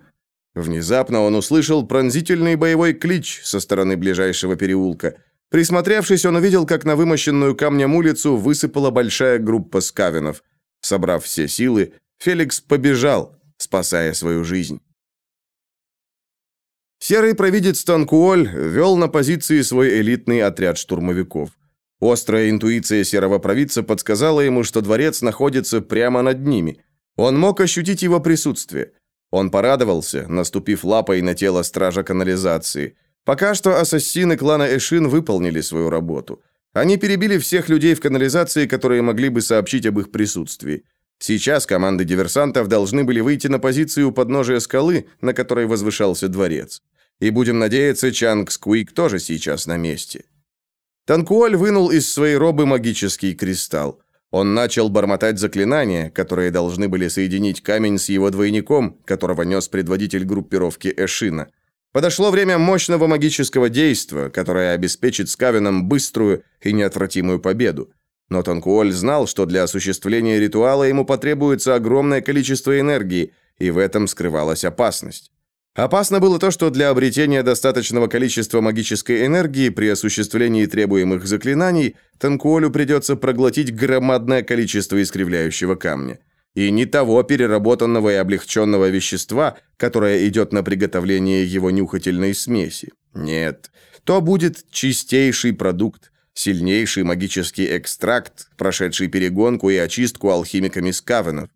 Внезапно он услышал пронзительный боевой клич со стороны ближайшего переулка. Присмотревшись, он увидел, как на вымощенную камнем улицу высыпала большая группа скавинов. Собрав все силы, Феликс побежал, спасая свою жизнь. Серый провидец Танкуоль вел на позиции свой элитный отряд штурмовиков. Острая интуиция серого провидца подсказала ему, что дворец находится прямо над ними. Он мог ощутить его присутствие. Он порадовался, наступив лапой на тело стража канализации. Пока что ассасины клана Эшин выполнили свою работу. Они перебили всех людей в канализации, которые могли бы сообщить об их присутствии. Сейчас команды диверсантов должны были выйти на позицию у подножия скалы, на которой возвышался дворец. И будем надеяться, Чанг Скуик тоже сейчас на месте. Танкуоль вынул из своей робы магический кристалл. Он начал бормотать заклинания, которые должны были соединить камень с его двойником, которого нес предводитель группировки Эшина. Подошло время мощного магического действа, которое обеспечит Скавинам быструю и неотвратимую победу. Но Танкуоль знал, что для осуществления ритуала ему потребуется огромное количество энергии, и в этом скрывалась опасность. Опасно было то, что для обретения достаточного количества магической энергии при осуществлении требуемых заклинаний Танкуолю придется проглотить громадное количество искривляющего камня. И не того переработанного и облегченного вещества, которое идет на приготовление его нюхательной смеси. Нет, то будет чистейший продукт, сильнейший магический экстракт, прошедший перегонку и очистку алхимиками скавенов.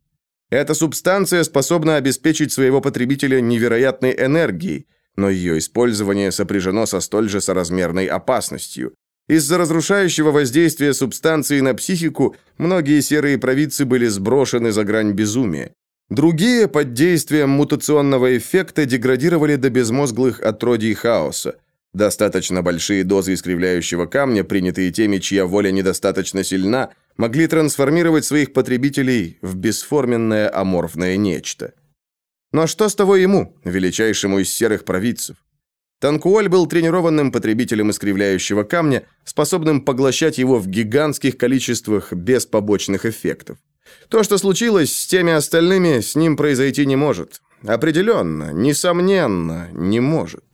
Эта субстанция способна обеспечить своего потребителя невероятной энергией, но ее использование сопряжено со столь же соразмерной опасностью. Из-за разрушающего воздействия субстанции на психику многие серые провидцы были сброшены за грань безумия. Другие под действием мутационного эффекта деградировали до безмозглых отродий хаоса. Достаточно большие дозы искривляющего камня, принятые теми, чья воля недостаточно сильна, могли трансформировать своих потребителей в бесформенное аморфное нечто. Но что с того ему, величайшему из серых провидцев? Танкуоль был тренированным потребителем искривляющего камня, способным поглощать его в гигантских количествах без побочных эффектов. То, что случилось с теми остальными, с ним произойти не может. Определенно, несомненно, не может.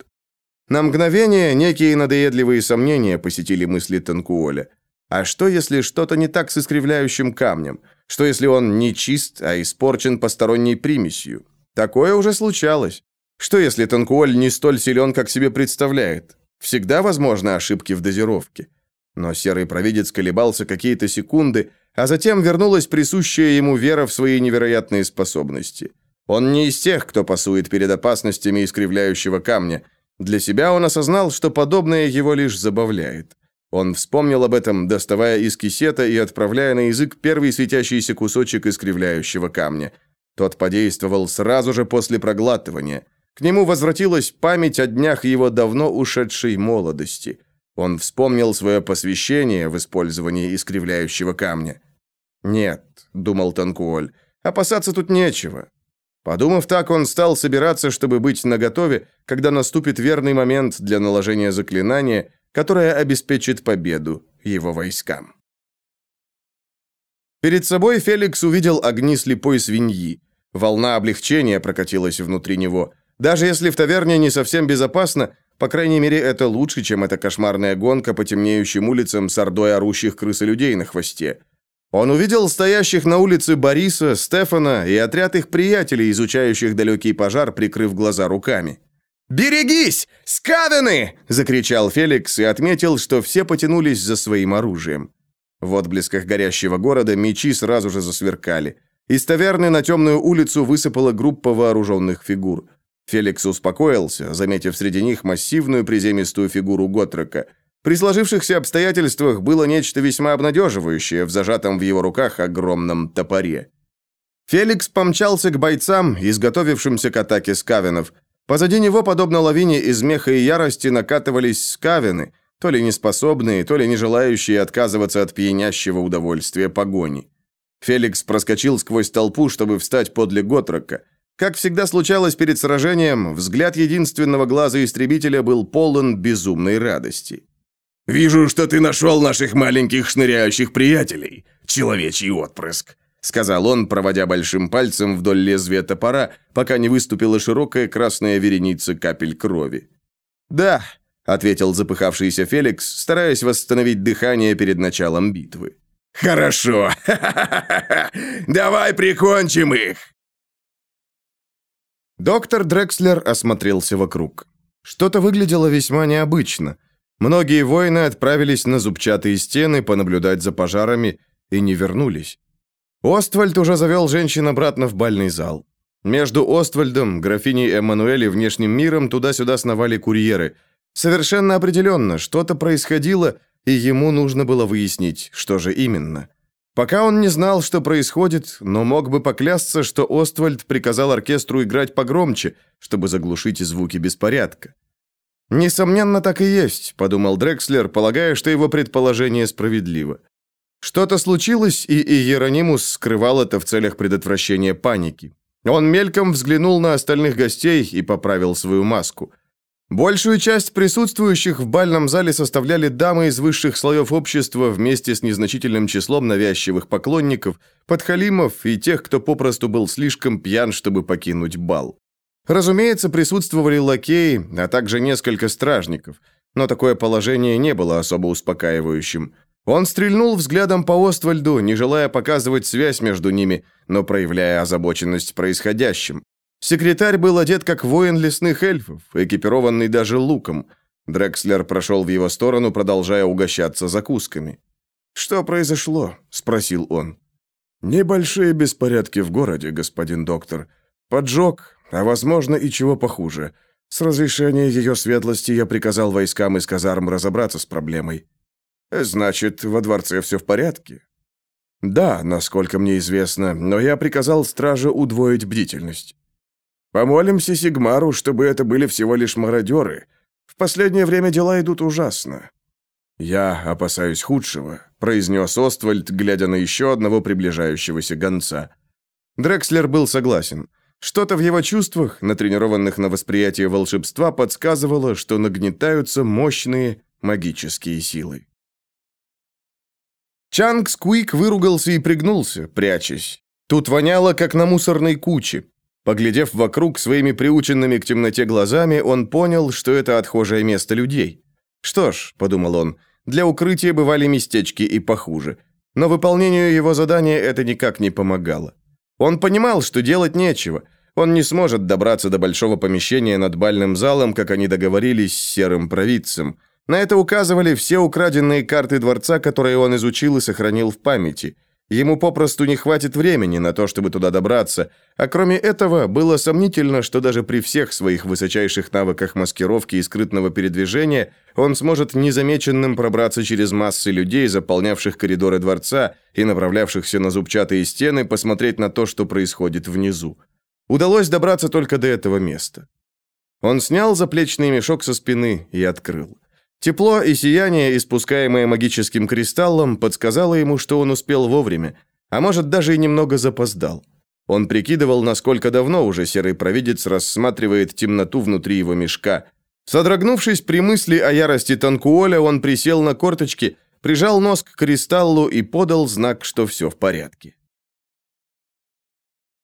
На мгновение некие надоедливые сомнения посетили мысли Танкуоля. А что, если что-то не так с искривляющим камнем? Что, если он не чист, а испорчен посторонней примесью? Такое уже случалось. Что если Танкуоль не столь силен, как себе представляет? Всегда возможны ошибки в дозировке. Но серый провидец колебался какие-то секунды, а затем вернулась присущая ему вера в свои невероятные способности. Он не из тех, кто пасует перед опасностями искривляющего камня. Для себя он осознал, что подобное его лишь забавляет. Он вспомнил об этом, доставая из кисета и отправляя на язык первый светящийся кусочек искривляющего камня. Тот подействовал сразу же после проглатывания. К нему возвратилась память о днях его давно ушедшей молодости. Он вспомнил свое посвящение в использовании искривляющего камня. «Нет», — думал Танкуоль, — «опасаться тут нечего». Подумав так, он стал собираться, чтобы быть наготове, когда наступит верный момент для наложения заклинания, которое обеспечит победу его войскам. Перед собой Феликс увидел огни слепой свиньи. Волна облегчения прокатилась внутри него. Даже если в таверне не совсем безопасно, по крайней мере, это лучше, чем эта кошмарная гонка по темнеющим улицам с ордой орущих крыс и людей на хвосте. Он увидел стоящих на улице Бориса, Стефана и отряд их приятелей, изучающих далекий пожар, прикрыв глаза руками. «Берегись! Скавены!» – закричал Феликс и отметил, что все потянулись за своим оружием. В отблесках горящего города мечи сразу же засверкали. Из таверны на темную улицу высыпала группа вооруженных фигур. Феликс успокоился, заметив среди них массивную приземистую фигуру Готрека. При сложившихся обстоятельствах было нечто весьма обнадеживающее в зажатом в его руках огромном топоре. Феликс помчался к бойцам, изготовившимся к атаке скавенов – Позади него, подобно лавине из меха и ярости, накатывались скавины, то ли неспособные, то ли не желающие отказываться от пьянящего удовольствия погони. Феликс проскочил сквозь толпу, чтобы встать подле Готрока. Как всегда случалось перед сражением, взгляд единственного глаза истребителя был полон безумной радости. «Вижу, что ты нашел наших маленьких шныряющих приятелей, человечий отпрыск. — сказал он, проводя большим пальцем вдоль лезвия топора, пока не выступила широкая красная вереница капель крови. «Да», — ответил запыхавшийся Феликс, стараясь восстановить дыхание перед началом битвы. «Хорошо! Давай прикончим их!» Доктор Дрекслер осмотрелся вокруг. Что-то выглядело весьма необычно. Многие воины отправились на зубчатые стены понаблюдать за пожарами и не вернулись. Оствальд уже завел женщин обратно в бальный зал. Между Оствальдом, графиней Эммануэль и внешним миром туда-сюда сновали курьеры. Совершенно определенно, что-то происходило, и ему нужно было выяснить, что же именно. Пока он не знал, что происходит, но мог бы поклясться, что Оствальд приказал оркестру играть погромче, чтобы заглушить звуки беспорядка. «Несомненно, так и есть», — подумал Дрекслер, полагая, что его предположение справедливо. Что-то случилось, и Иеронимус скрывал это в целях предотвращения паники. Он мельком взглянул на остальных гостей и поправил свою маску. Большую часть присутствующих в бальном зале составляли дамы из высших слоев общества вместе с незначительным числом навязчивых поклонников, подхалимов и тех, кто попросту был слишком пьян, чтобы покинуть бал. Разумеется, присутствовали лакеи, а также несколько стражников, но такое положение не было особо успокаивающим. Он стрельнул взглядом по Оствальду, не желая показывать связь между ними, но проявляя озабоченность происходящим. Секретарь был одет как воин лесных эльфов, экипированный даже луком. Дрекслер прошел в его сторону, продолжая угощаться закусками. «Что произошло?» – спросил он. «Небольшие беспорядки в городе, господин доктор. Поджог, а, возможно, и чего похуже. С разрешения ее светлости я приказал войскам из казарм разобраться с проблемой». Значит, во дворце все в порядке? Да, насколько мне известно, но я приказал страже удвоить бдительность. Помолимся Сигмару, чтобы это были всего лишь мародеры. В последнее время дела идут ужасно. Я опасаюсь худшего, произнес Оствальд, глядя на еще одного приближающегося гонца. Дрекслер был согласен. Что-то в его чувствах, натренированных на восприятие волшебства, подсказывало, что нагнетаются мощные магические силы. Чанг Скуик выругался и пригнулся, прячась. Тут воняло, как на мусорной куче. Поглядев вокруг своими приученными к темноте глазами, он понял, что это отхожее место людей. «Что ж», — подумал он, — «для укрытия бывали местечки и похуже». Но выполнению его задания это никак не помогало. Он понимал, что делать нечего. Он не сможет добраться до большого помещения над бальным залом, как они договорились с серым провидцем. На это указывали все украденные карты дворца, которые он изучил и сохранил в памяти – Ему попросту не хватит времени на то, чтобы туда добраться, а кроме этого, было сомнительно, что даже при всех своих высочайших навыках маскировки и скрытного передвижения он сможет незамеченным пробраться через массы людей, заполнявших коридоры дворца и направлявшихся на зубчатые стены, посмотреть на то, что происходит внизу. Удалось добраться только до этого места. Он снял заплечный мешок со спины и открыл. Тепло и сияние, испускаемое магическим кристаллом, подсказало ему, что он успел вовремя, а может, даже и немного запоздал. Он прикидывал, насколько давно уже серый провидец рассматривает темноту внутри его мешка. Содрогнувшись при мысли о ярости Танкуоля, он присел на корточки, прижал нос к кристаллу и подал знак, что все в порядке.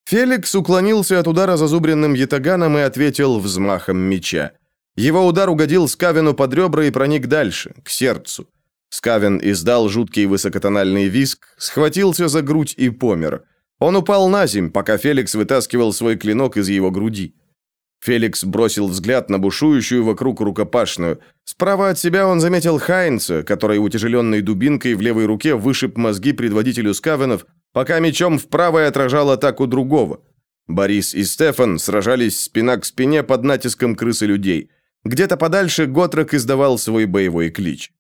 Феликс уклонился от удара зазубренным ятаганом и ответил взмахом меча. Его удар угодил Скавину под ребра и проник дальше, к сердцу. Скавин издал жуткий высокотональный виск, схватился за грудь и помер. Он упал на земь, пока Феликс вытаскивал свой клинок из его груди. Феликс бросил взгляд на бушующую вокруг рукопашную. Справа от себя он заметил Хайнца, который утяжеленной дубинкой в левой руке вышиб мозги предводителю Скавенов, пока мечом в правой отражал атаку другого. Борис и Стефан сражались спина к спине под натиском крысы людей. Где-то подальше Готрек издавал свой боевой клич.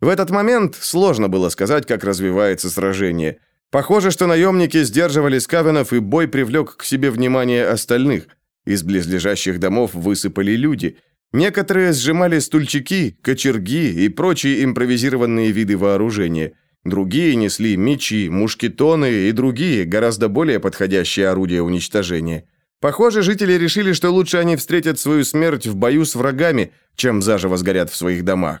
В этот момент сложно было сказать, как развивается сражение. Похоже, что наемники сдерживали скавенов, и бой привлек к себе внимание остальных. Из близлежащих домов высыпали люди. Некоторые сжимали стульчики, кочерги и прочие импровизированные виды вооружения. Другие несли мечи, мушкетоны и другие, гораздо более подходящие орудия уничтожения. Похоже, жители решили, что лучше они встретят свою смерть в бою с врагами, чем заживо сгорят в своих домах.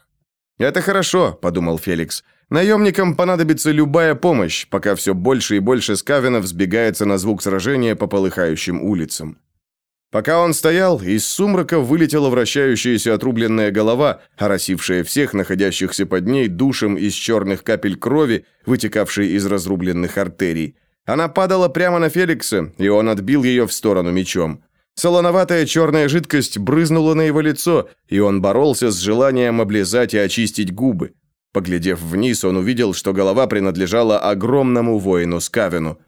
«Это хорошо», — подумал Феликс. «Наемникам понадобится любая помощь, пока все больше и больше скавинов сбегается на звук сражения по полыхающим улицам». Пока он стоял, из сумрака вылетела вращающаяся отрубленная голова, оросившая всех находящихся под ней душем из черных капель крови, вытекавшей из разрубленных артерий. Она падала прямо на Феликса, и он отбил ее в сторону мечом. Солоноватая черная жидкость брызнула на его лицо, и он боролся с желанием облизать и очистить губы. Поглядев вниз, он увидел, что голова принадлежала огромному воину Скавину.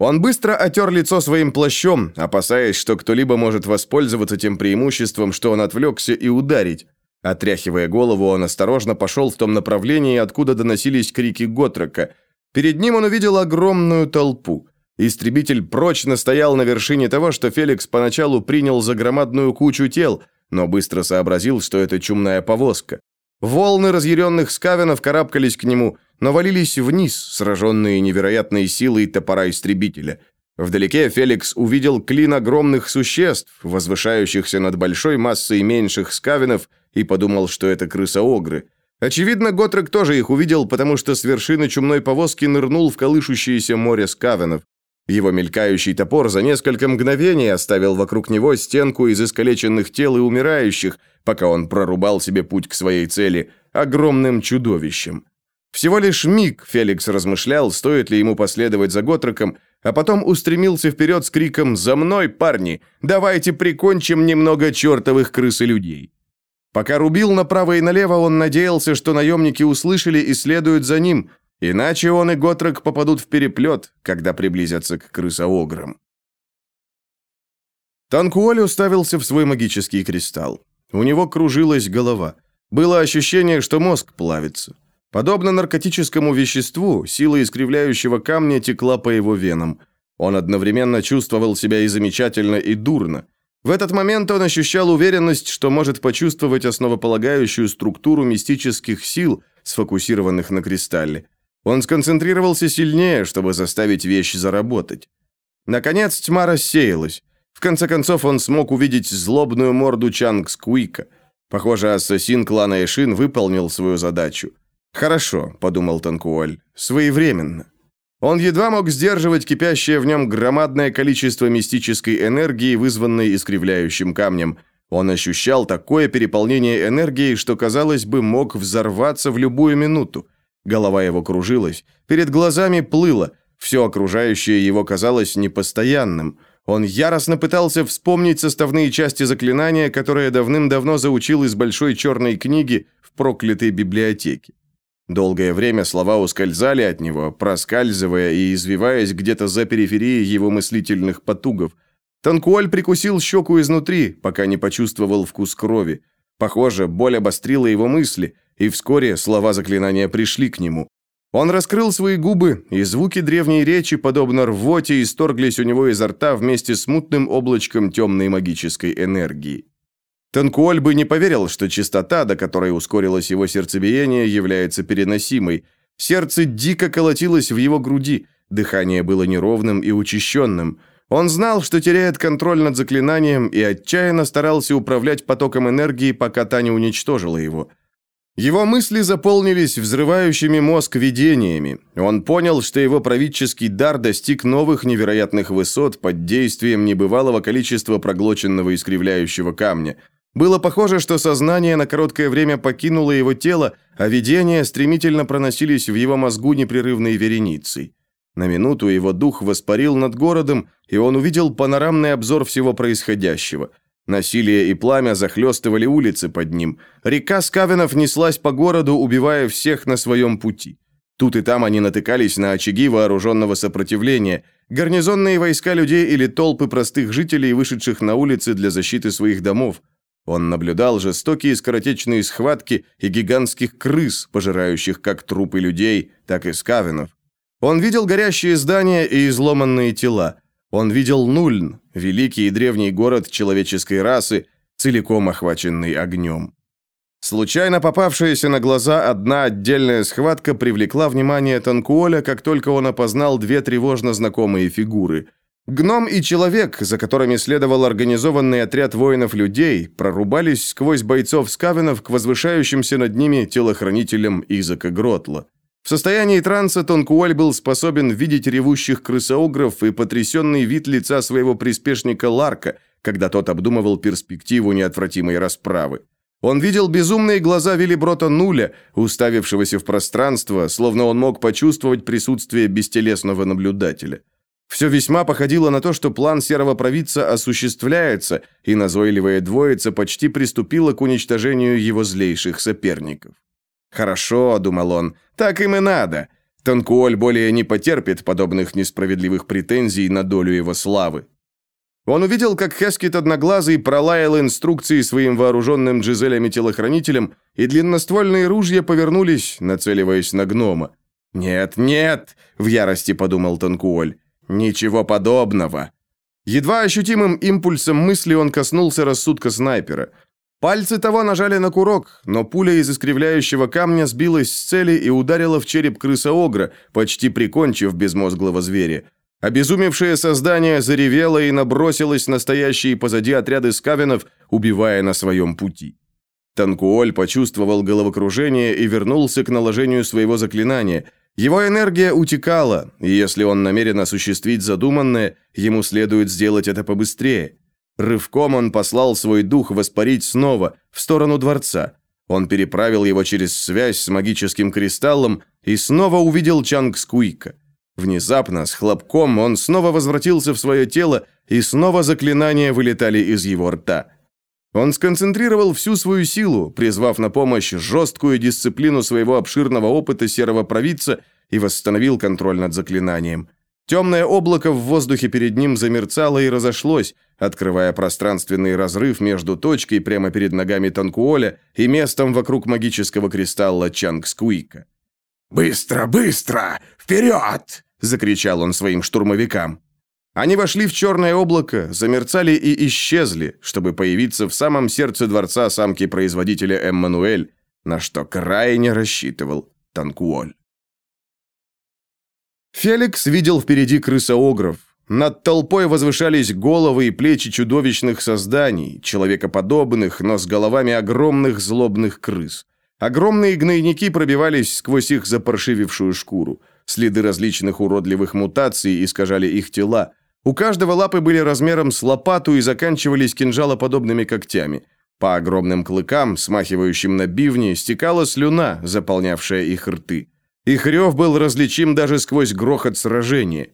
Он быстро отер лицо своим плащом, опасаясь, что кто-либо может воспользоваться тем преимуществом, что он отвлекся и ударить. Отряхивая голову, он осторожно пошел в том направлении, откуда доносились крики Готрека – Перед ним он увидел огромную толпу. Истребитель прочно стоял на вершине того, что Феликс поначалу принял за громадную кучу тел, но быстро сообразил, что это чумная повозка. Волны разъяренных скавенов карабкались к нему, но валились вниз, сраженные невероятной силой топора истребителя. Вдалеке Феликс увидел клин огромных существ, возвышающихся над большой массой меньших скавенов, и подумал, что это крыса-огры – Очевидно, Готрек тоже их увидел, потому что с вершины чумной повозки нырнул в колышущееся море скавенов. Его мелькающий топор за несколько мгновений оставил вокруг него стенку из искалеченных тел и умирающих, пока он прорубал себе путь к своей цели – огромным чудовищем. Всего лишь миг Феликс размышлял, стоит ли ему последовать за Готреком, а потом устремился вперед с криком «За мной, парни! Давайте прикончим немного чертовых крыс и людей!» Пока рубил направо и налево, он надеялся, что наемники услышали и следуют за ним, иначе он и Готрек попадут в переплет, когда приблизятся к крысоограм. Танкуоль уставился в свой магический кристалл. У него кружилась голова. Было ощущение, что мозг плавится. Подобно наркотическому веществу, сила искривляющего камня текла по его венам. Он одновременно чувствовал себя и замечательно, и дурно. В этот момент он ощущал уверенность, что может почувствовать основополагающую структуру мистических сил, сфокусированных на кристалле. Он сконцентрировался сильнее, чтобы заставить вещь заработать. Наконец тьма рассеялась. В конце концов он смог увидеть злобную морду Чанг Скуика. Похоже, ассасин клана Эшин выполнил свою задачу. «Хорошо», — подумал Танкуоль, — «своевременно». Он едва мог сдерживать кипящее в нем громадное количество мистической энергии, вызванной искривляющим камнем. Он ощущал такое переполнение энергии, что, казалось бы, мог взорваться в любую минуту. Голова его кружилась, перед глазами плыло, все окружающее его казалось непостоянным. Он яростно пытался вспомнить составные части заклинания, которое давным-давно заучил из большой черной книги в проклятой библиотеке. Долгое время слова ускользали от него, проскальзывая и извиваясь где-то за периферией его мыслительных потугов. Танкуаль прикусил щеку изнутри, пока не почувствовал вкус крови. Похоже, боль обострила его мысли, и вскоре слова заклинания пришли к нему. Он раскрыл свои губы, и звуки древней речи, подобно рвоте, исторглись у него изо рта вместе с мутным облачком темной магической энергии. Танкуоль бы не поверил, что частота, до которой ускорилось его сердцебиение, является переносимой. Сердце дико колотилось в его груди, дыхание было неровным и учащенным. Он знал, что теряет контроль над заклинанием и отчаянно старался управлять потоком энергии, пока та не уничтожила его. Его мысли заполнились взрывающими мозг видениями. Он понял, что его правительский дар достиг новых невероятных высот под действием небывалого количества проглоченного искривляющего камня – было похоже, что сознание на короткое время покинуло его тело, а видения стремительно проносились в его мозгу непрерывной вереницей. На минуту его дух воспарил над городом, и он увидел панорамный обзор всего происходящего. Насилие и пламя захлестывали улицы под ним. Река Скавенов неслась по городу, убивая всех на своем пути. Тут и там они натыкались на очаги вооруженного сопротивления, гарнизонные войска людей или толпы простых жителей, вышедших на улицы для защиты своих домов. Он наблюдал жестокие скоротечные схватки и гигантских крыс, пожирающих как трупы людей, так и скавенов. Он видел горящие здания и изломанные тела. Он видел Нульн, великий и древний город человеческой расы, целиком охваченный огнем. Случайно попавшаяся на глаза одна отдельная схватка привлекла внимание Танкуоля, как только он опознал две тревожно знакомые фигуры – Гном и человек, за которыми следовал организованный отряд воинов-людей, прорубались сквозь бойцов скавенов к возвышающимся над ними телохранителям Изака Гротла. В состоянии транса Тонкуоль был способен видеть ревущих крысоугров и потрясенный вид лица своего приспешника Ларка, когда тот обдумывал перспективу неотвратимой расправы. Он видел безумные глаза Виллиброта Нуля, уставившегося в пространство, словно он мог почувствовать присутствие бестелесного наблюдателя. Все весьма походило на то, что план серого провидца осуществляется, и назойливая двоица почти приступила к уничтожению его злейших соперников. «Хорошо», — думал он, — «так им и надо». Танкуоль более не потерпит подобных несправедливых претензий на долю его славы. Он увидел, как Хескет Одноглазый пролаял инструкции своим вооруженным Джизелями-телохранителям, и длинноствольные ружья повернулись, нацеливаясь на гнома. «Нет, нет!» — в ярости подумал Танкуоль. Ничего подобного. Едва ощутимым импульсом мысли он коснулся рассудка снайпера. Пальцы того нажали на курок, но пуля из искривляющего камня сбилась с цели и ударила в череп крыса-огра, почти прикончив безмозглого зверя. Обезумевшее создание заревело и набросилось на стоящие позади отряды скавенов, убивая на своем пути. Танкуоль почувствовал головокружение и вернулся к наложению своего заклинания – его энергия утекала, и если он намерен осуществить задуманное, ему следует сделать это побыстрее. Рывком он послал свой дух воспарить снова, в сторону дворца. Он переправил его через связь с магическим кристаллом и снова увидел Чанг Скуика. Внезапно, с хлопком, он снова возвратился в свое тело, и снова заклинания вылетали из его рта. Он сконцентрировал всю свою силу, призвав на помощь жесткую дисциплину своего обширного опыта серого провидца и восстановил контроль над заклинанием. Темное облако в воздухе перед ним замерцало и разошлось, открывая пространственный разрыв между точкой прямо перед ногами Танкуоля и местом вокруг магического кристалла Чангскуика. «Быстро, быстро! Вперед!» – закричал он своим штурмовикам. Они вошли в черное облако, замерцали и исчезли, чтобы появиться в самом сердце дворца самки-производителя Эммануэль, на что крайне рассчитывал Танкуоль. Феликс видел впереди крысоогров. Над толпой возвышались головы и плечи чудовищных созданий, человекоподобных, но с головами огромных злобных крыс. Огромные гнойники пробивались сквозь их запаршивившую шкуру. Следы различных уродливых мутаций искажали их тела. У каждого лапы были размером с лопату и заканчивались кинжалоподобными когтями. По огромным клыкам, смахивающим на бивни, стекала слюна, заполнявшая их рты. Их рев был различим даже сквозь грохот сражения.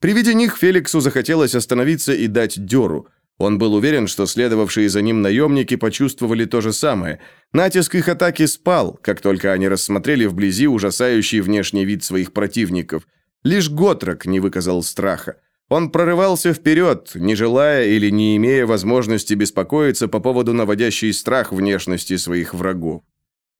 При виде них Феликсу захотелось остановиться и дать дёру. Он был уверен, что следовавшие за ним наемники почувствовали то же самое. Натиск их атаки спал, как только они рассмотрели вблизи ужасающий внешний вид своих противников. Лишь Готрок не выказал страха. Он прорывался вперед, не желая или не имея возможности беспокоиться по поводу наводящей страх внешности своих врагов.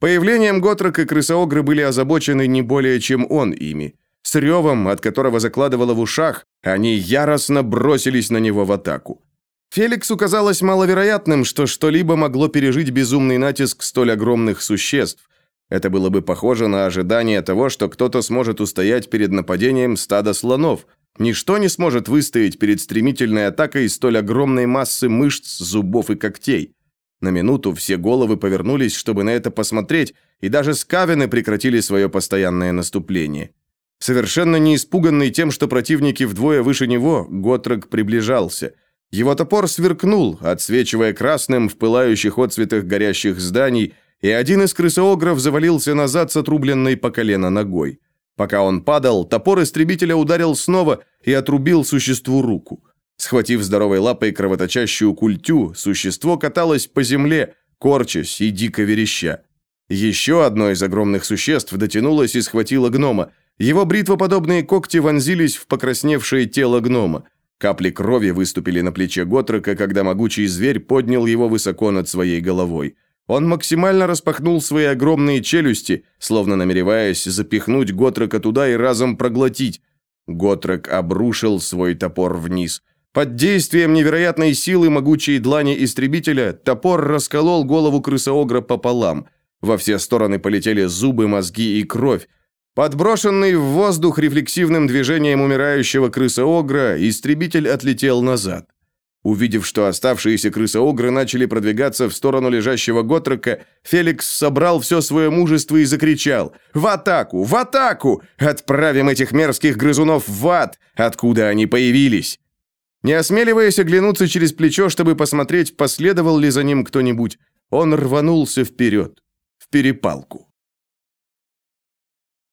Появлением Готрок и крысоогры были озабочены не более, чем он ими. С ревом, от которого закладывало в ушах, они яростно бросились на него в атаку. Феликсу казалось маловероятным, что что-либо могло пережить безумный натиск столь огромных существ. Это было бы похоже на ожидание того, что кто-то сможет устоять перед нападением стада слонов. Ничто не сможет выстоять перед стремительной атакой столь огромной массы мышц, зубов и когтей. На минуту все головы повернулись, чтобы на это посмотреть, и даже скавины прекратили свое постоянное наступление. Совершенно не испуганный тем, что противники вдвое выше него, Готрок приближался – его топор сверкнул, отсвечивая красным в пылающих отцветах горящих зданий, и один из крысоогров завалился назад с отрубленной по колено ногой. Пока он падал, топор истребителя ударил снова и отрубил существу руку. Схватив здоровой лапой кровоточащую культю, существо каталось по земле, корчась и дико вереща. Еще одно из огромных существ дотянулось и схватило гнома. Его бритвоподобные когти вонзились в покрасневшее тело гнома. Капли крови выступили на плече Готрока, когда могучий зверь поднял его высоко над своей головой. Он максимально распахнул свои огромные челюсти, словно намереваясь запихнуть Готрока туда и разом проглотить. Готрок обрушил свой топор вниз. Под действием невероятной силы могучей длани истребителя топор расколол голову крысоогра пополам. Во все стороны полетели зубы, мозги и кровь. Подброшенный в воздух рефлексивным движением умирающего крыса-огра, истребитель отлетел назад. Увидев, что оставшиеся крысы-огры начали продвигаться в сторону лежащего Готрока, Феликс собрал все свое мужество и закричал «В атаку! В атаку! Отправим этих мерзких грызунов в ад, откуда они появились!» Не осмеливаясь оглянуться через плечо, чтобы посмотреть, последовал ли за ним кто-нибудь, он рванулся вперед, в перепалку.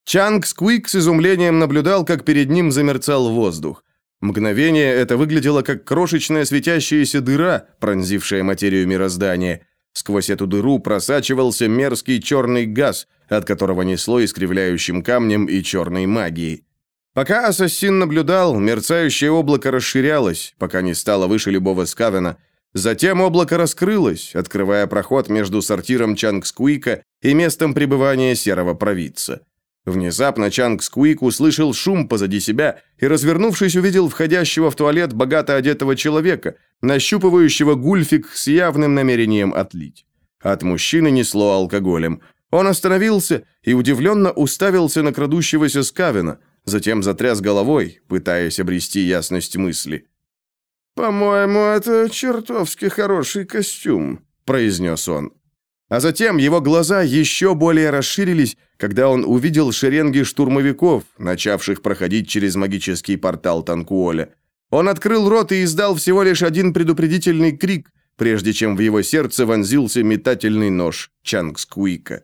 Чанг Сквик с изумлением наблюдал, как перед ним замерцал воздух. Мгновение это выглядело как крошечная светящаяся дыра, пронзившая материю мироздания. Сквозь эту дыру просачивался мерзкий черный газ, от которого несло искривляющим камнем и черной магией. Пока ассасин наблюдал, мерцающее облако расширялось, пока не стало выше любого скавена. Затем облако раскрылось, открывая проход между сортиром Чангскуика и местом пребывания серого провидца. Внезапно Чанг Скуик услышал шум позади себя и, развернувшись, увидел входящего в туалет богато одетого человека, нащупывающего гульфик с явным намерением отлить. От мужчины несло алкоголем. Он остановился и удивленно уставился на крадущегося Скавина, затем затряс головой, пытаясь обрести ясность мысли. «По-моему, это чертовски хороший костюм», — произнес он. А затем его глаза еще более расширились, когда он увидел шеренги штурмовиков, начавших проходить через магический портал Танкуоля. Он открыл рот и издал всего лишь один предупредительный крик, прежде чем в его сердце вонзился метательный нож Чангскуика.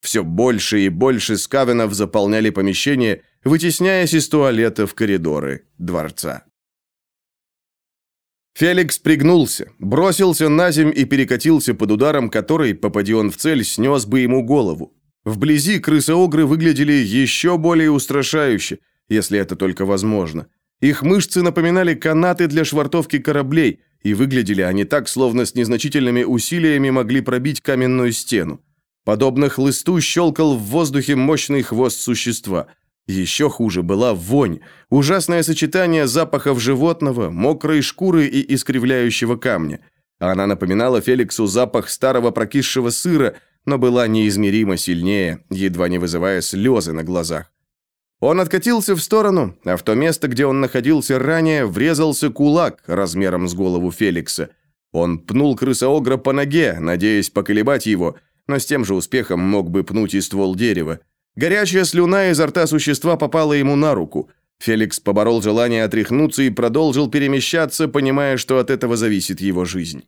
Все больше и больше скавенов заполняли помещение, вытесняясь из туалета в коридоры дворца. Феликс пригнулся, бросился на земь и перекатился под ударом, который, попади он в цель, снес бы ему голову. Вблизи крысоогры выглядели еще более устрашающе, если это только возможно. Их мышцы напоминали канаты для швартовки кораблей, и выглядели они так, словно с незначительными усилиями могли пробить каменную стену. Подобно хлысту щелкал в воздухе мощный хвост существа – еще хуже была вонь, ужасное сочетание запахов животного, мокрой шкуры и искривляющего камня. Она напоминала Феликсу запах старого прокисшего сыра, но была неизмеримо сильнее, едва не вызывая слезы на глазах. Он откатился в сторону, а в то место, где он находился ранее, врезался кулак размером с голову Феликса. Он пнул крысоогра по ноге, надеясь поколебать его, но с тем же успехом мог бы пнуть и ствол дерева. Горячая слюна изо рта существа попала ему на руку. Феликс поборол желание отряхнуться и продолжил перемещаться, понимая, что от этого зависит его жизнь.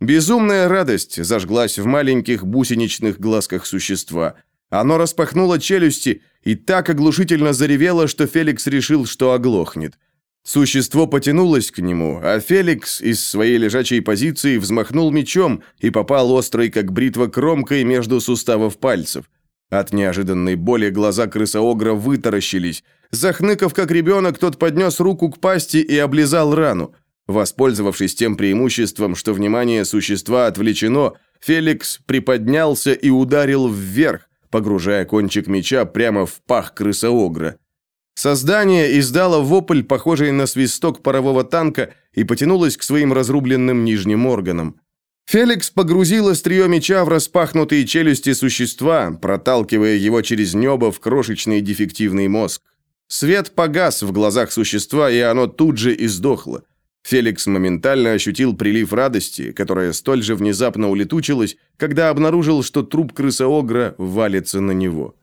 Безумная радость зажглась в маленьких бусиничных глазках существа. Оно распахнуло челюсти и так оглушительно заревело, что Феликс решил, что оглохнет. Существо потянулось к нему, а Феликс из своей лежачей позиции взмахнул мечом и попал острой, как бритва, кромкой между суставов пальцев. От неожиданной боли глаза крысоогра вытаращились. Захныкав, как ребенок, тот поднес руку к пасти и облизал рану. Воспользовавшись тем преимуществом, что внимание существа отвлечено, Феликс приподнялся и ударил вверх, погружая кончик меча прямо в пах крысоогра. Создание издало вопль, похожий на свисток парового танка, и потянулось к своим разрубленным нижним органам. Феликс погрузил острие меча в распахнутые челюсти существа, проталкивая его через небо в крошечный дефективный мозг. Свет погас в глазах существа, и оно тут же издохло. Феликс моментально ощутил прилив радости, которая столь же внезапно улетучилась, когда обнаружил, что труп крысоогра валится на него.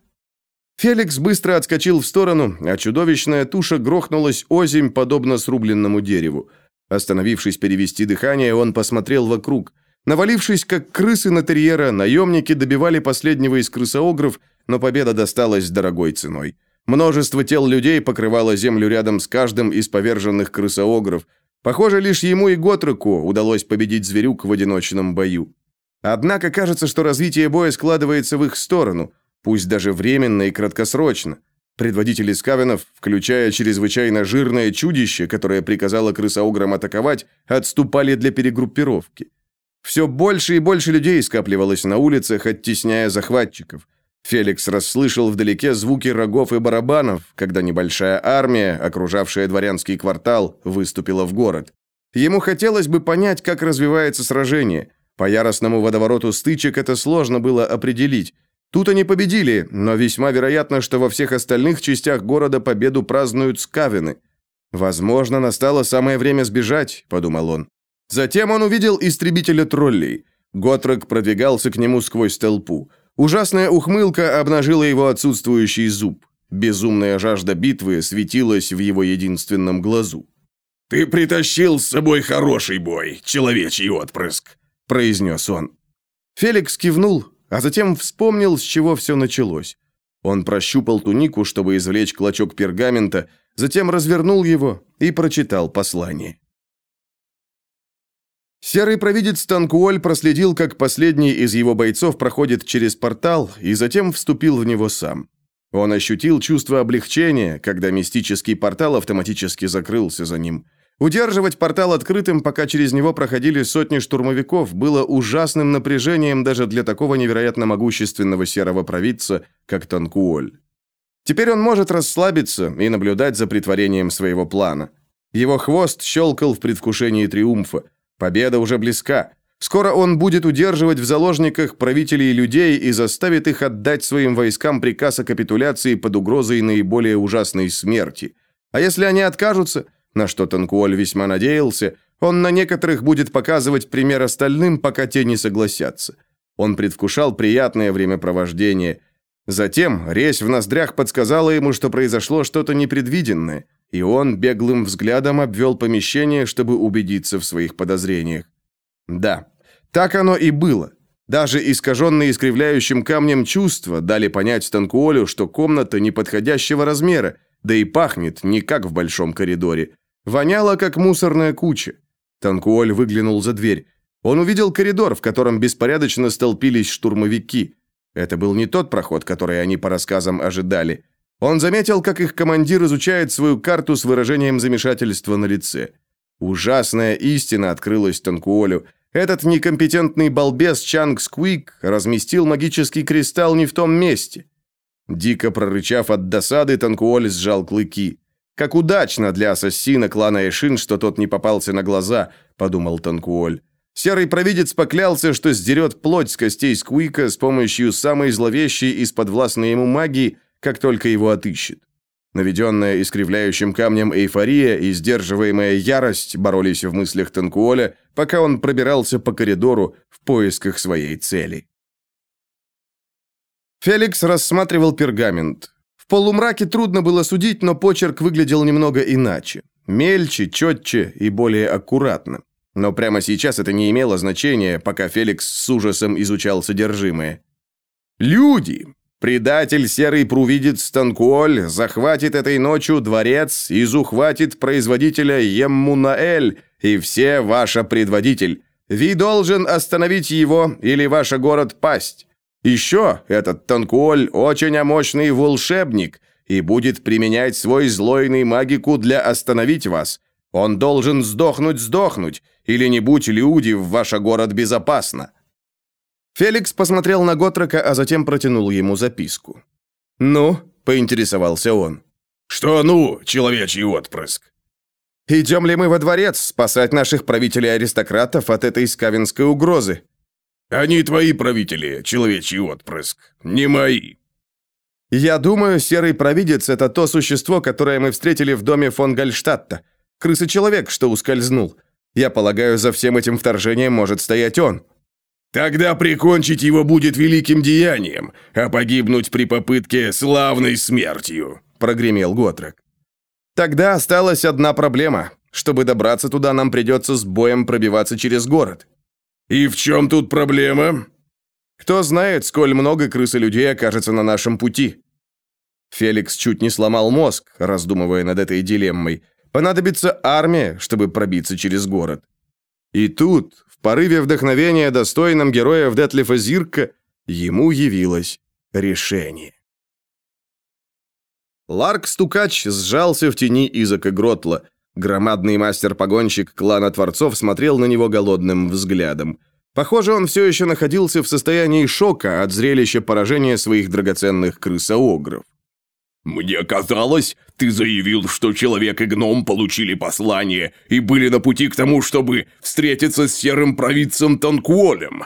Феликс быстро отскочил в сторону, а чудовищная туша грохнулась озимь, подобно срубленному дереву. Остановившись перевести дыхание, он посмотрел вокруг. Навалившись, как крысы на терьера, наемники добивали последнего из крысоогров, но победа досталась дорогой ценой. Множество тел людей покрывало землю рядом с каждым из поверженных крысоогров. Похоже, лишь ему и Готреку удалось победить зверюк в одиночном бою. Однако кажется, что развитие боя складывается в их сторону – пусть даже временно и краткосрочно. Предводители скавенов, включая чрезвычайно жирное чудище, которое приказало крысоуграм атаковать, отступали для перегруппировки. Все больше и больше людей скапливалось на улицах, оттесняя захватчиков. Феликс расслышал вдалеке звуки рогов и барабанов, когда небольшая армия, окружавшая дворянский квартал, выступила в город. Ему хотелось бы понять, как развивается сражение. По яростному водовороту стычек это сложно было определить. Тут они победили, но весьма вероятно, что во всех остальных частях города победу празднуют скавины. Возможно, настало самое время сбежать, подумал он. Затем он увидел истребителя троллей. Готрек продвигался к нему сквозь толпу. Ужасная ухмылка обнажила его отсутствующий зуб. Безумная жажда битвы светилась в его единственном глазу. «Ты притащил с собой хороший бой, человечий отпрыск», — произнес он. Феликс кивнул, а затем вспомнил, с чего все началось. Он прощупал тунику, чтобы извлечь клочок пергамента, затем развернул его и прочитал послание. Серый провидец Танкуоль проследил, как последний из его бойцов проходит через портал, и затем вступил в него сам. Он ощутил чувство облегчения, когда мистический портал автоматически закрылся за ним – Удерживать портал открытым, пока через него проходили сотни штурмовиков, было ужасным напряжением даже для такого невероятно могущественного серого провидца, как Танкуоль. Теперь он может расслабиться и наблюдать за притворением своего плана. Его хвост щелкал в предвкушении триумфа. Победа уже близка. Скоро он будет удерживать в заложниках правителей людей и заставит их отдать своим войскам приказ о капитуляции под угрозой наиболее ужасной смерти. А если они откажутся – на что Танкуоль весьма надеялся, он на некоторых будет показывать пример остальным, пока те не согласятся. Он предвкушал приятное времяпровождение. Затем резь в ноздрях подсказала ему, что произошло что-то непредвиденное, и он беглым взглядом обвел помещение, чтобы убедиться в своих подозрениях. Да, так оно и было. Даже искаженные искривляющим камнем чувства дали понять Танкуолю, что комната неподходящего размера, да и пахнет не как в большом коридоре. Воняло, как мусорная куча. Танкуоль выглянул за дверь. Он увидел коридор, в котором беспорядочно столпились штурмовики. Это был не тот проход, который они по рассказам ожидали. Он заметил, как их командир изучает свою карту с выражением замешательства на лице. Ужасная истина открылась Танкуолю. Этот некомпетентный балбес Чанг Сквик разместил магический кристалл не в том месте. Дико прорычав от досады, Танкуоль сжал клыки. Как удачно для ассасина клана Эшин, что тот не попался на глаза, подумал Танкуоль. Серый провидец поклялся, что сдерет плоть с костей Сквика с помощью самой зловещей из подвластной ему магии, как только его отыщет. Наведенная искривляющим камнем эйфория и сдерживаемая ярость боролись в мыслях Танкуоля, пока он пробирался по коридору в поисках своей цели. Феликс рассматривал пергамент полумраке трудно было судить, но почерк выглядел немного иначе. Мельче, четче и более аккуратно. Но прямо сейчас это не имело значения, пока Феликс с ужасом изучал содержимое. «Люди! Предатель серый провидец Танкуоль захватит этой ночью дворец и захватит производителя Еммунаэль и все ваша предводитель. Ви должен остановить его, или ваш город пасть. Еще этот Танкуоль очень мощный волшебник и будет применять свой злойный магику для остановить вас. Он должен сдохнуть-сдохнуть, или не будь люди в ваш город безопасно. Феликс посмотрел на Готрека, а затем протянул ему записку. «Ну?» – поинтересовался он. «Что «ну», человечий отпрыск?» «Идем ли мы во дворец спасать наших правителей-аристократов от этой скавинской угрозы?» «Они твои правители, человечий отпрыск, не мои». «Я думаю, серый провидец – это то существо, которое мы встретили в доме фон Гальштадта. Крыса-человек, что ускользнул. Я полагаю, за всем этим вторжением может стоять он». Тогда прикончить его будет великим деянием, а погибнуть при попытке славной смертью», — прогремел Готрек. «Тогда осталась одна проблема. Чтобы добраться туда, нам придется с боем пробиваться через город». «И в чем тут проблема?» «Кто знает, сколь много крыс и людей окажется на нашем пути». Феликс чуть не сломал мозг, раздумывая над этой дилеммой. Понадобится армия, чтобы пробиться через город. И тут, порыве вдохновения, достойном героя в Детлифа Зирка, ему явилось решение. Ларк-стукач сжался в тени Изака Гротла. Громадный мастер-погонщик клана Творцов смотрел на него голодным взглядом. Похоже, он все еще находился в состоянии шока от зрелища поражения своих драгоценных крысоогров. «Мне казалось, ты заявил, что человек и гном получили послание и были на пути к тому, чтобы встретиться с серым провидцем Танкуолем».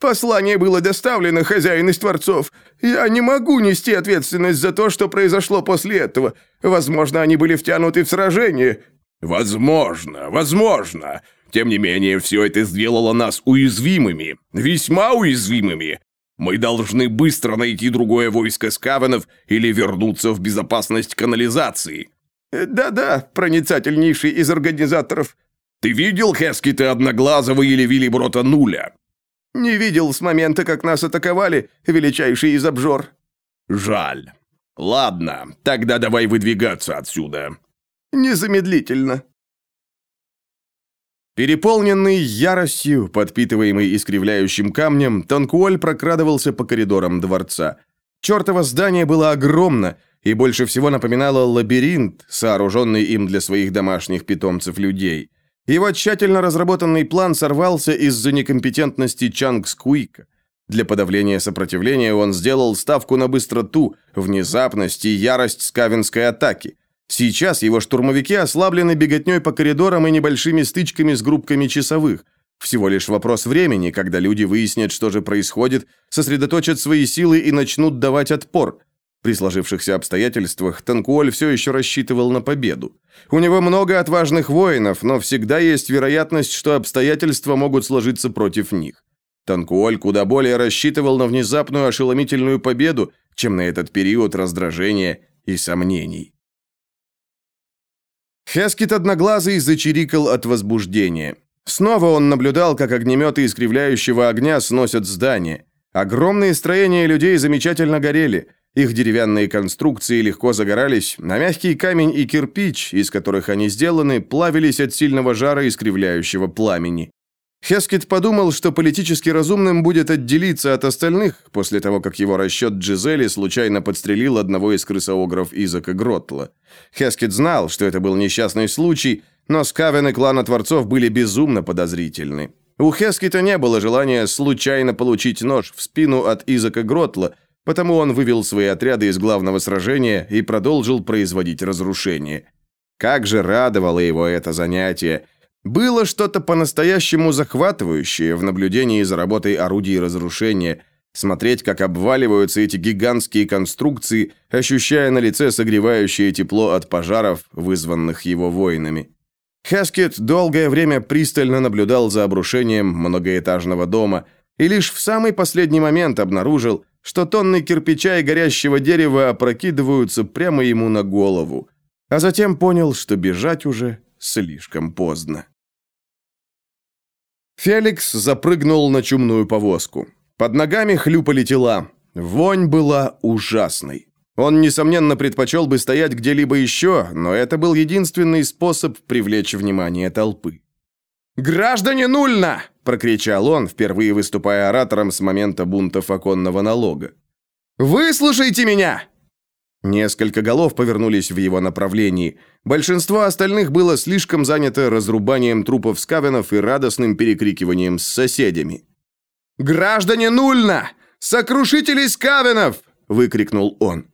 «Послание было доставлено, хозяин из Творцов. Я не могу нести ответственность за то, что произошло после этого. Возможно, они были втянуты в сражение». «Возможно, возможно. Тем не менее, все это сделало нас уязвимыми, весьма уязвимыми. Мы должны быстро найти другое войско скавенов или вернуться в безопасность канализации». «Да-да, проницательнейший из организаторов». «Ты видел Хескита Одноглазого или Виллиброта Нуля?» «Не видел с момента, как нас атаковали, величайший из обжор». «Жаль. Ладно, тогда давай выдвигаться отсюда». «Незамедлительно». Переполненный яростью, подпитываемый искривляющим камнем, Танкуоль прокрадывался по коридорам дворца. Чертово здание было огромно и больше всего напоминало лабиринт, сооруженный им для своих домашних питомцев людей. Его тщательно разработанный план сорвался из-за некомпетентности Чанг Скуика. Для подавления сопротивления он сделал ставку на быстроту, внезапность и ярость скавинской атаки. Сейчас его штурмовики ослаблены беготней по коридорам и небольшими стычками с группками часовых. Всего лишь вопрос времени, когда люди выяснят, что же происходит, сосредоточат свои силы и начнут давать отпор. При сложившихся обстоятельствах Танкуоль все еще рассчитывал на победу. У него много отважных воинов, но всегда есть вероятность, что обстоятельства могут сложиться против них. Танкуоль куда более рассчитывал на внезапную ошеломительную победу, чем на этот период раздражения и сомнений. Хескит одноглазый зачирикал от возбуждения. Снова он наблюдал, как огнеметы искривляющего огня сносят здание. Огромные строения людей замечательно горели. Их деревянные конструкции легко загорались, на мягкий камень и кирпич, из которых они сделаны, плавились от сильного жара искривляющего пламени. Хескет подумал, что политически разумным будет отделиться от остальных после того, как его расчет Джизели случайно подстрелил одного из крысоогров Изака Гротла. Хескет знал, что это был несчастный случай, но Скавен и клана Творцов были безумно подозрительны. У Хескета не было желания случайно получить нож в спину от Изака Гротла, потому он вывел свои отряды из главного сражения и продолжил производить разрушения. Как же радовало его это занятие – было что-то по-настоящему захватывающее в наблюдении за работой орудий разрушения, смотреть, как обваливаются эти гигантские конструкции, ощущая на лице согревающее тепло от пожаров, вызванных его воинами. Хаскет долгое время пристально наблюдал за обрушением многоэтажного дома и лишь в самый последний момент обнаружил, что тонны кирпича и горящего дерева опрокидываются прямо ему на голову, а затем понял, что бежать уже слишком поздно. Феликс запрыгнул на чумную повозку. Под ногами хлюпали тела. Вонь была ужасной. Он, несомненно, предпочел бы стоять где-либо еще, но это был единственный способ привлечь внимание толпы. «Граждане Нульна!» – прокричал он, впервые выступая оратором с момента бунта оконного налога. «Выслушайте меня!» Несколько голов повернулись в его направлении. Большинство остальных было слишком занято разрубанием трупов скавенов и радостным перекрикиванием с соседями. «Граждане Нульна! Сокрушители скавенов!» – выкрикнул он.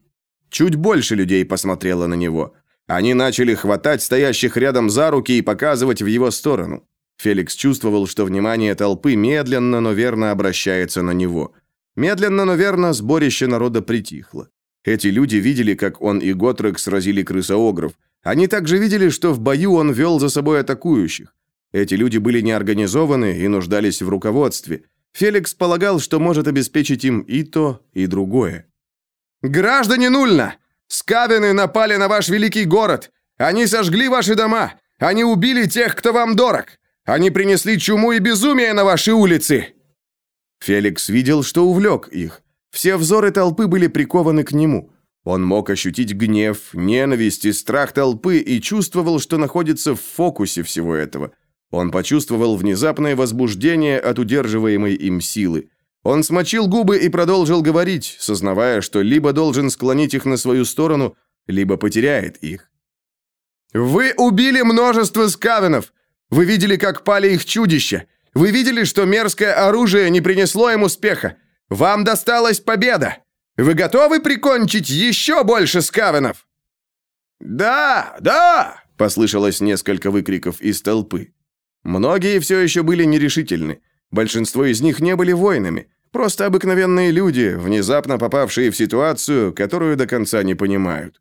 Чуть больше людей посмотрело на него. Они начали хватать стоящих рядом за руки и показывать в его сторону. Феликс чувствовал, что внимание толпы медленно, но верно обращается на него. Медленно, но верно сборище народа притихло. Эти люди видели, как он и Готрек сразили крысоогров. Они также видели, что в бою он вел за собой атакующих. Эти люди были неорганизованы и нуждались в руководстве. Феликс полагал, что может обеспечить им и то, и другое. «Граждане Нульна! Скавины напали на ваш великий город! Они сожгли ваши дома! Они убили тех, кто вам дорог! Они принесли чуму и безумие на ваши улицы!» Феликс видел, что увлек их. Все взоры толпы были прикованы к нему. Он мог ощутить гнев, ненависть и страх толпы и чувствовал, что находится в фокусе всего этого. Он почувствовал внезапное возбуждение от удерживаемой им силы. Он смочил губы и продолжил говорить, сознавая, что либо должен склонить их на свою сторону, либо потеряет их. «Вы убили множество скавенов! Вы видели, как пали их чудища. Вы видели, что мерзкое оружие не принесло им успеха. Вам досталась победа. Вы готовы прикончить еще больше скавенов?» «Да, да!» – послышалось несколько выкриков из толпы. Многие все еще были нерешительны. Большинство из них не были воинами, просто обыкновенные люди, внезапно попавшие в ситуацию, которую до конца не понимают.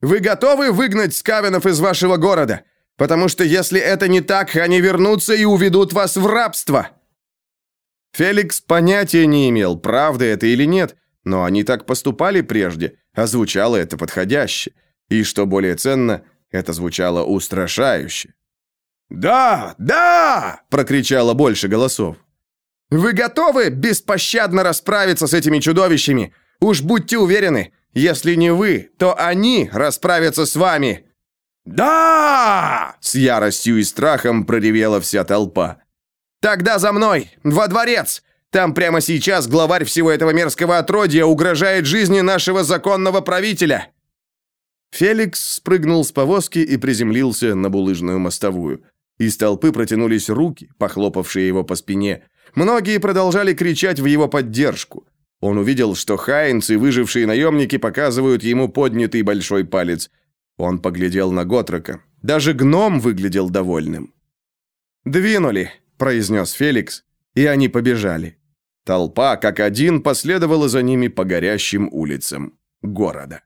«Вы готовы выгнать скавенов из вашего города? Потому что если это не так, они вернутся и уведут вас в рабство!» Феликс понятия не имел, правда это или нет, но они так поступали прежде, а звучало это подходяще. И, что более ценно, это звучало устрашающе. «Да, да!» – прокричало больше голосов. «Вы готовы беспощадно расправиться с этими чудовищами? Уж будьте уверены, если не вы, то они расправятся с вами!» «Да!» — с яростью и страхом проревела вся толпа. «Тогда за мной! Во дворец! Там прямо сейчас главарь всего этого мерзкого отродья угрожает жизни нашего законного правителя!» Феликс спрыгнул с повозки и приземлился на булыжную мостовую. Из толпы протянулись руки, похлопавшие его по спине. Многие продолжали кричать в его поддержку. Он увидел, что Хайнц выжившие наемники показывают ему поднятый большой палец. Он поглядел на Готрока. Даже гном выглядел довольным. «Двинули», — произнес Феликс, и они побежали. Толпа, как один, последовала за ними по горящим улицам города.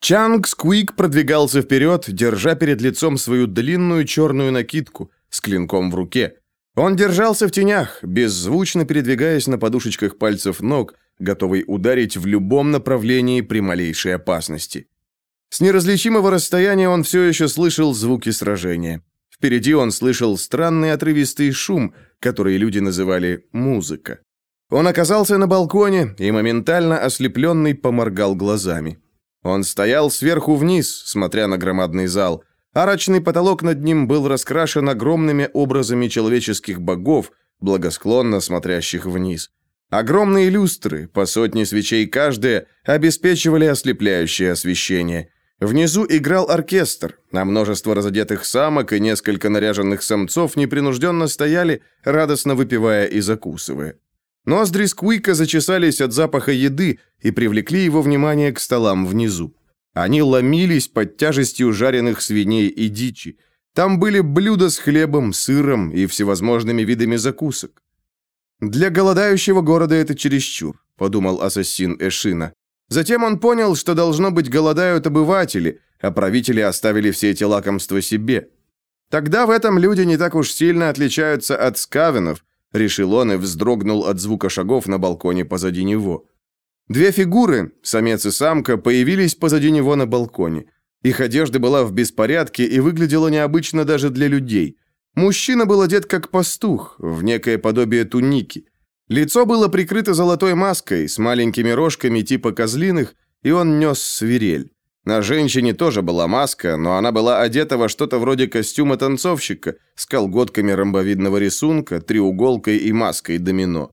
Чанг Сквик продвигался вперед, держа перед лицом свою длинную черную накидку с клинком в руке. Он держался в тенях, беззвучно передвигаясь на подушечках пальцев ног, готовый ударить в любом направлении при малейшей опасности. С неразличимого расстояния он все еще слышал звуки сражения. Впереди он слышал странный отрывистый шум, который люди называли «музыка». Он оказался на балконе и моментально ослепленный поморгал глазами. Он стоял сверху вниз, смотря на громадный зал. Арочный потолок над ним был раскрашен огромными образами человеческих богов, благосклонно смотрящих вниз. Огромные люстры, по сотне свечей каждая, обеспечивали ослепляющее освещение. Внизу играл оркестр, а множество разодетых самок и несколько наряженных самцов непринужденно стояли, радостно выпивая и закусывая. Ноздри Сквика зачесались от запаха еды и привлекли его внимание к столам внизу. Они ломились под тяжестью жареных свиней и дичи. Там были блюда с хлебом, сыром и всевозможными видами закусок. «Для голодающего города это чересчур», — подумал ассасин Эшина. Затем он понял, что, должно быть, голодают обыватели, а правители оставили все эти лакомства себе. Тогда в этом люди не так уж сильно отличаются от скавенов, решил он и вздрогнул от звука шагов на балконе позади него. Две фигуры, самец и самка, появились позади него на балконе. Их одежда была в беспорядке и выглядела необычно даже для людей – Мужчина был одет как пастух, в некое подобие туники. Лицо было прикрыто золотой маской с маленькими рожками типа козлиных, и он нес свирель. На женщине тоже была маска, но она была одета во что-то вроде костюма танцовщика с колготками ромбовидного рисунка, треуголкой и маской домино.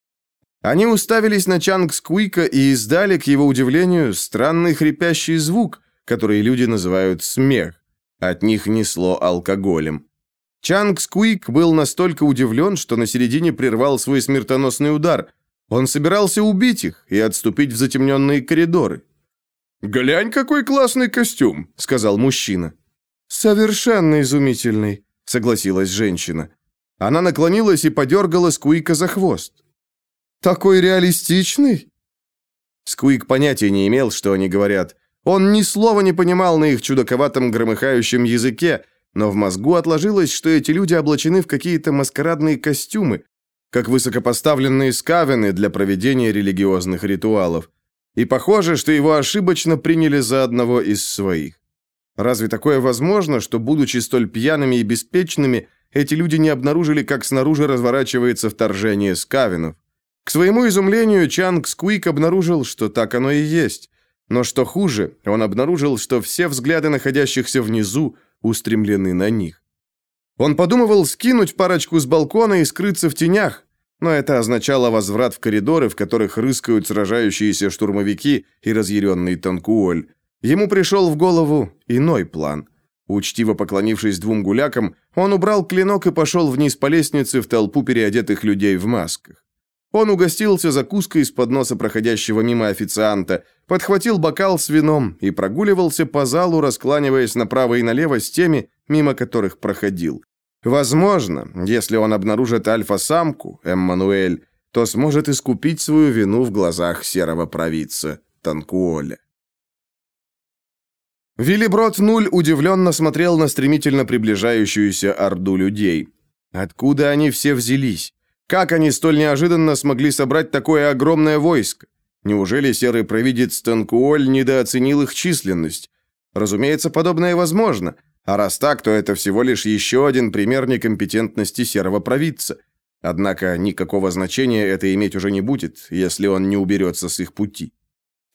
Они уставились на Чанг Сквика и издали, к его удивлению, странный хрипящий звук, который люди называют смех. От них несло алкоголем. Чанг Сквик был настолько удивлен, что на середине прервал свой смертоносный удар. Он собирался убить их и отступить в затемненные коридоры. «Глянь, какой классный костюм», — сказал мужчина. «Совершенно изумительный», — согласилась женщина. Она наклонилась и подергала Скуика за хвост. «Такой реалистичный?» Скуик понятия не имел, что они говорят. Он ни слова не понимал на их чудаковатом громыхающем языке, но в мозгу отложилось, что эти люди облачены в какие-то маскарадные костюмы, как высокопоставленные скавены для проведения религиозных ритуалов. И похоже, что его ошибочно приняли за одного из своих. Разве такое возможно, что, будучи столь пьяными и беспечными, эти люди не обнаружили, как снаружи разворачивается вторжение скавенов? К своему изумлению, Чанг Сквик обнаружил, что так оно и есть. Но что хуже, он обнаружил, что все взгляды находящихся внизу устремлены на них. Он подумывал скинуть парочку с балкона и скрыться в тенях, но это означало возврат в коридоры, в которых рыскают сражающиеся штурмовики и разъяренный Танкуоль. Ему пришел в голову иной план. Учтиво поклонившись двум гулякам, он убрал клинок и пошел вниз по лестнице в толпу переодетых людей в масках. Он угостился закуской из подноса проходящего мимо официанта, подхватил бокал с вином и прогуливался по залу, раскланиваясь направо и налево с теми, мимо которых проходил. Возможно, если он обнаружит альфа-самку, Эммануэль, то сможет искупить свою вину в глазах серого провидца Танкуоля. Виллиброд Нуль удивленно смотрел на стремительно приближающуюся орду людей. Откуда они все взялись? Как они столь неожиданно смогли собрать такое огромное войско? Неужели серый провидец Танкуоль недооценил их численность? Разумеется, подобное возможно – а раз так, то это всего лишь еще один пример некомпетентности серого провидца. Однако никакого значения это иметь уже не будет, если он не уберется с их пути.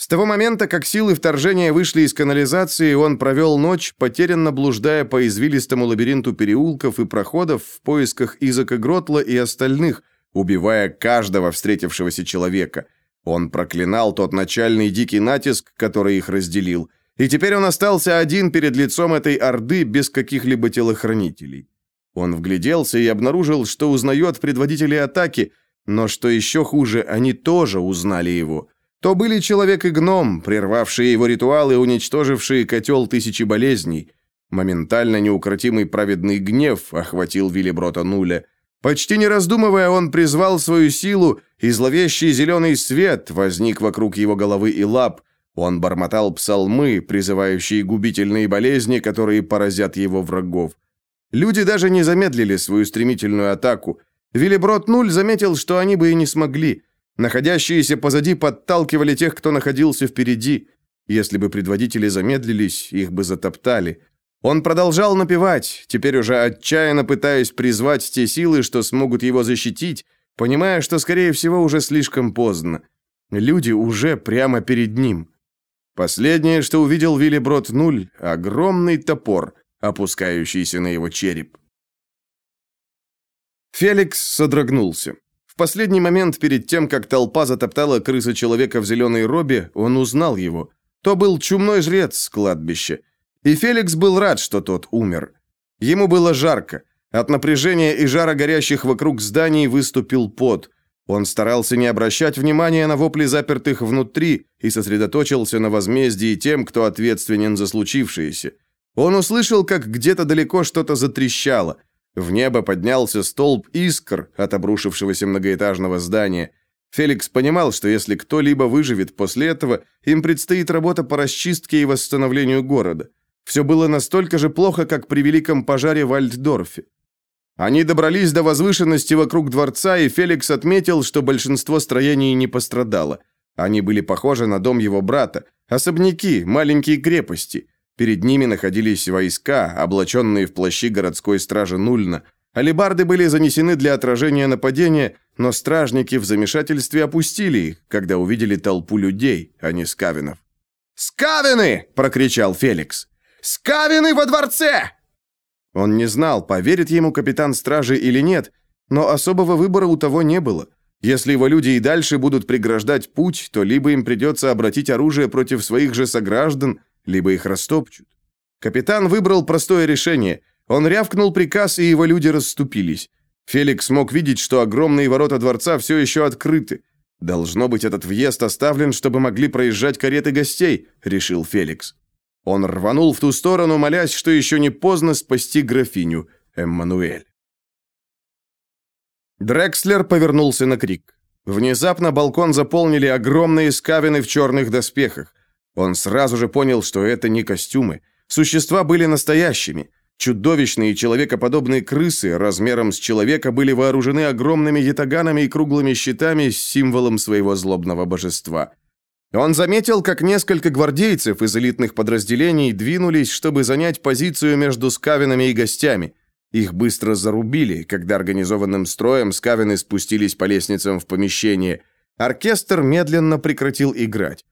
С того момента, как силы вторжения вышли из канализации, он провел ночь, потерянно блуждая по извилистому лабиринту переулков и проходов в поисках Изака Гротла и остальных, убивая каждого встретившегося человека. Он проклинал тот начальный дикий натиск, который их разделил – и теперь он остался один перед лицом этой орды без каких-либо телохранителей. Он вгляделся и обнаружил, что узнает предводителей атаки, но что еще хуже, они тоже узнали его. То были человек и гном, прервавшие его ритуалы уничтожившие котел тысячи болезней. Моментально неукротимый праведный гнев охватил Виллиброта Нуля. Почти не раздумывая, он призвал свою силу, и зловещий зеленый свет возник вокруг его головы и лап – он бормотал псалмы, призывающие губительные болезни, которые поразят его врагов. Люди даже не замедлили свою стремительную атаку. Виллиброд Нуль заметил, что они бы и не смогли. Находящиеся позади подталкивали тех, кто находился впереди. Если бы предводители замедлились, их бы затоптали. Он продолжал напевать, теперь уже отчаянно пытаясь призвать те силы, что смогут его защитить, понимая, что, скорее всего, уже слишком поздно. Люди уже прямо перед ним. Последнее, что увидел Виллиброд Нуль, огромный топор, опускающийся на его череп. Феликс содрогнулся. В последний момент перед тем, как толпа затоптала крыса человека в зеленой робе, он узнал его. То был чумной жрец с кладбища. И Феликс был рад, что тот умер. Ему было жарко. От напряжения и жара горящих вокруг зданий выступил пот – он старался не обращать внимания на вопли запертых внутри и сосредоточился на возмездии тем, кто ответственен за случившееся. Он услышал, как где-то далеко что-то затрещало. В небо поднялся столб искр от обрушившегося многоэтажного здания. Феликс понимал, что если кто-либо выживет после этого, им предстоит работа по расчистке и восстановлению города. Все было настолько же плохо, как при великом пожаре в Альтдорфе. Они добрались до возвышенности вокруг дворца, и Феликс отметил, что большинство строений не пострадало. Они были похожи на дом его брата, особняки, маленькие крепости. Перед ними находились войска, облаченные в плащи городской стражи Нульна. Алибарды были занесены для отражения нападения, но стражники в замешательстве опустили их, когда увидели толпу людей, а не скавинов. «Скавины!» – прокричал Феликс. «Скавины во дворце!» Он не знал, поверит ему капитан стражи или нет, но особого выбора у того не было. Если его люди и дальше будут преграждать путь, то либо им придется обратить оружие против своих же сограждан, либо их растопчут. Капитан выбрал простое решение. Он рявкнул приказ, и его люди расступились. Феликс мог видеть, что огромные ворота дворца все еще открыты. «Должно быть, этот въезд оставлен, чтобы могли проезжать кареты гостей», — решил Феликс. Он рванул в ту сторону, молясь, что еще не поздно спасти графиню Эммануэль. Дрекслер повернулся на крик. Внезапно балкон заполнили огромные скавины в черных доспехах. Он сразу же понял, что это не костюмы. Существа были настоящими. Чудовищные человекоподобные крысы размером с человека были вооружены огромными ятаганами и круглыми щитами с символом своего злобного божества. Он заметил, как несколько гвардейцев из элитных подразделений двинулись, чтобы занять позицию между скавинами и гостями. Их быстро зарубили, когда организованным строем скавины спустились по лестницам в помещение. Оркестр медленно прекратил играть.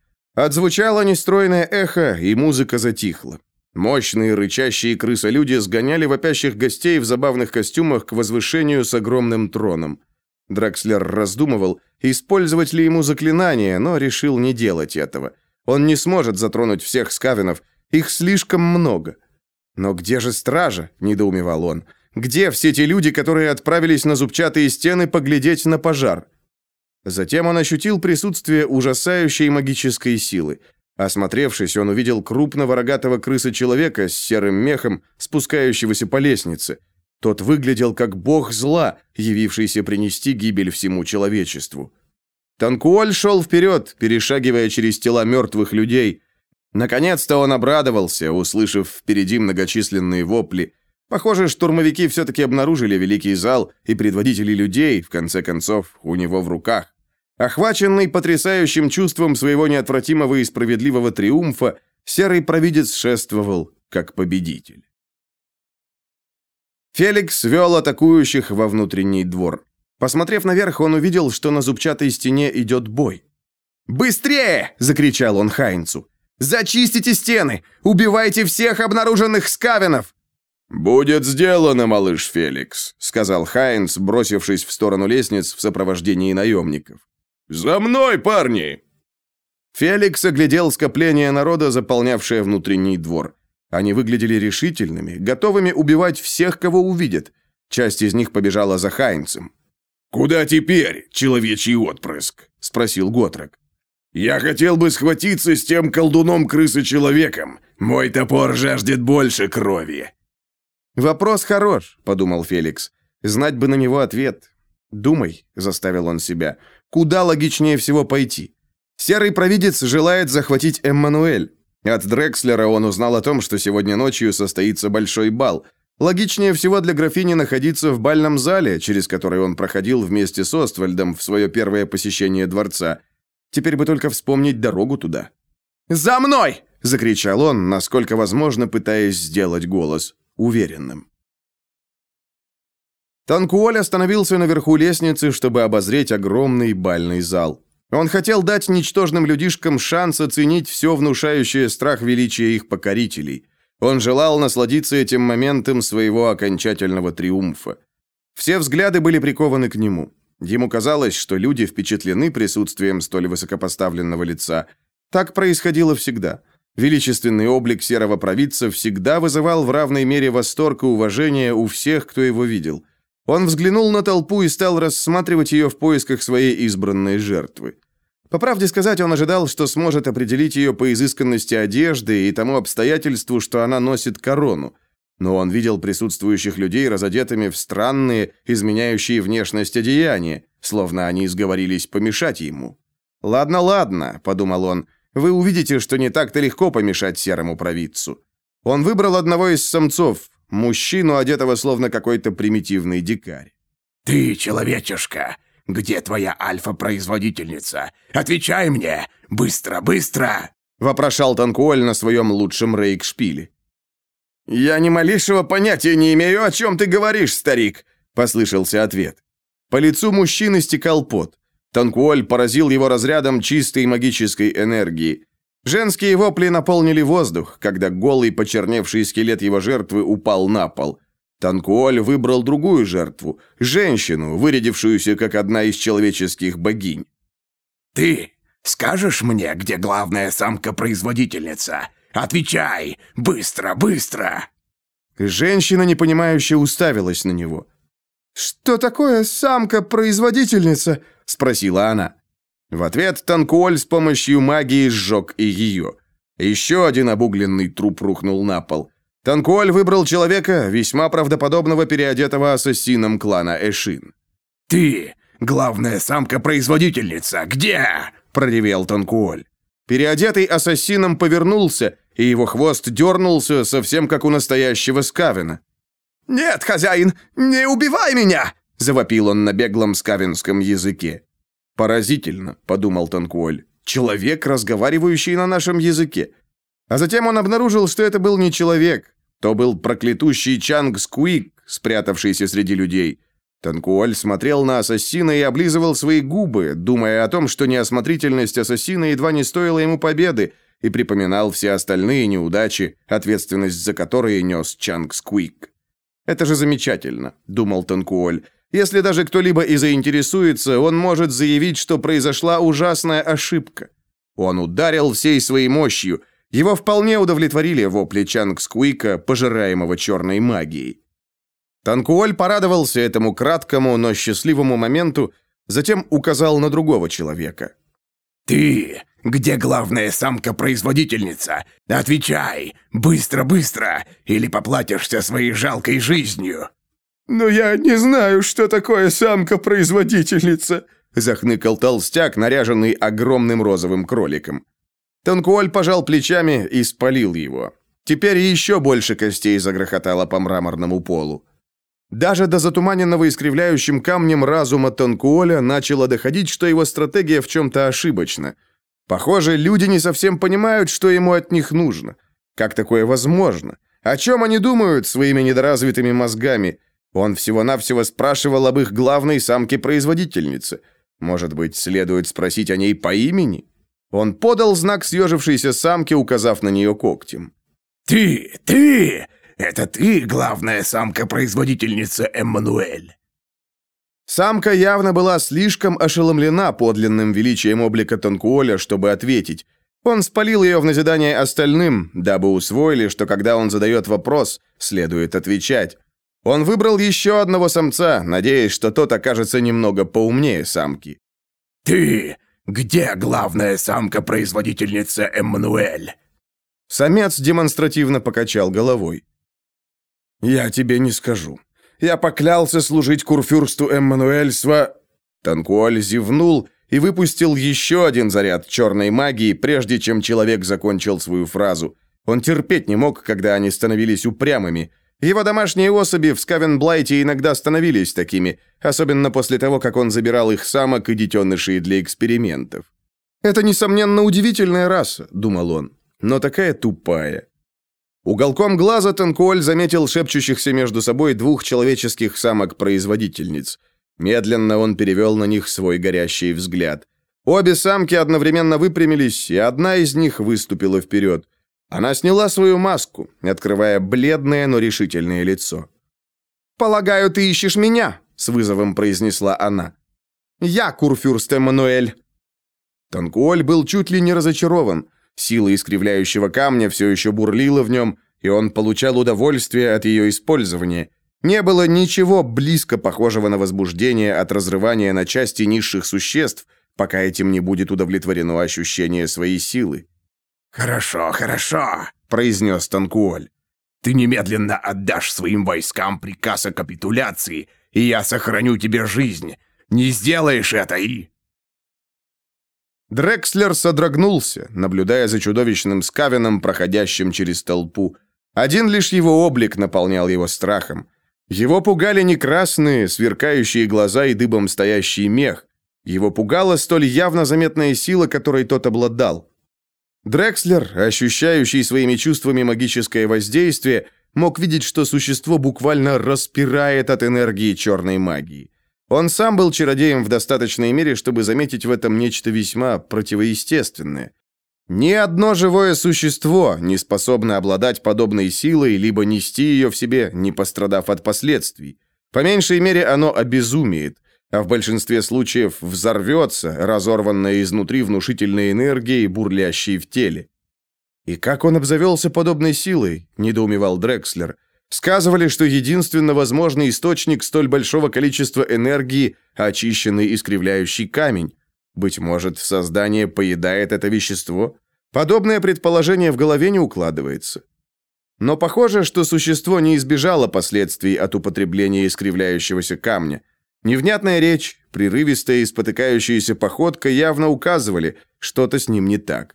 Отзвучало нестройное эхо, и музыка затихла. Мощные рычащие крысолюди сгоняли вопящих гостей в забавных костюмах к возвышению с огромным троном. Дракслер раздумывал, использовать ли ему заклинание, но решил не делать этого. Он не сможет затронуть всех скавинов, их слишком много. «Но где же стража?» – недоумевал он. «Где все те люди, которые отправились на зубчатые стены поглядеть на пожар?» Затем он ощутил присутствие ужасающей магической силы – Осмотревшись, он увидел крупного рогатого крыса-человека с серым мехом, спускающегося по лестнице. Тот выглядел как бог зла, явившийся принести гибель всему человечеству. Танкуоль шел вперед, перешагивая через тела мертвых людей. Наконец-то он обрадовался, услышав впереди многочисленные вопли. Похоже, штурмовики все-таки обнаружили великий зал, и предводители людей, в конце концов, у него в руках. Охваченный потрясающим чувством своего неотвратимого и справедливого триумфа, серый провидец шествовал как победитель. Феликс вел атакующих во внутренний двор. Посмотрев наверх, он увидел, что на зубчатой стене идет бой. «Быстрее!» – закричал он Хайнцу. «Зачистите стены! Убивайте всех обнаруженных скавинов!» «Будет сделано, малыш Феликс», – сказал Хайнц, бросившись в сторону лестниц в сопровождении наемников. «За мной, парни!» Феликс оглядел скопление народа, заполнявшее внутренний двор. Они выглядели решительными, готовыми убивать всех, кого увидят. Часть из них побежала за Хайнцем. «Куда теперь, человечий отпрыск?» – спросил Готрек. «Я хотел бы схватиться с тем колдуном-крысы-человеком. Мой топор жаждет больше крови». «Вопрос хорош», – подумал Феликс. «Знать бы на него ответ. Думай», – заставил он себя. Куда логичнее всего пойти? Серый провидец желает захватить Эммануэль. От Дрекслера он узнал о том, что сегодня ночью состоится большой бал. Логичнее всего для графини находиться в бальном зале, через который он проходил вместе с Оствальдом в свое первое посещение дворца. Теперь бы только вспомнить дорогу туда. «За мной!» – закричал он, насколько возможно, пытаясь сделать голос уверенным. Танкуоль остановился наверху лестницы, чтобы обозреть огромный бальный зал. Он хотел дать ничтожным людишкам шанс оценить все внушающее страх величия их покорителей. Он желал насладиться этим моментом своего окончательного триумфа. Все взгляды были прикованы к нему. Ему казалось, что люди впечатлены присутствием столь высокопоставленного лица. Так происходило всегда. Величественный облик серого провидца всегда вызывал в равной мере восторг и уважение у всех, кто его видел. Он взглянул на толпу и стал рассматривать ее в поисках своей избранной жертвы. По правде сказать, он ожидал, что сможет определить ее по изысканности одежды и тому обстоятельству, что она носит корону. Но он видел присутствующих людей разодетыми в странные, изменяющие внешность одеяния, словно они сговорились помешать ему. «Ладно, ладно», — подумал он, — «вы увидите, что не так-то легко помешать серому провидцу». Он выбрал одного из самцов, Мужчину, одетого словно какой-то примитивный дикарь. «Ты, человечишка, где твоя альфа-производительница? Отвечай мне! Быстро, быстро!» вопрошал Танкуоль на своем лучшем рейкшпиле. «Я ни малейшего понятия не имею, о чем ты говоришь, старик», — послышался ответ. По лицу мужчины стекал пот. Танкуоль поразил его разрядом чистой магической энергии. Женские вопли наполнили воздух, когда голый почерневший скелет его жертвы упал на пол. Танкуоль выбрал другую жертву – женщину, вырядившуюся как одна из человеческих богинь. «Ты скажешь мне, где главная самка-производительница? Отвечай! Быстро, быстро!» Женщина, непонимающе, уставилась на него. «Что такое самка-производительница?» – спросила она. В ответ Танкуоль с помощью магии сжег и ее. Еще один обугленный труп рухнул на пол. Танкуоль выбрал человека, весьма правдоподобного переодетого ассасином клана Эшин. «Ты, главная самка-производительница, где?» – проревел Танкуоль. Переодетый ассасином повернулся, и его хвост дернулся, совсем как у настоящего Скавина. «Нет, хозяин, не убивай меня!» – завопил он на беглом скавинском языке. «Поразительно», — подумал Танкуоль. «Человек, разговаривающий на нашем языке». А затем он обнаружил, что это был не человек. То был проклятущий Чанг Скуик, спрятавшийся среди людей. Танкуоль смотрел на ассасина и облизывал свои губы, думая о том, что неосмотрительность ассасина едва не стоила ему победы, и припоминал все остальные неудачи, ответственность за которые нес Чанг Скуик. «Это же замечательно», — думал Танкуоль. Если даже кто-либо и заинтересуется, он может заявить, что произошла ужасная ошибка. Он ударил всей своей мощью. Его вполне удовлетворили вопли Чанг Скуика, пожираемого черной магией. Танкуоль порадовался этому краткому, но счастливому моменту, затем указал на другого человека. «Ты! Где главная самка-производительница? Отвечай! Быстро, быстро! Или поплатишься своей жалкой жизнью!» «Но я не знаю, что такое самка-производительница», захныкал толстяк, наряженный огромным розовым кроликом. Танкуоль пожал плечами и спалил его. Теперь еще больше костей загрохотало по мраморному полу. Даже до затуманенного искривляющим камнем разума Танкуоля начало доходить, что его стратегия в чем-то ошибочна. Похоже, люди не совсем понимают, что ему от них нужно. Как такое возможно? О чем они думают своими недоразвитыми мозгами? Он всего-навсего спрашивал об их главной самке-производительнице. Может быть, следует спросить о ней по имени? Он подал знак съежившейся самке, указав на нее когтем. «Ты! Ты! Это ты, главная самка-производительница Эммануэль!» Самка явно была слишком ошеломлена подлинным величием облика Танкуоля, чтобы ответить. Он спалил ее в назидание остальным, дабы усвоили, что когда он задает вопрос, следует отвечать. Он выбрал еще одного самца, надеясь, что тот окажется немного поумнее самки. «Ты! Где главная самка-производительница Эммануэль?» Самец демонстративно покачал головой. «Я тебе не скажу. Я поклялся служить курфюрсту Эммануэль сва...» Танкуоль зевнул и выпустил еще один заряд черной магии, прежде чем человек закончил свою фразу. Он терпеть не мог, когда они становились упрямыми, его домашние особи в Скавенблайте иногда становились такими, особенно после того, как он забирал их самок и детенышей для экспериментов. «Это, несомненно, удивительная раса», — думал он, — «но такая тупая». Уголком глаза Танкуоль заметил шепчущихся между собой двух человеческих самок-производительниц. Медленно он перевел на них свой горящий взгляд. Обе самки одновременно выпрямились, и одна из них выступила вперед — она сняла свою маску, открывая бледное, но решительное лицо. «Полагаю, ты ищешь меня?» — с вызовом произнесла она. «Я Курфюрст Эммануэль». Танкуоль был чуть ли не разочарован. Сила искривляющего камня все еще бурлила в нем, и он получал удовольствие от ее использования. Не было ничего близко похожего на возбуждение от разрывания на части низших существ, пока этим не будет удовлетворено ощущение своей силы. «Хорошо, хорошо», — произнес Танкуоль. «Ты немедленно отдашь своим войскам приказ о капитуляции, и я сохраню тебе жизнь. Не сделаешь это и...» Дрекслер содрогнулся, наблюдая за чудовищным скавином, проходящим через толпу. Один лишь его облик наполнял его страхом. Его пугали не красные, сверкающие глаза и дыбом стоящий мех. Его пугала столь явно заметная сила, которой тот обладал. Дрекслер, ощущающий своими чувствами магическое воздействие, мог видеть, что существо буквально распирает от энергии черной магии. Он сам был чародеем в достаточной мере, чтобы заметить в этом нечто весьма противоестественное. Ни одно живое существо не способно обладать подобной силой, либо нести ее в себе, не пострадав от последствий. По меньшей мере, оно обезумеет, а в большинстве случаев взорвется, разорванное изнутри внушительной энергией, бурлящей в теле. «И как он обзавелся подобной силой?» – недоумевал Дрекслер – Сказывали, что единственно возможный источник столь большого количества энергии – очищенный искривляющий камень. Быть может, создание поедает это вещество? Подобное предположение в голове не укладывается. Но похоже, что существо не избежало последствий от употребления искривляющегося камня. Невнятная речь, прерывистая и спотыкающаяся походка явно указывали, что-то с ним не так.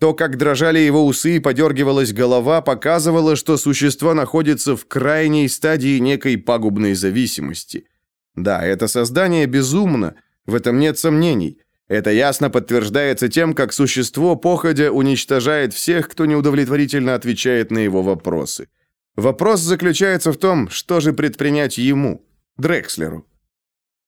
То, как дрожали его усы и подергивалась голова, показывало, что существо находится в крайней стадии некой пагубной зависимости. Да, это создание безумно, в этом нет сомнений. Это ясно подтверждается тем, как существо походя уничтожает всех, кто неудовлетворительно отвечает на его вопросы. Вопрос заключается в том, что же предпринять ему, Дрекслеру.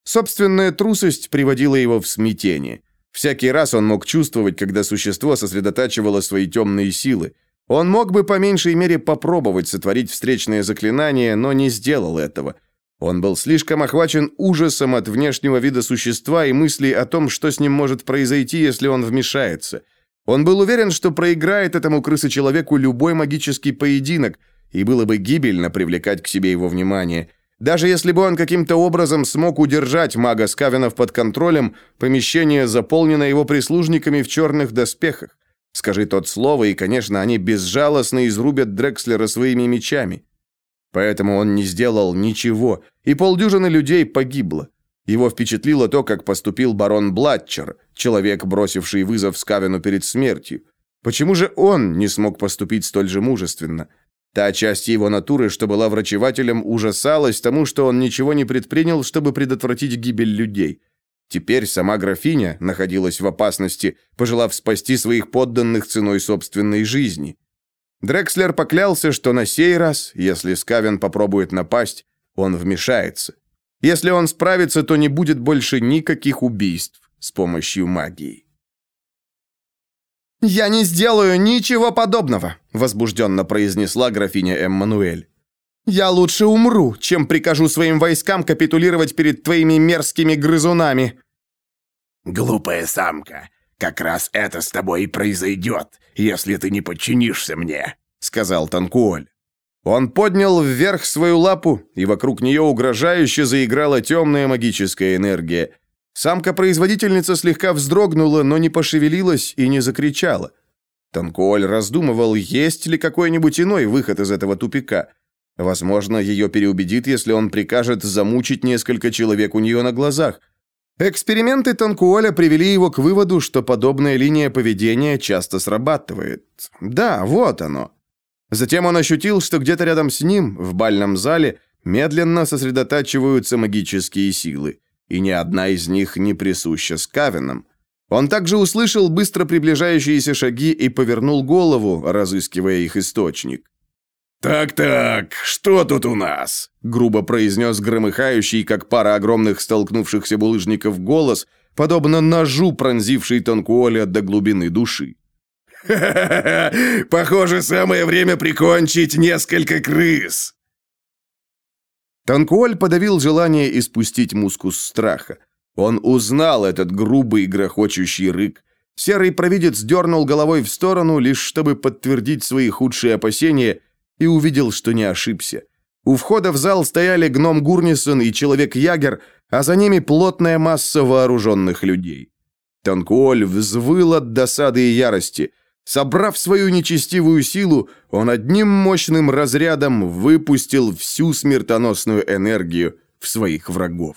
Собственная трусость приводила его в смятение. Всякий раз он мог чувствовать, когда существо сосредотачивало свои темные силы. Он мог бы по меньшей мере попробовать сотворить встречное заклинание, но не сделал этого. Он был слишком охвачен ужасом от внешнего вида существа и мыслей о том, что с ним может произойти, если он вмешается. Он был уверен, что проиграет этому крысочеловеку любой магический поединок, и было бы гибельно привлекать к себе его внимание – даже если бы он каким-то образом смог удержать мага Скавина под контролем, помещение заполнено его прислужниками в черных доспехах. Скажи тот слово, и, конечно, они безжалостно изрубят Дрекслера своими мечами. Поэтому он не сделал ничего, и полдюжины людей погибло. Его впечатлило то, как поступил барон Блатчер, человек, бросивший вызов Скавину перед смертью. Почему же он не смог поступить столь же мужественно? Та часть его натуры, что была врачевателем, ужасалась тому, что он ничего не предпринял, чтобы предотвратить гибель людей. Теперь сама графиня находилась в опасности, пожелав спасти своих подданных ценой собственной жизни. Дрекслер поклялся, что на сей раз, если Скавен попробует напасть, он вмешается. Если он справится, то не будет больше никаких убийств с помощью магии. «Я не сделаю ничего подобного», — возбужденно произнесла графиня Эммануэль. «Я лучше умру, чем прикажу своим войскам капитулировать перед твоими мерзкими грызунами». «Глупая самка, как раз это с тобой и произойдет, если ты не подчинишься мне», — сказал Танкуоль. Он поднял вверх свою лапу, и вокруг нее угрожающе заиграла темная магическая энергия. Самка-производительница слегка вздрогнула, но не пошевелилась и не закричала. Танкуоль раздумывал, есть ли какой-нибудь иной выход из этого тупика. Возможно, ее переубедит, если он прикажет замучить несколько человек у нее на глазах. Эксперименты Танкуоля привели его к выводу, что подобная линия поведения часто срабатывает. Да, вот оно. Затем он ощутил, что где-то рядом с ним, в бальном зале, медленно сосредотачиваются магические силы и ни одна из них не присуща Скавинам. Он также услышал быстро приближающиеся шаги и повернул голову, разыскивая их источник. «Так-так, что тут у нас?» — грубо произнес громыхающий, как пара огромных столкнувшихся булыжников, голос, подобно ножу, пронзивший Танкуоля до глубины души. «Ха-ха-ха! Похоже, самое время прикончить несколько крыс!» Танкуоль подавил желание испустить мускус страха. Он узнал этот грубый грохочущий рык. Серый провидец дернул головой в сторону, лишь чтобы подтвердить свои худшие опасения, и увидел, что не ошибся. У входа в зал стояли гном Гурнисон и человек-ягер, а за ними плотная масса вооруженных людей. Танкуоль взвыл от досады и ярости. Собрав свою нечестивую силу, он одним мощным разрядом выпустил всю смертоносную энергию в своих врагов.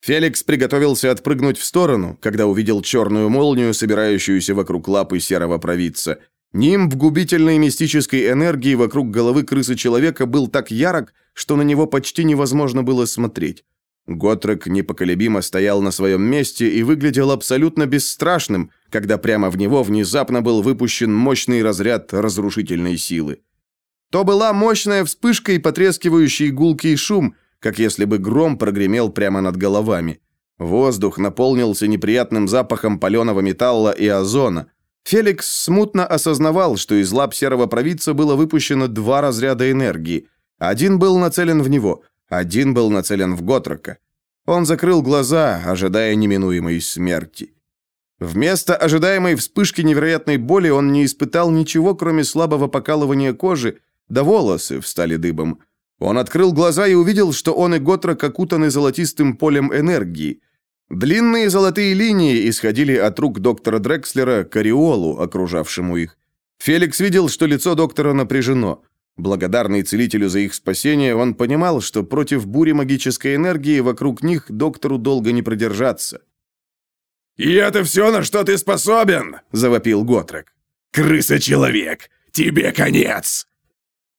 Феликс приготовился отпрыгнуть в сторону, когда увидел черную молнию, собирающуюся вокруг лапы серого провидца. Нимб губительной мистической энергии вокруг головы крысы-человека был так ярок, что на него почти невозможно было смотреть. Готрек непоколебимо стоял на своем месте и выглядел абсолютно бесстрашным, когда прямо в него внезапно был выпущен мощный разряд разрушительной силы. То была мощная вспышка и потрескивающий гулкий шум, как если бы гром прогремел прямо над головами. Воздух наполнился неприятным запахом паленого металла и озона. Феликс смутно осознавал, что из лап серого провидца было выпущено два разряда энергии. Один был нацелен в него, один был нацелен в Готрока. Он закрыл глаза, ожидая неминуемой смерти. Вместо ожидаемой вспышки невероятной боли он не испытал ничего, кроме слабого покалывания кожи, да волосы встали дыбом. Он открыл глаза и увидел, что он и Готрок окутаны золотистым полем энергии. Длинные золотые линии исходили от рук доктора Дрекслера к ореолу, окружавшему их. Феликс видел, что лицо доктора напряжено. Благодарный целителю за их спасение, он понимал, что против бури магической энергии вокруг них доктору долго не продержаться. «И это все, на что ты способен?» – завопил Готрек. «Крыса-человек, тебе конец!»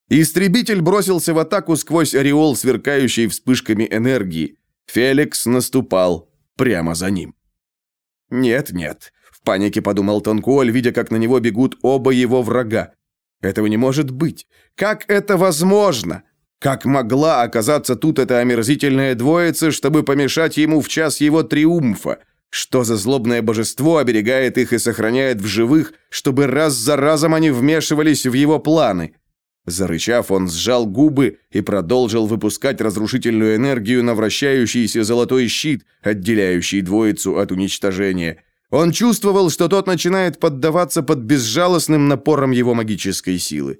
Истребитель бросился в атаку сквозь ореол, сверкающий вспышками энергии. Феликс наступал прямо за ним. «Нет, нет», — в панике подумал Тонкуоль, видя, как на него бегут оба его врага. «Этого не может быть! Как это возможно? Как могла оказаться тут эта омерзительная двоица, чтобы помешать ему в час его триумфа? Что за злобное божество оберегает их и сохраняет в живых, чтобы раз за разом они вмешивались в его планы?» Зарычав, он сжал губы и продолжил выпускать разрушительную энергию на вращающийся золотой щит, отделяющий двоицу от уничтожения. Он чувствовал, что тот начинает поддаваться под безжалостным напором его магической силы.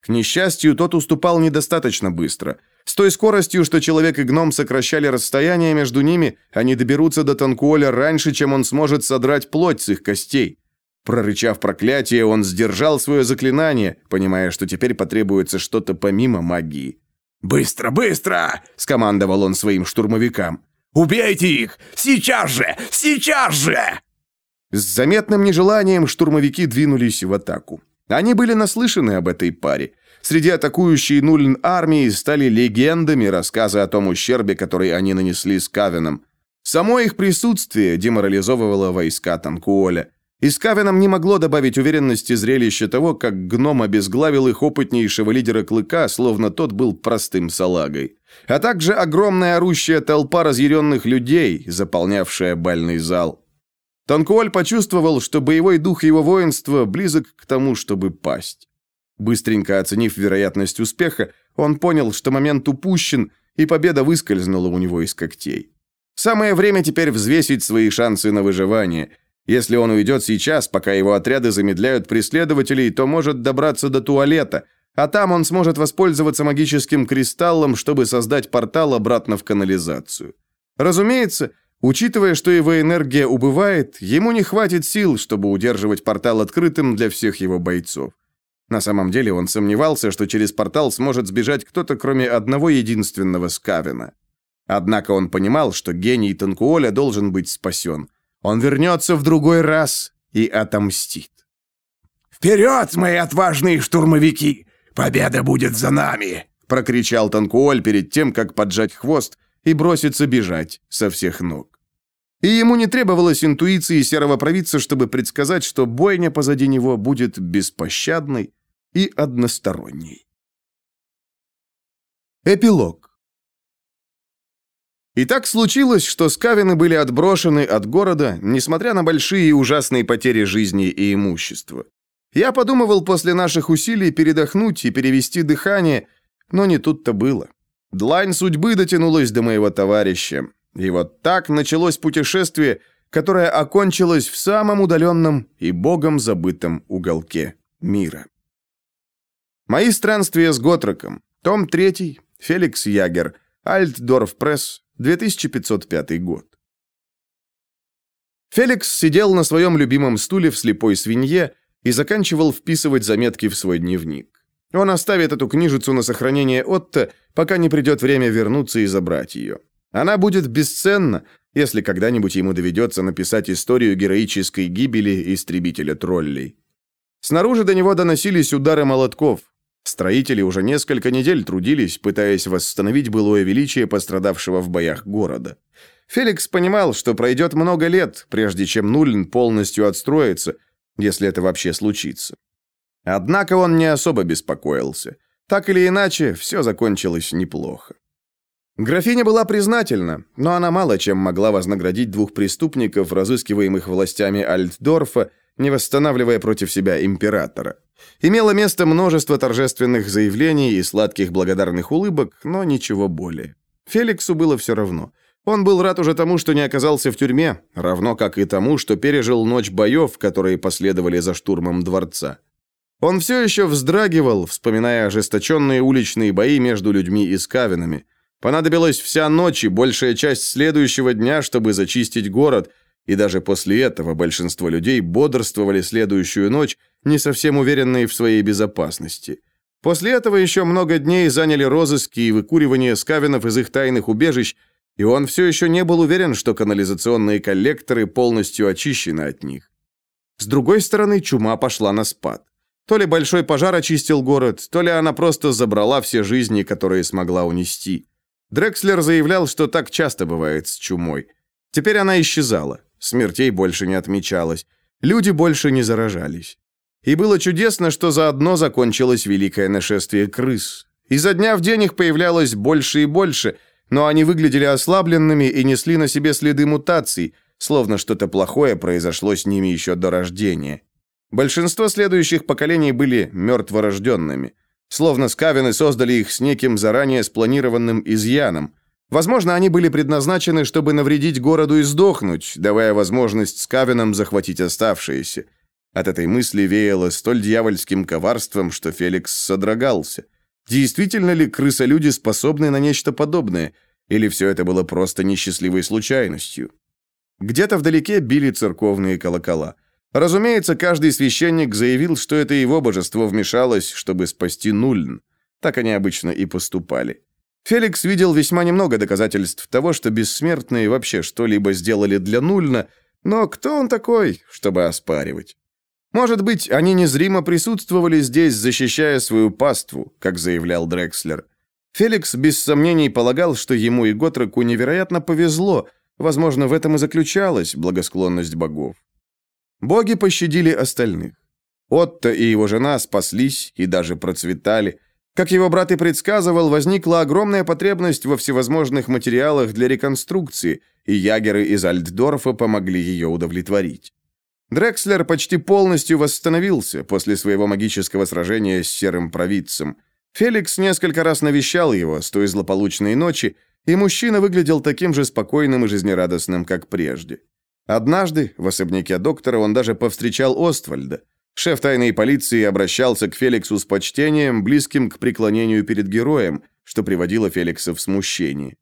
К несчастью, тот уступал недостаточно быстро. С той скоростью, что человек и гном сокращали расстояние между ними, они доберутся до Танкуоля раньше, чем он сможет содрать плоть с их костей. Прорычав проклятие, он сдержал свое заклинание, понимая, что теперь потребуется что-то помимо магии. «Быстро, быстро!» – скомандовал он своим штурмовикам. «Убейте их! Сейчас же! Сейчас же!» С заметным нежеланием штурмовики двинулись в атаку. Они были наслышаны об этой паре. Среди атакующей Нульн армии стали легендами рассказы о том ущербе, который они нанесли с Кавеном. Само их присутствие деморализовывало войска Танкуоля. И Скавином не могло добавить уверенности зрелище того, как гном обезглавил их опытнейшего лидера Клыка, словно тот был простым салагой. А также огромная орущая толпа разъяренных людей, заполнявшая бальный зал. Танкуоль почувствовал, что боевой дух его воинства близок к тому, чтобы пасть. Быстренько оценив вероятность успеха, он понял, что момент упущен, и победа выскользнула у него из когтей. Самое время теперь взвесить свои шансы на выживание – если он уйдет сейчас, пока его отряды замедляют преследователей, то может добраться до туалета, а там он сможет воспользоваться магическим кристаллом, чтобы создать портал обратно в канализацию. Разумеется, учитывая, что его энергия убывает, ему не хватит сил, чтобы удерживать портал открытым для всех его бойцов. На самом деле он сомневался, что через портал сможет сбежать кто-то, кроме одного единственного Скавина. Однако он понимал, что гений Танкуоля должен быть спасен – он вернется в другой раз и отомстит. «Вперед, мои отважные штурмовики! Победа будет за нами!» прокричал Танкуоль перед тем, как поджать хвост и броситься бежать со всех ног. И ему не требовалось интуиции серого провидца, чтобы предсказать, что бойня позади него будет беспощадной и односторонней. Эпилог и так случилось, что скавины были отброшены от города, несмотря на большие и ужасные потери жизни и имущества. Я подумывал после наших усилий передохнуть и перевести дыхание, но не тут-то было. Длань судьбы дотянулась до моего товарища. И вот так началось путешествие, которое окончилось в самом удаленном и богом забытом уголке мира. Мои странствия с Готроком. Том 3. Феликс Ягер. Альтдорф Пресс. 2505 год. Феликс сидел на своем любимом стуле в слепой свинье и заканчивал вписывать заметки в свой дневник. Он оставит эту книжицу на сохранение Отто, пока не придет время вернуться и забрать ее. Она будет бесценна, если когда-нибудь ему доведется написать историю героической гибели истребителя троллей. Снаружи до него доносились удары молотков. Строители уже несколько недель трудились, пытаясь восстановить былое величие пострадавшего в боях города. Феликс понимал, что пройдет много лет, прежде чем Нулин полностью отстроится, если это вообще случится. Однако он не особо беспокоился. Так или иначе, все закончилось неплохо. Графиня была признательна, но она мало чем могла вознаградить двух преступников, разыскиваемых властями Альтдорфа, не восстанавливая против себя императора. Имело место множество торжественных заявлений и сладких благодарных улыбок, но ничего более. Феликсу было все равно. Он был рад уже тому, что не оказался в тюрьме, равно как и тому, что пережил ночь боев, которые последовали за штурмом дворца. Он все еще вздрагивал, вспоминая ожесточенные уличные бои между людьми и скавинами – Понадобилась вся ночь и большая часть следующего дня, чтобы зачистить город, и даже после этого большинство людей бодрствовали следующую ночь, не совсем уверенные в своей безопасности. После этого еще много дней заняли розыски и выкуривание скавинов из их тайных убежищ, и он все еще не был уверен, что канализационные коллекторы полностью очищены от них. С другой стороны, чума пошла на спад. То ли большой пожар очистил город, то ли она просто забрала все жизни, которые смогла унести. Дрекслер заявлял, что так часто бывает с чумой. Теперь она исчезала, смертей больше не отмечалось, люди больше не заражались. И было чудесно, что заодно закончилось великое нашествие крыс. Изо дня в день их появлялось больше и больше, но они выглядели ослабленными и несли на себе следы мутаций, словно что-то плохое произошло с ними еще до рождения. Большинство следующих поколений были мертворожденными – Словно скавины создали их с неким заранее спланированным изъяном. Возможно, они были предназначены, чтобы навредить городу и сдохнуть, давая возможность скавинам захватить оставшиеся. От этой мысли веяло столь дьявольским коварством, что Феликс содрогался. Действительно ли крысолюди способны на нечто подобное? Или все это было просто несчастливой случайностью? Где-то вдалеке били церковные колокола. Разумеется, каждый священник заявил, что это его божество вмешалось, чтобы спасти Нульн. Так они обычно и поступали. Феликс видел весьма немного доказательств того, что бессмертные вообще что-либо сделали для Нульна, но кто он такой, чтобы оспаривать? Может быть, они незримо присутствовали здесь, защищая свою паству, как заявлял Дрекслер. Феликс без сомнений полагал, что ему и Готреку невероятно повезло, возможно, в этом и заключалась благосклонность богов. Боги пощадили остальных. Отто и его жена спаслись и даже процветали. Как его брат и предсказывал, возникла огромная потребность во всевозможных материалах для реконструкции, и ягеры из Альтдорфа помогли ее удовлетворить. Дрекслер почти полностью восстановился после своего магического сражения с серым провидцем. Феликс несколько раз навещал его с той злополучной ночи, и мужчина выглядел таким же спокойным и жизнерадостным, как прежде. Однажды, в особняке доктора, он даже повстречал Оствальда. Шеф тайной полиции обращался к Феликсу с почтением, близким к преклонению перед героем, что приводило Феликса в смущение.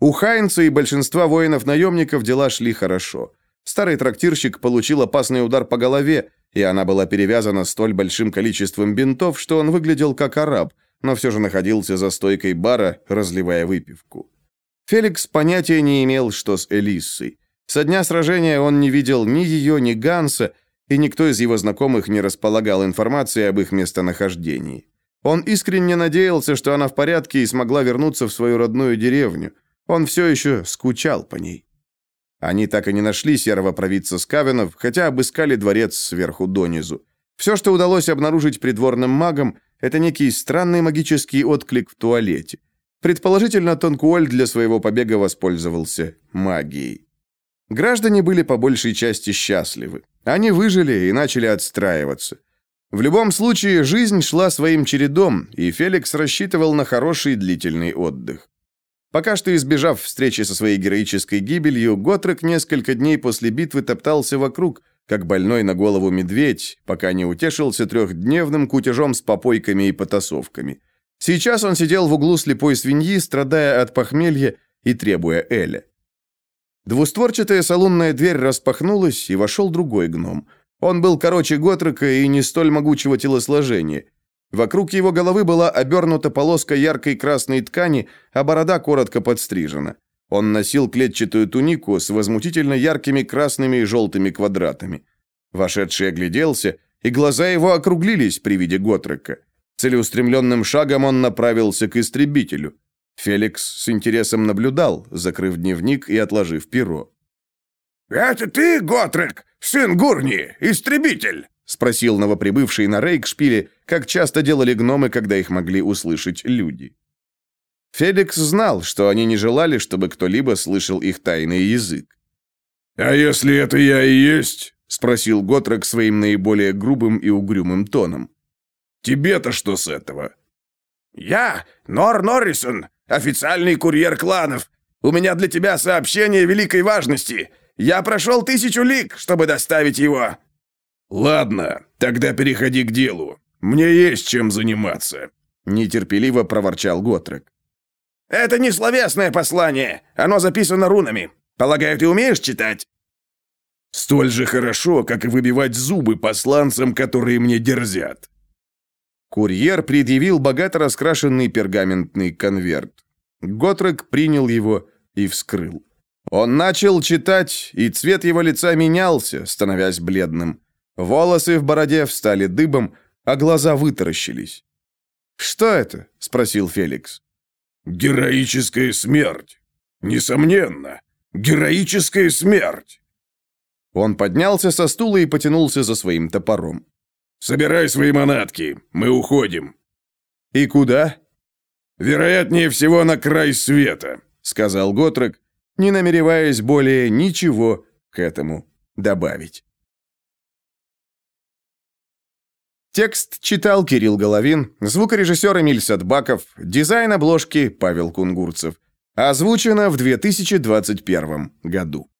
У Хайнца и большинства воинов-наемников дела шли хорошо. Старый трактирщик получил опасный удар по голове, и она была перевязана столь большим количеством бинтов, что он выглядел как араб, но все же находился за стойкой бара, разливая выпивку. Феликс понятия не имел, что с Элиссой. Со дня сражения он не видел ни ее, ни Ганса, и никто из его знакомых не располагал информацией об их местонахождении. Он искренне надеялся, что она в порядке и смогла вернуться в свою родную деревню. Он все еще скучал по ней. Они так и не нашли серого провидца Скавенов, хотя обыскали дворец сверху донизу. Все, что удалось обнаружить придворным магам, это некий странный магический отклик в туалете. Предположительно, Тонкуоль для своего побега воспользовался магией. Граждане были по большей части счастливы. Они выжили и начали отстраиваться. В любом случае, жизнь шла своим чередом, и Феликс рассчитывал на хороший длительный отдых. Пока что избежав встречи со своей героической гибелью, Готрек несколько дней после битвы топтался вокруг, как больной на голову медведь, пока не утешился трехдневным кутежом с попойками и потасовками. Сейчас он сидел в углу слепой свиньи, страдая от похмелья и требуя Эля. Двустворчатая салонная дверь распахнулась, и вошел другой гном. Он был короче Готрека и не столь могучего телосложения. Вокруг его головы была обернута полоска яркой красной ткани, а борода коротко подстрижена. Он носил клетчатую тунику с возмутительно яркими красными и желтыми квадратами. Вошедший огляделся, и глаза его округлились при виде Готрека. Целеустремленным шагом он направился к истребителю. Феликс с интересом наблюдал, закрыв дневник и отложив перо. «Это ты, Готрек, сын Гурни, истребитель?» — спросил новоприбывший на Рейкшпиле, как часто делали гномы, когда их могли услышать люди. Феликс знал, что они не желали, чтобы кто-либо слышал их тайный язык. «А если это я и есть?» — спросил Готрек своим наиболее грубым и угрюмым тоном. «Тебе-то что с этого?» «Я Нор Норрисон, официальный курьер кланов. У меня для тебя сообщение великой важности. Я прошел тысячу лиг, чтобы доставить его». «Ладно, тогда переходи к делу. Мне есть чем заниматься», — нетерпеливо проворчал Готрек. «Это не словесное послание. Оно записано рунами. Полагаю, ты умеешь читать?» «Столь же хорошо, как и выбивать зубы посланцам, которые мне дерзят». Курьер предъявил богато раскрашенный пергаментный конверт. Готрек принял его и вскрыл. Он начал читать, и цвет его лица менялся, становясь бледным. Волосы в бороде встали дыбом, а глаза вытаращились. «Что это?» — спросил Феликс. «Героическая смерть. Несомненно, героическая смерть». Он поднялся со стула и потянулся за своим топором. «Собирай свои манатки, мы уходим». «И куда?» «Вероятнее всего, на край света», — сказал Готрек, не намереваясь более ничего к этому добавить. Текст читал Кирилл Головин, звукорежиссер Эмиль Садбаков, дизайн обложки Павел Кунгурцев. Озвучено в 2021 году.